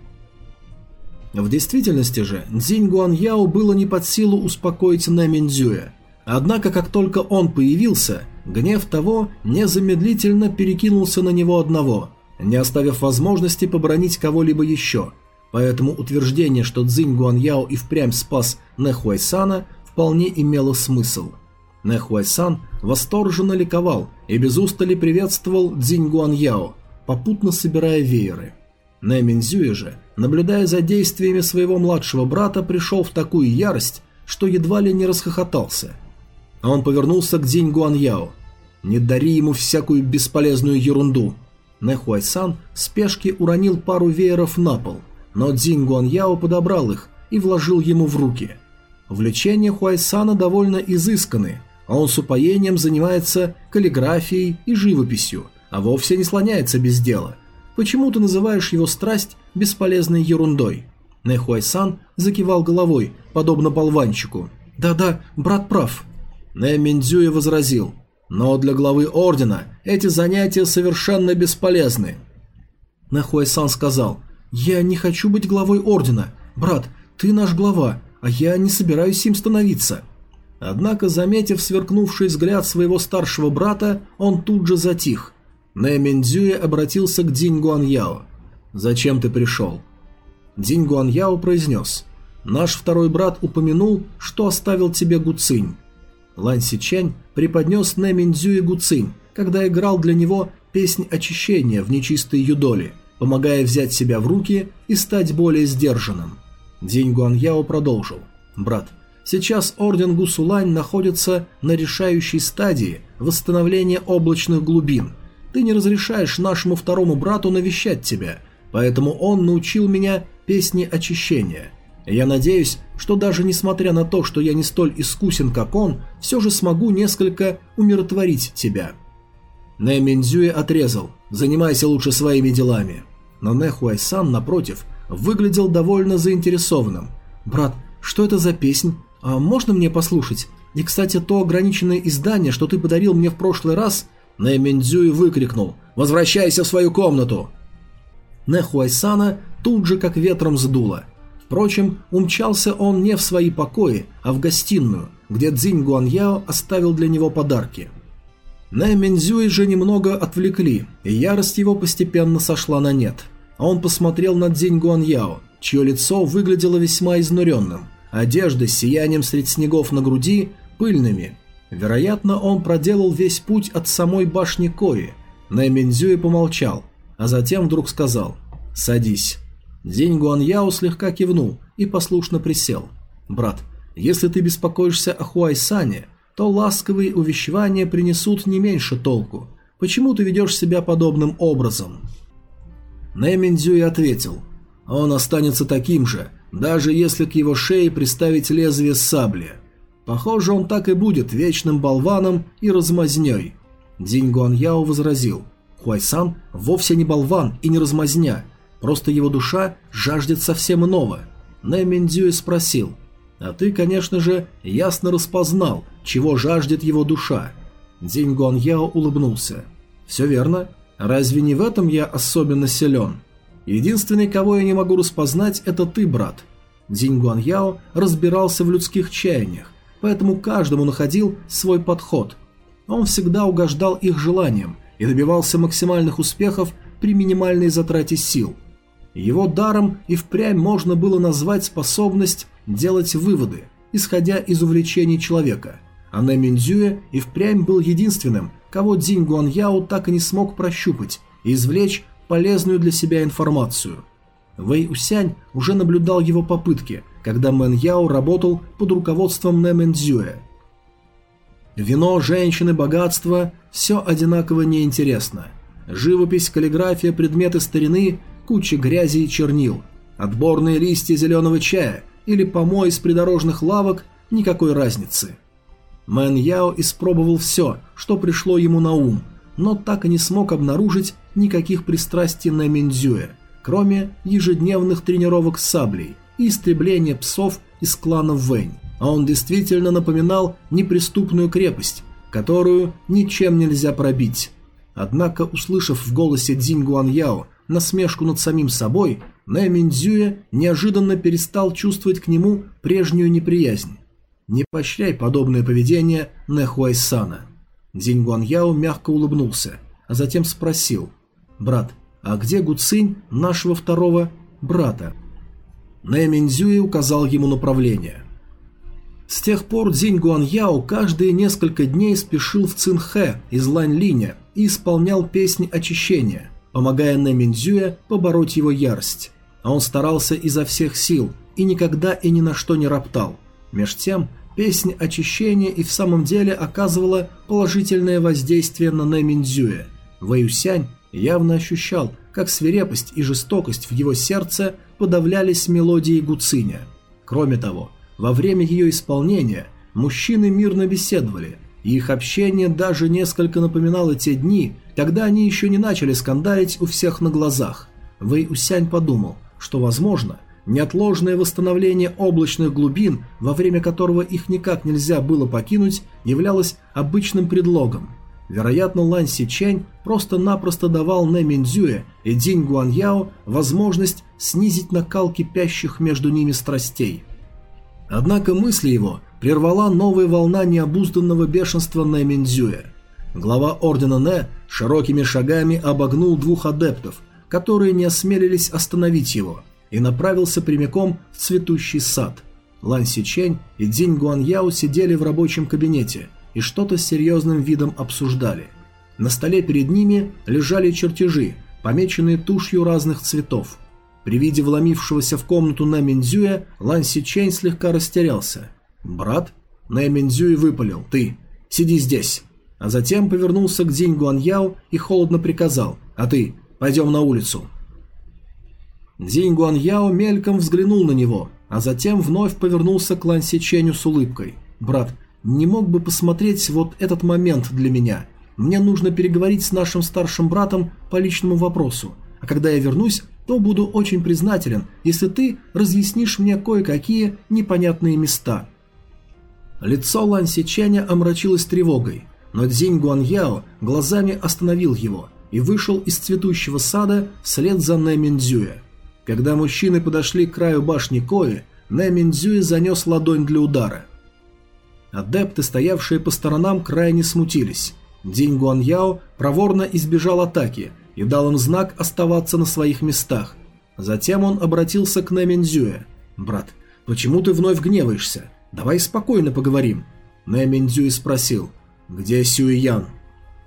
S1: В действительности же, Цзинь Гуаньяо было не под силу успокоить Нэминдзюя. Однако, как только он появился, гнев того незамедлительно перекинулся на него одного, не оставив возможности побронить кого-либо еще. Поэтому утверждение, что Цзинь Гуаньяо и впрямь спас Нэхуайсана, вполне имело смысл. Нэхуайсан восторженно ликовал и без устали приветствовал Цзинь Гуаньяо, попутно собирая вееры. Нэминзюэ же – наблюдая за действиями своего младшего брата, пришел в такую ярость, что едва ли не расхохотался. Он повернулся к Динь Гуаньяо. «Не дари ему всякую бесполезную ерунду!» Нэхуайсан в спешке уронил пару вееров на пол, но Дзинь Гуаньяо подобрал их и вложил ему в руки. Влечения Хуайсана довольно изысканы, а он с упоением занимается каллиграфией и живописью, а вовсе не слоняется без дела. Почему ты называешь его страсть бесполезной ерундой. Нэхуайсан закивал головой, подобно болванчику. «Да-да, брат прав». Нэ возразил. «Но для главы ордена эти занятия совершенно бесполезны». Нэхуайсан сказал. «Я не хочу быть главой ордена. Брат, ты наш глава, а я не собираюсь им становиться». Однако, заметив сверкнувший взгляд своего старшего брата, он тут же затих. Нэ Миндзюэ обратился к Динь Гуаньяо. «Зачем ты пришел?» Динь Гуан Яо произнес. «Наш второй брат упомянул, что оставил тебе Гуцинь». Лан Сичань преподнес Нэ Миндзюе Гуцинь, когда играл для него песнь очищения в нечистой юдоле, помогая взять себя в руки и стать более сдержанным. Динь Гуан Яо продолжил. «Брат, сейчас Орден Гусулань находится на решающей стадии восстановления облачных глубин. Ты не разрешаешь нашему второму брату навещать тебя, поэтому он научил меня песни очищения. Я надеюсь, что даже несмотря на то, что я не столь искусен, как он, все же смогу несколько умиротворить тебя». Нэ отрезал «Занимайся лучше своими делами». Но Нэ Хуайсан, напротив, выглядел довольно заинтересованным. «Брат, что это за песнь? А можно мне послушать? И, кстати, то ограниченное издание, что ты подарил мне в прошлый раз...» Нэ Минзюэ выкрикнул «Возвращайся в свою комнату!» Нехуайсана тут же как ветром сдуло. Впрочем, умчался он не в свои покои, а в гостиную, где Цзинь Гуаньяо оставил для него подарки. Нэ Минзюи же немного отвлекли, и ярость его постепенно сошла на нет. А он посмотрел на Цзинь Гуаньяо, чье лицо выглядело весьма изнуренным, одежда с сиянием средь снегов на груди пыльными. Вероятно, он проделал весь путь от самой башни Кои. Нэ Минзюи помолчал, а затем вдруг сказал «Садись». День Гуаньяо слегка кивнул и послушно присел. «Брат, Если ты беспокоишься о Хуайсане, то ласковые увещевания принесут не меньше толку. Почему ты ведешь себя подобным образом?» Нэминдзюй ответил. «Он останется таким же, даже если к его шее приставить лезвие сабли. Похоже, он так и будет вечным болваном и размазней». Динь Гуаньяо возразил. «Хуайсан вовсе не болван и не размазня, просто его душа жаждет совсем иного». Нэминдзюй спросил. «А ты, конечно же, ясно распознал, чего жаждет его душа». Динь Гуаньяо улыбнулся. «Все верно. Разве не в этом я особенно силен? Единственный, кого я не могу распознать, это ты, брат. Динь Гуаньяо разбирался в людских чаяниях, поэтому каждому находил свой подход. Он всегда угождал их желаниям и добивался максимальных успехов при минимальной затрате сил. Его даром и впрямь можно было назвать способность делать выводы, исходя из увлечений человека, а Нэ Минзюэ и впрямь был единственным, кого Динь Гуаньяо так и не смог прощупать и извлечь полезную для себя информацию. Вэй Усянь уже наблюдал его попытки, когда Мэн Яо работал под руководством Нэ Минцзюэ. Вино, женщины, богатство – все одинаково неинтересно. Живопись, каллиграфия, предметы старины, куча грязи и чернил, отборные листья зеленого чая или помой из придорожных лавок – никакой разницы – Мэн Яо испробовал все, что пришло ему на ум, но так и не смог обнаружить никаких пристрастий на Минзюэ, кроме ежедневных тренировок с саблей и истребления псов из клана Вэнь. А он действительно напоминал неприступную крепость, которую ничем нельзя пробить. Однако, услышав в голосе Дзинь Гуаньяо насмешку над самим собой, Нэ Минзюэ неожиданно перестал чувствовать к нему прежнюю неприязнь. Не поощряй подобное поведение Нэхуайсана. Динь Гуаньяо мягко улыбнулся, а затем спросил. «Брат, а где Гуцинь нашего второго брата?» Нэ указал ему направление. С тех пор Динь Гуаньяо каждые несколько дней спешил в Цинхэ из Лань-Линя и исполнял песни очищения, помогая Нэ Минзюе побороть его ярость. А он старался изо всех сил и никогда и ни на что не роптал. Меж тем, Песнь очищения и в самом деле оказывала положительное воздействие на Нэминдзюэ. Вэюсянь явно ощущал, как свирепость и жестокость в его сердце подавлялись мелодией Гуциня. Кроме того, во время ее исполнения мужчины мирно беседовали, и их общение даже несколько напоминало те дни, когда они еще не начали скандалить у всех на глазах. Вэй Усянь подумал, что, возможно, Неотложное восстановление облачных глубин, во время которого их никак нельзя было покинуть, являлось обычным предлогом. Вероятно, Лан Сичень просто-напросто давал Нэ Минзюэ и Динь Гуаньяо возможность снизить накал кипящих между ними страстей. Однако мысли его прервала новая волна необузданного бешенства Нэ Минзюэ. Глава Ордена Нэ широкими шагами обогнул двух адептов, которые не осмелились остановить его – и направился прямиком в цветущий сад. Лан Сичень и Динь Гуаньяо сидели в рабочем кабинете и что-то с серьезным видом обсуждали. На столе перед ними лежали чертежи, помеченные тушью разных цветов. При виде вломившегося в комнату на Минзюя Лан Сичень слегка растерялся. «Брат?» Нэ Минзюй выпалил. «Ты! Сиди здесь!» А затем повернулся к Динь Гуаньяо и холодно приказал. «А ты, пойдем на улицу!» Дзинь Гуаньяо мельком взглянул на него, а затем вновь повернулся к Лан Сиченю с улыбкой. «Брат, не мог бы посмотреть вот этот момент для меня? Мне нужно переговорить с нашим старшим братом по личному вопросу, а когда я вернусь, то буду очень признателен, если ты разъяснишь мне кое-какие непонятные места». Лицо Лан Сиченя омрачилось тревогой, но Дзинь Гуаньяо глазами остановил его и вышел из цветущего сада вслед за Нэ Миндзюя. Когда мужчины подошли к краю башни Кои, Нэ занес ладонь для удара. Адепты, стоявшие по сторонам, крайне смутились. Динь Гуаньяо проворно избежал атаки и дал им знак оставаться на своих местах. Затем он обратился к Нэ «Брат, почему ты вновь гневаешься? Давай спокойно поговорим». Нэ спросил «Где Сюй Ян?»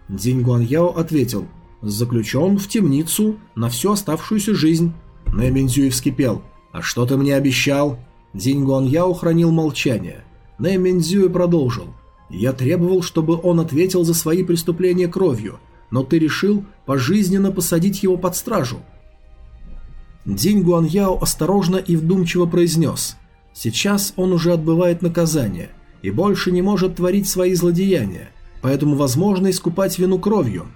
S1: Динь Гуаньяо ответил «Заключен в темницу на всю оставшуюся жизнь». Нэминзюй вскипел. «А что ты мне обещал?» Динь Гуаньяо хранил молчание. Нэ Минзюэ продолжил. «Я требовал, чтобы он ответил за свои преступления кровью, но ты решил пожизненно посадить его под стражу». Динь Гуаньяо осторожно и вдумчиво произнес. «Сейчас он уже отбывает наказание и больше не может творить свои злодеяния, поэтому возможно искупать вину кровью».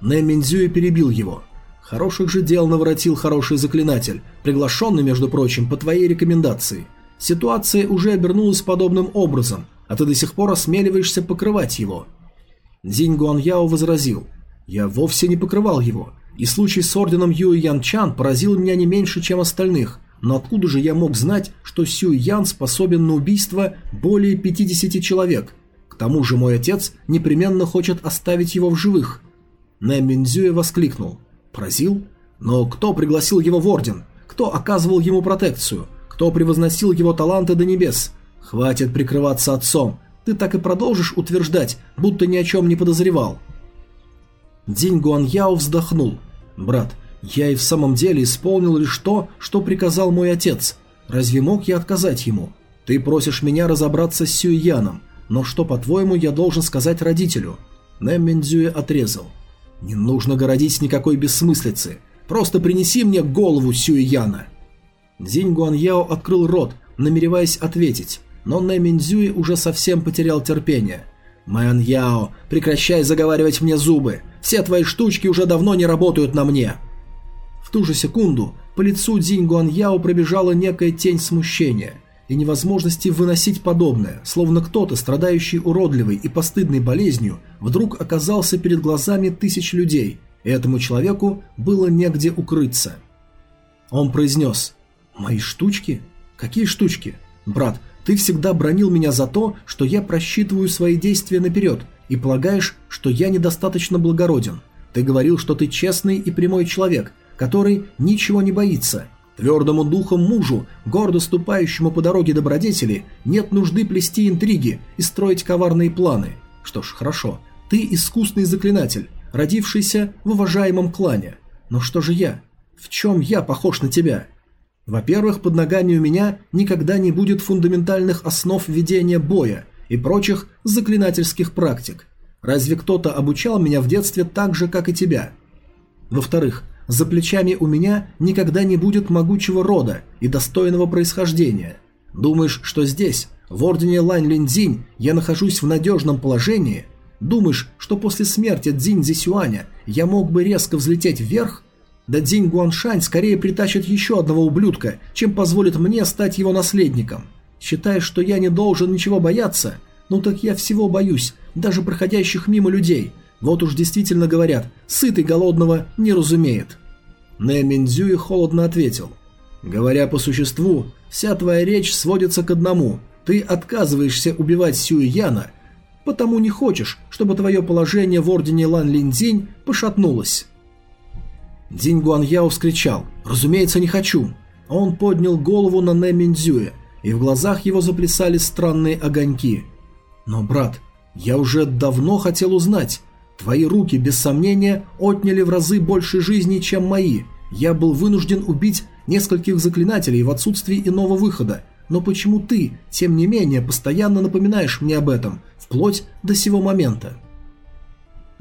S1: Нэ Минзюэ перебил его. «Хороших же дел наворотил хороший заклинатель, приглашенный, между прочим, по твоей рекомендации. Ситуация уже обернулась подобным образом, а ты до сих пор осмеливаешься покрывать его». Динь Гуаньяо возразил. «Я вовсе не покрывал его, и случай с орденом Юй Ян Чан поразил меня не меньше, чем остальных, но откуда же я мог знать, что Сюй Ян способен на убийство более 50 человек? К тому же мой отец непременно хочет оставить его в живых». Нэ Минзюэ воскликнул. «Поразил? Но кто пригласил его в орден? Кто оказывал ему протекцию? Кто превозносил его таланты до небес? Хватит прикрываться отцом. Ты так и продолжишь утверждать, будто ни о чем не подозревал». Динь Гуаньяо вздохнул. «Брат, я и в самом деле исполнил лишь то, что приказал мой отец. Разве мог я отказать ему? Ты просишь меня разобраться с Сюйяном, но что, по-твоему, я должен сказать родителю?» Нэм Минзюэ отрезал. «Не нужно городить никакой бессмыслицы. Просто принеси мне голову Сюйяна». Динь Гуаньяо открыл рот, намереваясь ответить, но Нэ Минзюи уже совсем потерял терпение. «Мэн Яо, прекращай заговаривать мне зубы. Все твои штучки уже давно не работают на мне». В ту же секунду по лицу Динь Гуаньяо пробежала некая тень смущения и невозможности выносить подобное, словно кто-то, страдающий уродливой и постыдной болезнью, вдруг оказался перед глазами тысяч людей, и этому человеку было негде укрыться. Он произнес «Мои штучки? Какие штучки? Брат, ты всегда бронил меня за то, что я просчитываю свои действия наперед и полагаешь, что я недостаточно благороден. Ты говорил, что ты честный и прямой человек, который ничего не боится. Твердому духом мужу, гордо ступающему по дороге добродетели, нет нужды плести интриги и строить коварные планы. Что ж, хорошо, ты искусный заклинатель, родившийся в уважаемом клане. Но что же я? В чем я похож на тебя? Во-первых, под ногами у меня никогда не будет фундаментальных основ ведения боя и прочих заклинательских практик. Разве кто-то обучал меня в детстве так же, как и тебя? Во-вторых, за плечами у меня никогда не будет могучего рода и достойного происхождения. Думаешь, что здесь, в ордене Лань Линдзинь, я нахожусь в надежном положении? Думаешь, что после смерти Цзинь Зисюаня я мог бы резко взлететь вверх? Да Динь Гуаншань скорее притащит еще одного ублюдка, чем позволит мне стать его наследником. Считаешь, что я не должен ничего бояться? Ну так я всего боюсь, даже проходящих мимо людей. Вот уж действительно говорят, сытый голодного не разумеет. Нэ Минзюи холодно ответил. Говоря по существу, вся твоя речь сводится к одному. Ты отказываешься убивать Сюи Яна, потому не хочешь, чтобы твое положение в ордене Лан Линдзинь пошатнулось. Динь Гуаньяо вскричал «Разумеется, не хочу!» Он поднял голову на Нэ Минзюэ, и в глазах его заплясали странные огоньки. «Но, брат, я уже давно хотел узнать. Твои руки, без сомнения, отняли в разы больше жизни, чем мои. Я был вынужден убить нескольких заклинателей в отсутствии иного выхода. Но почему ты, тем не менее, постоянно напоминаешь мне об этом, вплоть до сего момента?»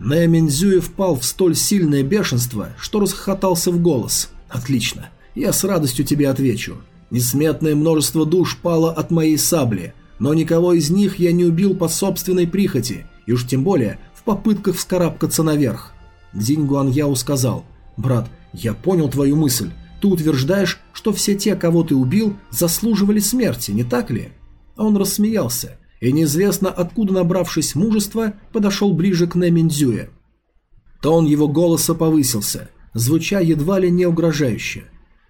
S1: Нэ Минзюи впал в столь сильное бешенство, что расхохотался в голос. «Отлично. Я с радостью тебе отвечу. Несметное множество душ пало от моей сабли, но никого из них я не убил по собственной прихоти, и уж тем более в попытках вскарабкаться наверх». Дзинь Гуаньяо сказал, «Брат, я понял твою мысль. Ты утверждаешь, что все те, кого ты убил, заслуживали смерти, не так ли?» Он рассмеялся и неизвестно откуда набравшись мужества, подошел ближе к Неминдзюе. Тон его голоса повысился, звуча едва ли не угрожающе.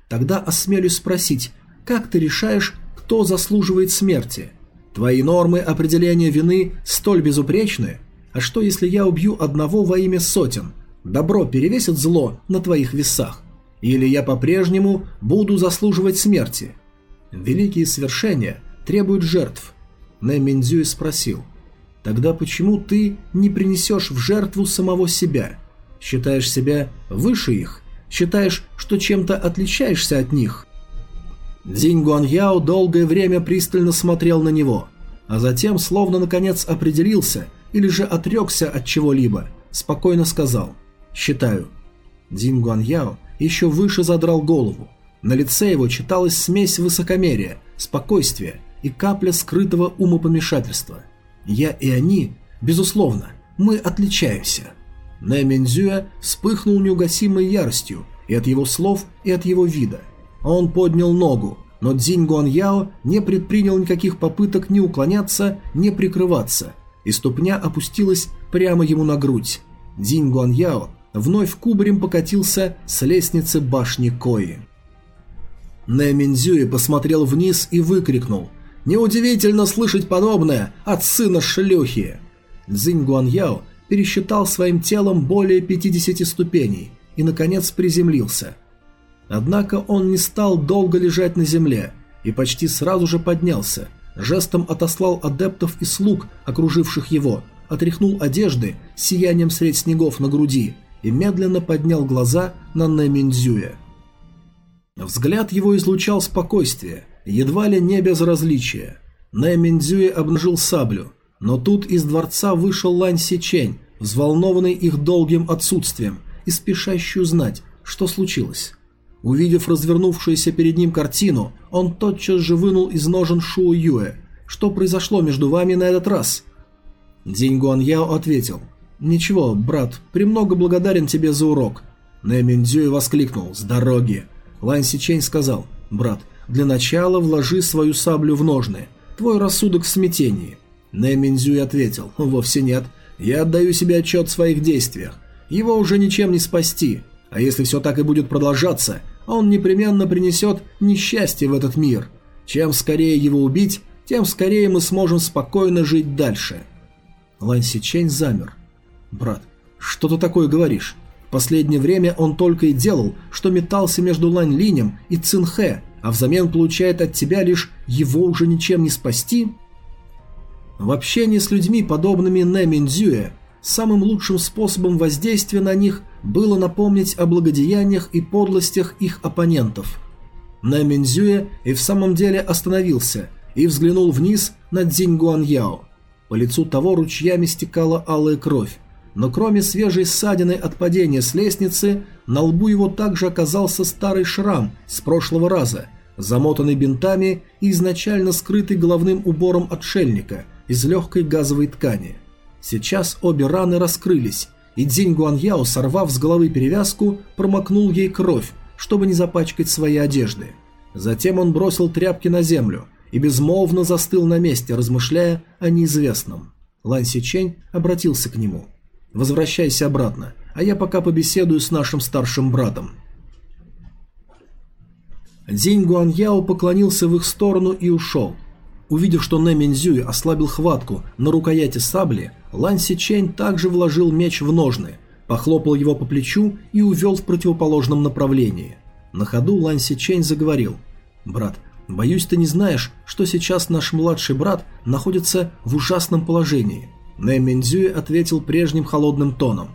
S1: Тогда осмелюсь спросить, как ты решаешь, кто заслуживает смерти? Твои нормы определения вины столь безупречны? А что, если я убью одного во имя сотен? Добро перевесит зло на твоих весах? Или я по-прежнему буду заслуживать смерти? Великие свершения требуют жертв – Нэ Минзюй спросил. «Тогда почему ты не принесешь в жертву самого себя? Считаешь себя выше их? Считаешь, что чем-то отличаешься от них?» Динь Гуаньяо долгое время пристально смотрел на него, а затем, словно наконец определился или же отрекся от чего-либо, спокойно сказал «Считаю». Динь Гуаньяо еще выше задрал голову. На лице его читалась смесь высокомерия, спокойствия и капля скрытого умопомешательства. «Я и они, безусловно, мы отличаемся». Нэ Минзюя вспыхнул неугасимой яростью и от его слов, и от его вида – он поднял ногу, но Цзинь Гуаньяо не предпринял никаких попыток ни уклоняться, ни прикрываться, и ступня опустилась прямо ему на грудь. Цзинь Гуаньяо вновь кубарем покатился с лестницы башни Кои. Нэ Минзюи посмотрел вниз и выкрикнул «Неудивительно слышать подобное от сына шлюхи!» Цзинь Гуаньяо пересчитал своим телом более 50 ступеней и, наконец, приземлился – Однако он не стал долго лежать на земле и почти сразу же поднялся, жестом отослал адептов и слуг, окруживших его, отряхнул одежды сиянием средь снегов на груди и медленно поднял глаза на Нэминдзюя. Взгляд его излучал спокойствие, едва ли не безразличие. Нэминдзюй обнажил саблю, но тут из дворца вышел Лань Сичень, взволнованный их долгим отсутствием и спешащий узнать, что случилось. Увидев развернувшуюся перед ним картину, он тотчас же вынул из ножен Шуо Юэ. «Что произошло между вами на этот раз?» Динь Гуаньяо ответил. «Ничего, брат, премного благодарен тебе за урок». Нэ Миндзюй воскликнул «С дороги!» Лань Сичень сказал «Брат, для начала вложи свою саблю в ножны. Твой рассудок в смятении». Нэ ответил «Вовсе нет. Я отдаю себе отчет в своих действиях. Его уже ничем не спасти. А если все так и будет продолжаться, он непременно принесет несчастье в этот мир. Чем скорее его убить, тем скорее мы сможем спокойно жить дальше. Лань Сичень замер. «Брат, что ты такое говоришь? В последнее время он только и делал, что метался между Лань Линем и Цинхэ, а взамен получает от тебя лишь его уже ничем не спасти?» В общении с людьми, подобными Нэ Минзюэ, самым лучшим способом воздействия на них было напомнить о благодеяниях и подлостях их оппонентов. На Минзюе и в самом деле остановился и взглянул вниз на Дзиньгуаньяо. По лицу того ручьями стекала алая кровь, но кроме свежей ссадины от падения с лестницы, на лбу его также оказался старый шрам с прошлого раза, замотанный бинтами и изначально скрытый головным убором отшельника из легкой газовой ткани. Сейчас обе раны раскрылись, и Дзинь Гуаньяо, сорвав с головы перевязку, промокнул ей кровь, чтобы не запачкать свои одежды. Затем он бросил тряпки на землю и безмолвно застыл на месте, размышляя о неизвестном. Лань Сичень обратился к нему. «Возвращайся обратно, а я пока побеседую с нашим старшим братом». Дзинь Гуаньяо поклонился в их сторону и ушел. Увидев, что Нэ Минзюй ослабил хватку на рукояти сабли, Лан Сичень также вложил меч в ножны, похлопал его по плечу и увел в противоположном направлении. На ходу Лан Сичень заговорил. «Брат, боюсь, ты не знаешь, что сейчас наш младший брат находится в ужасном положении». Нэ Минзюй ответил прежним холодным тоном.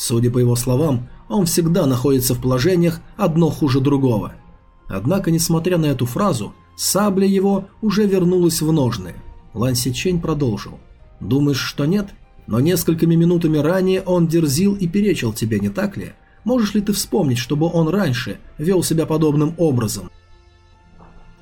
S1: Судя по его словам, он всегда находится в положениях одно хуже другого. Однако, несмотря на эту фразу, Сабля его уже вернулась в ножны. Лан Сичень продолжил. «Думаешь, что нет? Но несколькими минутами ранее он дерзил и перечил тебе, не так ли? Можешь ли ты вспомнить, чтобы он раньше вел себя подобным образом?»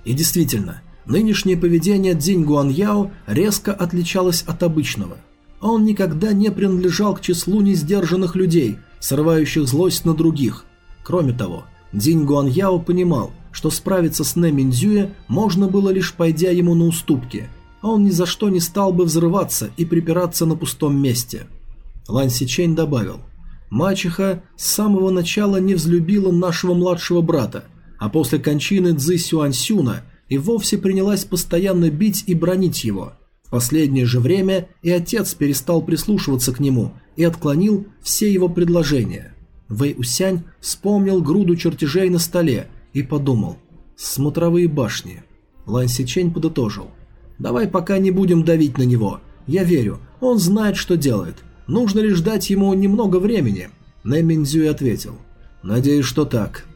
S1: И действительно, нынешнее поведение Дзинь Гуаньяо резко отличалось от обычного. Он никогда не принадлежал к числу несдержанных людей, срывающих злость на других. Кроме того, Дзинь Гуаньяо понимал – что справиться с Нэ Минзюэ можно было лишь пойдя ему на уступки, а он ни за что не стал бы взрываться и припираться на пустом месте. Лан Сичень добавил, «Мачеха с самого начала не взлюбила нашего младшего брата, а после кончины Цзы Сюаньсюна и вовсе принялась постоянно бить и бронить его. Последнее же время и отец перестал прислушиваться к нему и отклонил все его предложения». Вэй Усянь вспомнил груду чертежей на столе и подумал «Смотровые башни». Лань Сичень подытожил «Давай пока не будем давить на него. Я верю, он знает, что делает. Нужно лишь дать ему немного времени». Нэ ответил «Надеюсь, что так».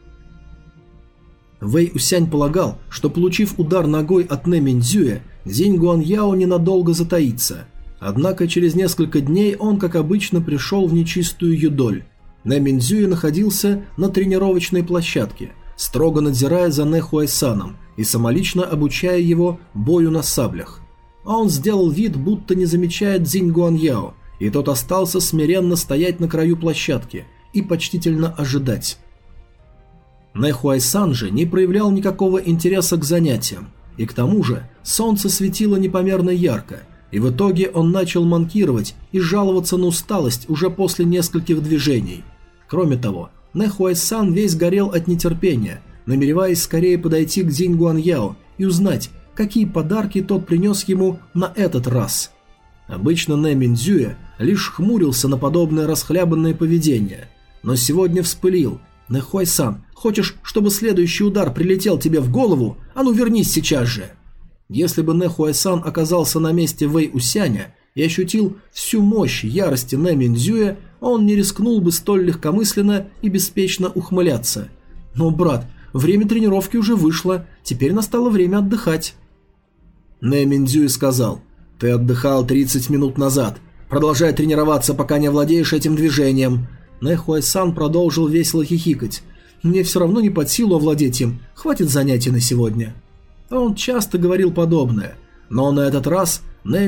S1: Вэй Усянь полагал, что получив удар ногой от Миндзюя, Зинь Гуаньяо ненадолго затаится. Однако через несколько дней он, как обычно, пришел в нечистую юдоль. Не Миндзюя находился на тренировочной площадке, строго надзирая за Не Хуайсаном и самолично обучая его бою на саблях. А он сделал вид, будто не замечает Зинь Гуаньяо, и тот остался смиренно стоять на краю площадки и почтительно ожидать. Нэхуайсан же не проявлял никакого интереса к занятиям, и к тому же солнце светило непомерно ярко, и в итоге он начал манкировать и жаловаться на усталость уже после нескольких движений. Кроме того, Нэхуайсан весь горел от нетерпения, намереваясь скорее подойти к Дзинь Гуаньяо и узнать, какие подарки тот принес ему на этот раз. Обычно Нэ Минзюя лишь хмурился на подобное расхлябанное поведение, но сегодня вспылил. «Нэхуай-сан, Хочешь, чтобы следующий удар прилетел тебе в голову? А ну вернись сейчас же!» Если бы Нэхуайсан оказался на месте Вэй Усяня и ощутил всю мощь ярости Нэ Минзюя, он не рискнул бы столь легкомысленно и беспечно ухмыляться. «Но, брат, время тренировки уже вышло, теперь настало время отдыхать». Нэ Минзюй сказал, «Ты отдыхал 30 минут назад. Продолжай тренироваться, пока не владеешь этим движением». Нэ Хуайсан продолжил весело хихикать. Мне все равно не под силу овладеть им, хватит занятий на сегодня. Он часто говорил подобное, но на этот раз Нэ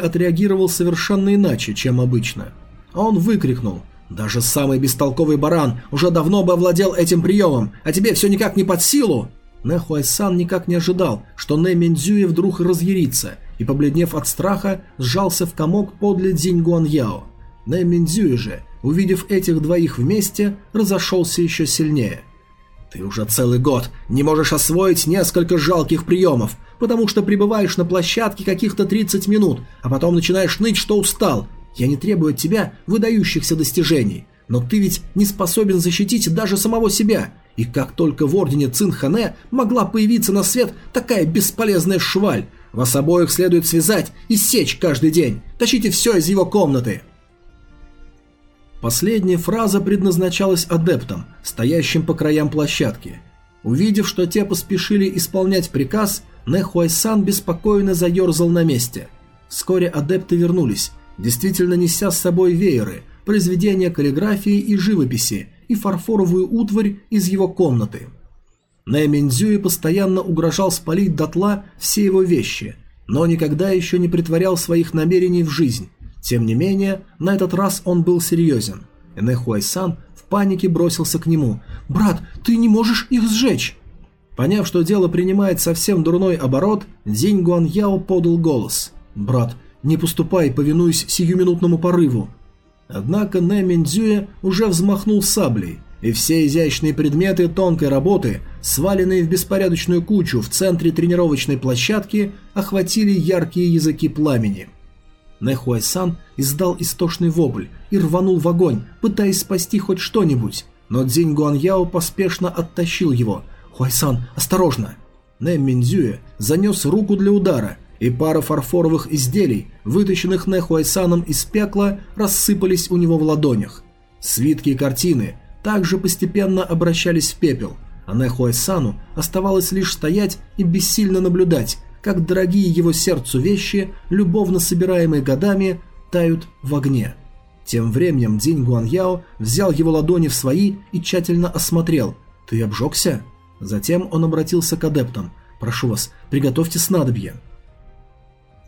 S1: отреагировал совершенно иначе, чем обычно. Он выкрикнул «Даже самый бестолковый баран уже давно бы овладел этим приемом, а тебе все никак не под силу!» Нэ Хуайсан никак не ожидал, что Нэ вдруг разъярится и, побледнев от страха, сжался в комок подле Дзинь Гуаньяо. Же – увидев этих двоих вместе, разошелся еще сильнее. «Ты уже целый год не можешь освоить несколько жалких приемов, потому что пребываешь на площадке каких-то 30 минут, а потом начинаешь ныть, что устал. Я не требую от тебя выдающихся достижений, но ты ведь не способен защитить даже самого себя. И как только в ордене Цинхане могла появиться на свет такая бесполезная шваль, вас обоих следует связать и сечь каждый день. Тащите все из его комнаты». Последняя фраза предназначалась адептам, стоящим по краям площадки. Увидев, что те поспешили исполнять приказ, Нэхуайсан беспокойно заерзал на месте. Вскоре адепты вернулись, действительно неся с собой вееры, произведения каллиграфии и живописи и фарфоровую утварь из его комнаты. Нэ Минзюи постоянно угрожал спалить дотла все его вещи, но никогда еще не притворял своих намерений в жизнь. Тем не менее, на этот раз он был серьезен. Энэхуайсан в панике бросился к нему. «Брат, ты не можешь их сжечь!» Поняв, что дело принимает совсем дурной оборот, Дзинь Гуаньяо подал голос. «Брат, не поступай, повинуясь сиюминутному порыву». Однако Нэ Миндзюэ уже взмахнул саблей, и все изящные предметы тонкой работы, сваленные в беспорядочную кучу в центре тренировочной площадки, охватили яркие языки пламени – Нэхуайсан издал истошный вопль и рванул в огонь, пытаясь спасти хоть что-нибудь, но Цзинь Гуаньяо поспешно оттащил его. «Хуайсан, осторожно!» Нэ Минзюэ занес руку для удара, и пара фарфоровых изделий, вытащенных Нэ Хуайсаном из пекла, рассыпались у него в ладонях. Свитки и картины также постепенно обращались в пепел, а Нэ Хуайсану оставалось лишь стоять и бессильно наблюдать, как дорогие его сердцу вещи, любовно собираемые годами, тают в огне. Тем временем Динь Гуаньяо взял его ладони в свои и тщательно осмотрел. «Ты обжегся?» Затем он обратился к адептам. «Прошу вас, приготовьте снадобье».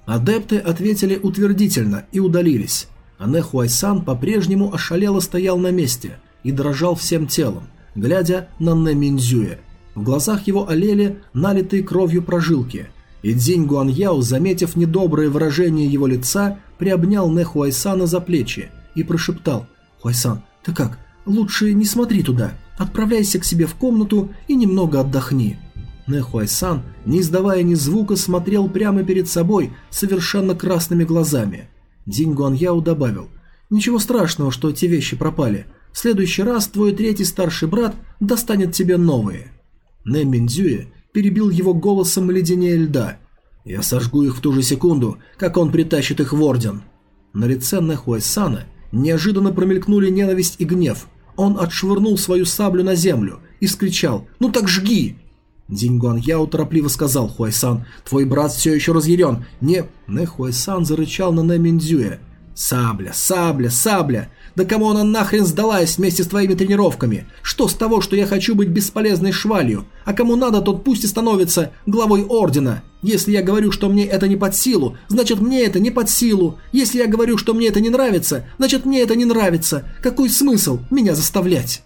S1: Адепты ответили утвердительно и удалились. А Нехуайсан по-прежнему ошалело стоял на месте и дрожал всем телом, глядя на Нэ Минзюэ. В глазах его олели налитые кровью прожилки, и Дзинь Гуаньяо, заметив недоброе выражение его лица, приобнял Не Хуайсана за плечи и прошептал «Хуайсан, ты как? Лучше не смотри туда. Отправляйся к себе в комнату и немного отдохни». Не Хуайсан, не издавая ни звука, смотрел прямо перед собой совершенно красными глазами. Динь Гуаньяо добавил «Ничего страшного, что те вещи пропали. В следующий раз твой третий старший брат достанет тебе новые». Не Минзюэ перебил его голосом леденее льда. «Я сожгу их в ту же секунду, как он притащит их в Орден». На лице Нехуэсана неожиданно промелькнули ненависть и гнев. Он отшвырнул свою саблю на землю и скричал «Ну так жги!». Динь Гуан Яо торопливо сказал Хуайсан, «Твой брат все еще разъярен». Не... Не Хуайсан зарычал на Не Миндзюя. «Сабля, сабля, сабля! Да кому она нахрен сдалась вместе с твоими тренировками? Что с того, что я хочу быть бесполезной швалью? А кому надо, тот пусть и становится главой ордена. Если я говорю, что мне это не под силу, значит мне это не под силу. Если я говорю, что мне это не нравится, значит мне это не нравится. Какой смысл меня заставлять?»